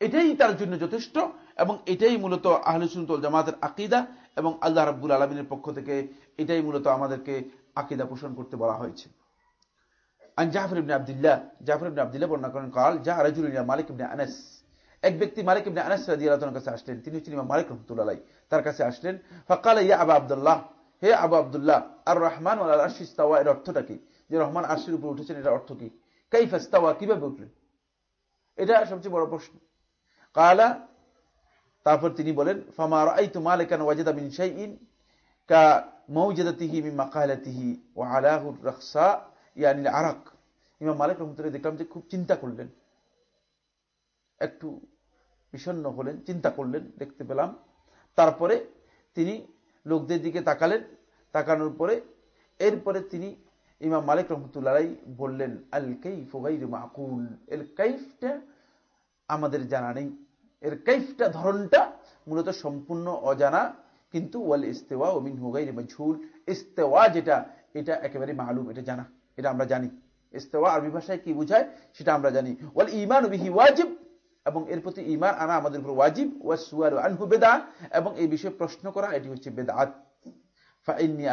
Speaker 1: এটাই তার জন্য যথেষ্ট এবং এটাই মূলত আহলুসুল জামাতের আকিদা এবং আল্লাহ রাব্বুল আলমিনের পক্ষ থেকে এটাই মূলত আমাদেরকে আকিদা পোষণ করতে বলা হয়েছে। এক ব্যক্তি মালিক ইবনে আনাস রাদিয়াল্লাহু কাছে আসলেন। তিনি হচ্ছেন ইমাম মালিক রহমতুল্লাহ তার কাছে আসলেন, ফাকাল ইয়া আবা আব্দুল্লাহ। হে আবু আব্দুল্লাহ আর রহমান ওয়াল আরশ ইস্তাওয়া এর অর্থটা কি? যে রহমান আরশের উপর উঠেছেন এর অর্থ কি? কাইফ ইস্তাওয়া কীভাবে উঠলেন? এটা সবচেয়ে বড় প্রশ্ন। কালা, তারপর তিনি বলেন ফামার আইতু মালিকান ওয়াজিদা বিন শাইইন কা মৌজাদাতিহি মিন মাকালাতিহি ওয়া ইয়ানি আরাক। ইমাম মালিক রহমতুল্লাহ দেখলাম যে খুব চিন্তা করলেন। একটু বিষণ্ন হলেন, চিন্তা করলেন, দেখতে পেলাম। তারপরে তিনি লোকদের দিকে তাকালেন। তাকানোর পরে এরপরে তিনি ইমাম মালিক রহমতুল্লাহ বললেন, আল কাইফ মাকুল। এর কাইফটা আমাদের জানা নেই। এর কাইফটা, ধরনটা মূলত সম্পূর্ণ অজানা, কিন্তু ওয়াল ইস্তেওয়া ও মিন হুগাই ঝুল ইস্তেওয়া যেটা, এটা একেবারে মালুম, এটা জানা। এটা আমরা জানি। ইস্তেওয়া আরবি ভাষায় কি বুঝায়? সেটা আমরা জানি। ওয়াল ইমান বিহি ওয়াজিব, এবং এর প্রতি ইমান আনা আমাদের উপর ওয়াজিব। ওয়া সুয়াল আনহু বেদা এবং এই বিষয়ে প্রশ্ন করা, এটি হচ্ছে বেদাত ফাইন্নি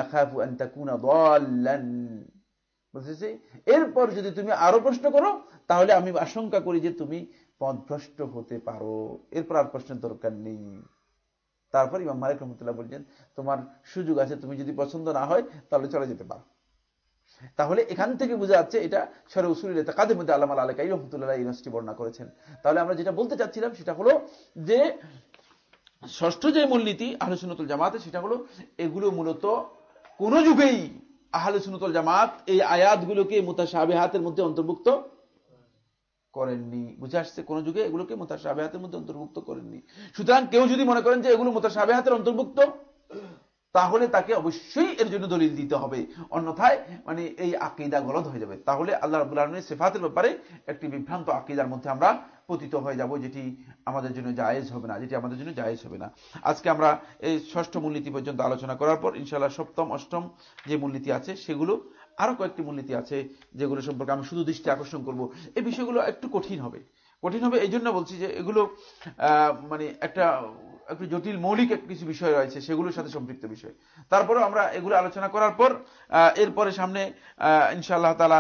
Speaker 1: এরপর যদি তুমি আরও প্রশ্ন করো, তাহলে আমি আশঙ্কা করি যে তুমি পথভ্রষ্ট হতে পারো। এরপর আর প্রশ্নের দরকার নেই। তারপর ইমাম মালিক রহমতুল্লাহ বলছেন, তোমার সুযোগ আছে, তুমি যদি পছন্দ না হয়, তাহলে চলে যেতে পারো। তাহলে এখান থেকে বোঝা যাচ্ছে এটা সরে উসুল কাদের মধ্যে আল্লাহ আলাকাই রহমতুল্লাহ ইউনিভার্সিটি বর্ণনা করেছেন। তাহলে আমরা যেটা বলতে চাচ্ছিলাম সেটা হলো যে, ষষ্ঠ যে মূলনীতি আহলসুনতুল জামাতে, সেটা হলো এগুলো মূলত কোন যুগেই আহলসুনতুল জামাত এই আয়াতগুলোকে হাতের মধ্যে অন্তর্ভুক্ত করেননি। বুঝে আসছে? কোন যুগে এগুলোকে হাতের মধ্যে অন্তর্ভুক্ত করেননি। সুতরাং কেউ যদি মনে করেন যে এগুলো হাতের অন্তর্ভুক্ত তাহলে তাকে অবশ্যই এর জন্য দলিল দিতে হবে। অন্যথায় মানে এই আকিদা গলদ হয়ে যাবে। তাহলে আল্লাহ রাবুল আলমের সেফাতের ব্যাপারে একটি বিভ্রান্ত আকিদার মধ্যে আমরা পতিত হয়ে যাব, যেটি আমাদের জন্য জায়েজ হবে না, যেটি আমাদের জন্য জায়েজ হবে না। আজকে আমরা এই ষষ্ঠ মূলনীতি পর্যন্ত আলোচনা করার পর ইনশাল্লাহ সপ্তম, অষ্টম যে মূলনীতি আছে, সেগুলো আরও কয়েকটি মূলনীতি আছে, যেগুলো সম্পর্কে আমি শুধু দৃষ্টি আকর্ষণ করব। এই বিষয়গুলো একটু কঠিন হবে। কঠিন হবে এই জন্য বলছি যে এগুলো মানে একটা একটু জটিল মৌলিক কিছু বিষয় রয়েছে, সেগুলোর সাথে সম্পৃক্ত বিষয়। তারপরেও আমরা এগুলো আলোচনা করার পর এরপরে সামনে ইনশাআল্লাহ তালা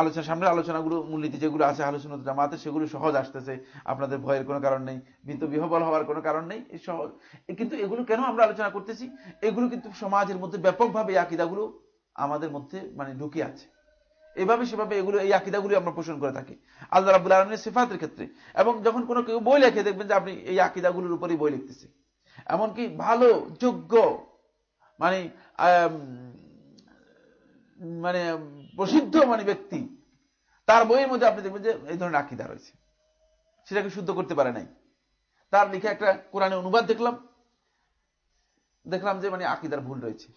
Speaker 1: আলোচনা, সামনের আলোচনাগুলো, মূলনীতি যেগুলো আছে, আলোচনা জামাতে, সেগুলো সহজ আসতেছে। আপনাদের ভয়ের কোনো কারণ নেই, ভীত বিহবল হওয়ার কোনো কারণ নেই সহজ। কিন্তু এগুলো কেন আমরা আলোচনা করতেছি? এগুলো কিন্তু সমাজের মধ্যে ব্যাপকভাবে আকিদাগুলো আমাদের মধ্যে মানে ঢুকে আছে। এভাবে সেভাবে এগুলো, এই আকিদাগুলি আমরা পোষণ করে থাকি। আল্লাহ রাবুল আলমের সিফাতের ক্ষেত্রে। এবং যখন কোনো কেউ বই লেখে, দেখবেন যে আপনি এই আকিদাগুলোর উপরই বই লিখতেছে। এমনকি ভালো, যোগ্য মানে মানে প্রসিদ্ধ মানে ব্যক্তি, তার বইয়ের মধ্যে আপনি দেখবেন যে এই ধরনের আকিদা রয়েছে। সেটাকে শুদ্ধ করতে পারে নাই। তার লিখে একটা কোরআনে অনুবাদ দেখলাম। দেখলাম যে মানে আকিদার ভুল রয়েছে।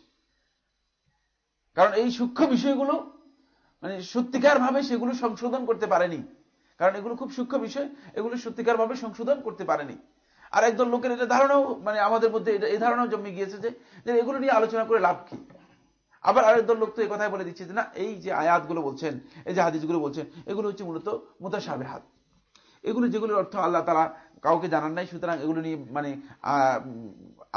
Speaker 1: কারণ এই সূক্ষ্ম বিষয়গুলো মানে সত্যিকার ভাবে সেগুলো সংশোধন করতে পারেনি। কারণ এগুলো খুব সূক্ষ্ম বিষয়, এগুলো সত্যিকার ভাবে সংশোধন করতে পারেনি। আর একদল লোকের এটা ধারণাও মানে আমাদের মধ্যে এই ধারণাও জমে গিয়েছে যে এগুলো নিয়ে আলোচনা করে লাভ কি? আবার আরেকদল লোক তো এই কথাই বলে দিচ্ছে যে, না, এই যে আয়াতগুলো বলছেন, এই যে হাদিসগুলো বলছেন, এগুলো হচ্ছে মূলত মোতাসাবে হাত এগুলো যেগুলোর অর্থ আল্লাহ তারা কাউকে জানান নাই, সুতরাং এগুলো নিয়ে মানে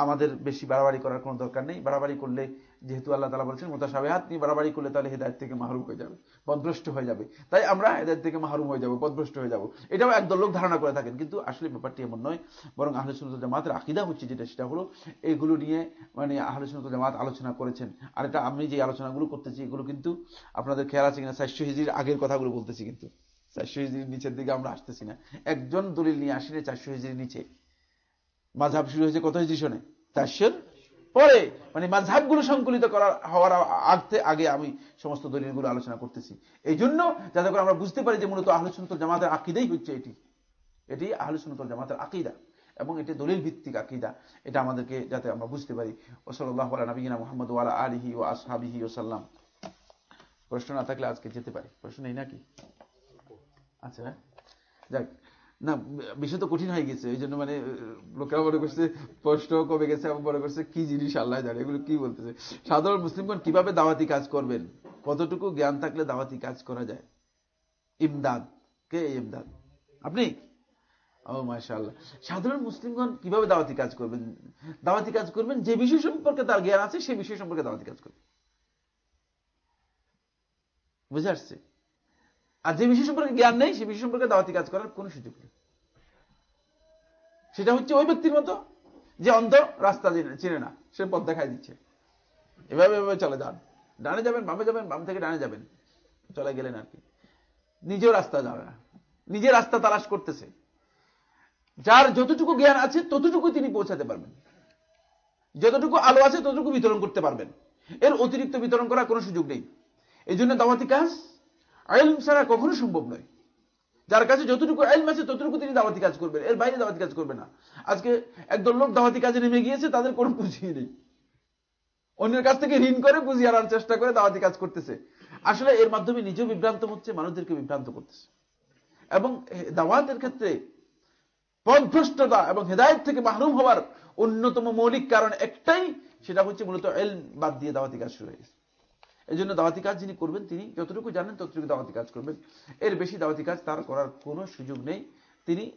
Speaker 1: আমাদের বেশি বাড়াবাড়ি করার কোনো দরকার নেই। বাড়াবাড়ি করলে যেহেতু আল্লাহ তালা বলছেন হাত নিয়ে বাড়াবাড়ি করলে তাহলে হেদায়ত থেকে মাহরুম হয়ে যাবে পদভ্রষ্ট হয়ে যাবে। তাই আমরা হেদায়ত থেকে মাহরুম হয়ে যাব পদভ্রষ্ট হয়ে যাব। এটাও একদল লোক ধারণা করে থাকেন, কিন্তু আসলে ব্যাপারটি এমন নয়, বরং আহলে সুনত জামাতের আকিদা হচ্ছে যেটা, সেটা হলো এগুলো নিয়ে মানে আহলে সুনত জামাত আলোচনা করেছেন। আর এটা আমি যে আলোচনাগুলো করতেছি, এগুলো কিন্তু আপনাদের খেয়াল আছে কিনা চারশো হিজির আগের কথাগুলো বলতেছি কিন্তু। চারশো হিজির নিচের দিকে আমরা আসতেছি না। একজন দলিল নিয়ে আসিনি চারশো হিজির নিচে। মাঝাব শুরু হয়েছে কত হিজি শোনে? চারশোর পরে মানে মাঝহাবগুলো সংকলিত করার, হওয়ার আগে আগে আমি সমস্ত দলিলগুলো আলোচনা করতেছি। এই জন্য যাতে করে আমরা বুঝতে পারি যে মূলত আহলুসুন্নতুল জামাতের আকিদাই হচ্ছে এটি। এটি আহলুসুন্নতুল জামাতের আকিদা এবং এটি দলিল ভিত্তিক আকিদা। এটা আমাদেরকে যাতে আমরা বুঝতে পারি। ওসল্লাহ নবীনা মোহাম্মদ ওয়ালা আলিহি ও আসহাবিহি ওসাল্লাম প্রশ্ন না থাকলে আজকে যেতে পারি। প্রশ্ন নেই নাকি? আচ্ছা যাক। না বিষয় তো কঠিন হয়ে গেছে এই জন্য মানে লোকেরা মনে করছে, প্রশ্ন কমে গেছে এবং মনে করছে, কি জিনিস আল্লাহ জানে, এগুলো কি বলতেছে? সাধারণ মুসলিমগণ কীভাবে দাওয়াতি কাজ করবেন? কতটুকু জ্ঞান থাকলে দাওয়াতি কাজ করা যায়? ইমদাদ। কে ইমদাদ? আপনি? ও, মাশাআল্লাহ। সাধারণ মুসলিমগণ কীভাবে দাওয়াতি কাজ করবেন? দাওয়াতি কাজ করবেন, যে বিষয় সম্পর্কে তার জ্ঞান আছে সেই বিষয় সম্পর্কে দাওয়াতি কাজ করবেন। বুঝে আসছে? আর যে বিষয় সম্পর্কে জ্ঞান নেই, সে বিষয় সম্পর্কে দাওয়াতি কাজ করার কোন সুযোগ নেই। সেটা হচ্ছে ওই ব্যক্তির মতো যে অন্ধ রাস্তা চিনে না, সে পথ দেখাই দিচ্ছে। এভাবে এভাবে চলে যান। ডানে যাবেন, বামে যাবেন, বাম থেকে ডানে যাবেন। চলে গেলেন আর কি। নিজেও রাস্তা যাবে না। নিজের রাস্তা তালাশ করতেছে। যার যতটুকু জ্ঞান আছে ততটুকু তিনি পৌঁছাতে পারবেন। যতটুকু আলো আছে, ততটুকু বিতরণ করতে পারবেন। এর অতিরিক্ত বিতরণ করার কোনো সুযোগ নেই। এই জন্য দাওয়াতি কাজ আইলম ছাড়া কখনো সম্ভব নয়। যার কাছে যতটুকু আইলম আছে, ততটুকু তিনি দাওয়াতি কাজ করবেন। এর বাইরে দাওয়াতি কাজ করবে না। আজকে একদল লোক দাওয়াতি কাজে নেমে গিয়েছে, তাদের কোনো পুঁজি নেই। অন্যের কাছ থেকে ঋণ করে পুঁজি আনার চেষ্টা করে দাওয়াতি কাজ করতেছে। আসলে এর মাধ্যমে নিজেও বিভ্রান্ত হচ্ছে, মানুষদেরকে বিভ্রান্ত করতেছে। এবং দাওয়াতের ক্ষেত্রে পদভ্রষ্টতা এবং হেদায়ত থেকে মাহরুম হওয়ার অন্যতম মৌলিক কারণ একটাই, সেটা হচ্ছে মূলত এল বাদ দিয়ে দাওয়াতি কাজ শুরু হয়েছে এই জন্য দাওয়াতি কাজ যিনি করবেন, তিনি যতটুকু জানেন ততটুকু দাওয়াতি কাজ করবেন। এর বেশি দাওয়াতি কাজ তার করার কোনো সুযোগ নেই। তিনি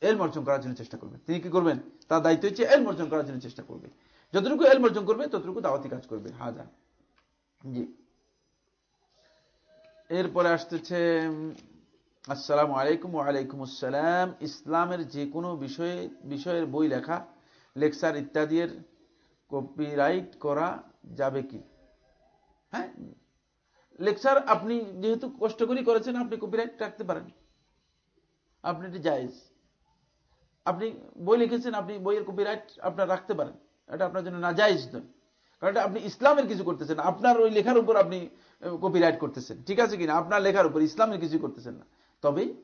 Speaker 1: এল অর্জন করার জন্য চেষ্টা করবেন। তিনি কি করবেন? তার দায়িত্ব হচ্ছে এল অর্জন করার জন্য চেষ্টা করবে। যতটুকু এল অর্জন করবে, ততটুকু দাওয়াতি কাজ করবে। হাজা জি। এরপরে আসতেছে, আসসালামু আলাইকুম ওয়ালাইকুম আসসালাম। ইসলামের যে কোনো বিষয়ে, বিষয়ের বই লেখা, লেকচার ইত্যাদির কপিরাইট করা যাবে কি? হ্যাঁ? লেকচার আপনি যেহেতু কষ্ট করে করেছেন, আপনি কপিরাইট রাখতে পারেন আপনি এটি জায়েজ। আপনি বই লিখেছেন, আপনি বইয়ের কপিরাইট আপনার রাখতে পারেন। এটা আপনার জন্য না জায়েজ নয়। কারণ এটা আপনি ইসলামের কিছু করতেছেন আপনার ওই লেখার উপর আপনি কপিরাইট করতেছেন। ঠিক আছে কিনা? আপনার লেখার উপর, ইসলামের কিছু করতেছেন না। তবে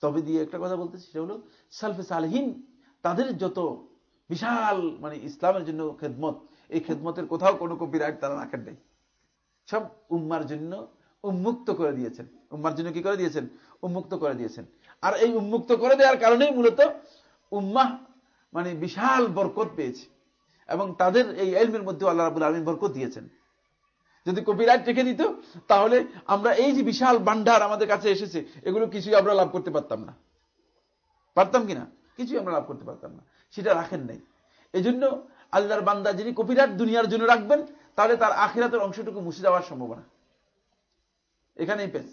Speaker 1: তবে দিয়ে একটা কথা বলতেছি, সেটা হলো, সালফে সালহীন, তাদের যত বিশাল মানে ইসলামের জন্য খেদমত, এই খেদমতের কোথাও কোনো কপিরাইট তারা রাখেন নাই। সব উম্মার জন্য উন্মুক্ত করে দিয়েছেন। উম্মার জন্য কি করে দিয়েছেন? উন্মুক্ত করে দিয়েছেন। আর এই উন্মুক্ত করে দেওয়ার কারণেই মূলত উম্মাহ মানে বিশাল বরকত পেয়েছে। এবং তাদের এই এলমের মধ্যে আল্লাহ রাবুল আলমিন বরকত দিয়েছেন। যদি কপিরাইট রেখে দিত, তাহলে আমরা এই যে বিশাল বান্ডার আমাদের কাছে এসেছে, এগুলো কিছুই আমরা লাভ করতে পারতাম না। পারতাম কিনা কিছুই আমরা লাভ করতে পারতাম না। সেটা রাখেন নাই। এই জন্য আল্লাহর বান্দা যিনি কপিরাইট দুনিয়ার জন্য রাখবেন তাহলে তার আখিরাতের অংশটুকু মুছে যাওয়ার সম্ভাবনা। এখানেই পেস।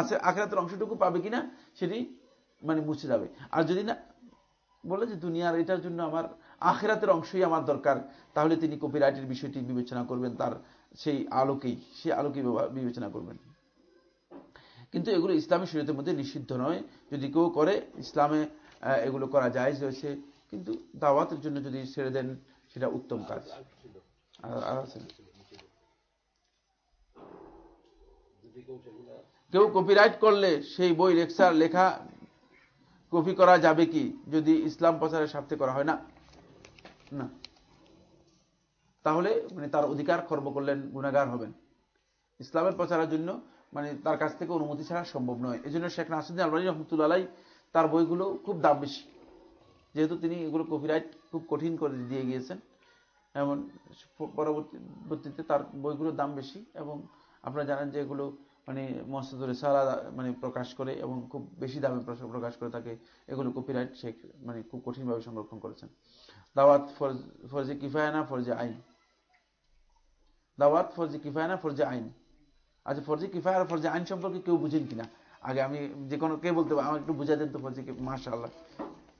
Speaker 1: আছে, আখিরাতের অংশটুকু পাবে কিনা সেটি মানে মুছে যাবে। আর যদি না বলে যে দুনিয়ার এটার জন্য আমার আখেরাতের অংশই আমার দরকার, তাহলে তিনি কপিরাইটের বিষয়টি বিবেচনা করবেন, তার সেই আলোকেই সেই আলোকেই বিবেচনা করবেন। কিন্তু এগুলো ইসলামী শরীয়তের মধ্যে নিষিদ্ধ নয়। যদি কেউ করে, ইসলামে এগুলো করা যায় রয়েছে কিন্তু দাওয়াতের জন্য যদি ছেড়ে দেন, সেটা উত্তম কাজ। কেউ কপিরাইট করলে সেই বই লেকচার লেখা কপি করা যাবে কি? যদি ইসলাম প্রচারের স্বার্থে করা হয় না। না। তাহলে মানে তার অধিকার খর্ব করলেন, গুণাগার হবেন। ইসলামের প্রচারের জন্য মানে তার কাছ থেকে অনুমতি ছাড়া সম্ভব নয়। এই জন্য শেখ নাসিদ্দিন আলবানী রহমতুল্লাহ তার বইগুলো খুব দাম বেশি। যেহেতু তিনি এগুলো কপিরাইট খুব কঠিন করে দিয়ে গিয়েছেন। এমন পরবর্তীতে তার বইগুলোর দাম বেশি এবং আপনারা জানেন যে এগুলো মানে মসজিদুল সারা মানে প্রকাশ করে এবং খুব বেশি দামে প্রকাশ করে থাকে। এগুলো কপিরাইট সে মানে খুব কঠিনভাবে সংরক্ষণ করেছেন। দাওয়াত ফরজে কিফায় না ফরজে আইন? দাওয়াত ফরজে কিফায় না ফরজে আইন? আচ্ছা ফরজে কিফায় আর ফরজে আইন সম্পর্কে কেউ বুঝেন কিনা? আগে আমি যে কোনো কে বলতে পারব আমার একটু বুঝাই দেন তো ফরজে মাসা আল্লাহ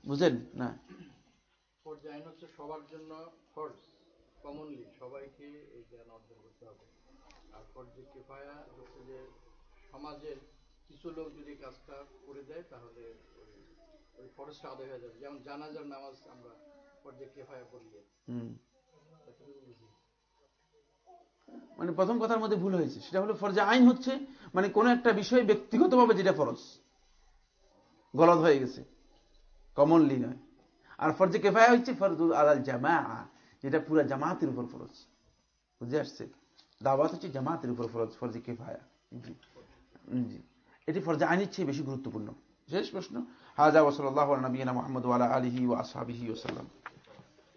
Speaker 1: বুঝেন? না?
Speaker 2: ফরজে আইন হচ্ছে সবার জন্য ফরজ। কমনলি সবাইকে এই জ্ঞান অর্জন করতে হবে। আর ফরজে কিফায়া হচ্ছে যে সমাজের কিছু লোক যদি কাজটা করে দেয় তাহলে ওই ফরজটা আদায় হয়ে যাবে। যেমন জানাজার নামাজ আমরা ফরজে কিফায়া পড়ি
Speaker 1: মানে প্রথম কথার মধ্যে ভুল হয়েছে। সেটা হলো ফরজে আইন হচ্ছে মানে কোন একটা বিষয় ব্যক্তিগতভাবে যেটা ফরজ গলদ হয়ে গেছে। কমনলি নয়। আর ফরজে কেফায়া হচ্ছে ফরজুল আলাল জামা যেটা পুরা জামাতের উপর ফরজ। বুঝে আসছে? দাওয়াত হচ্ছে জামাতের উপর ফরজ, ফরজে কেফায়া। জি। জি। এটি ফরজে আইনের চেয়ে বেশি গুরুত্বপূর্ণ। শেষ প্রশ্ন। হাজা ওসল আল্লাহ নবীনা মোহাম্মদ আলা আলহি ও আসহাবিহি ওসাল্লাম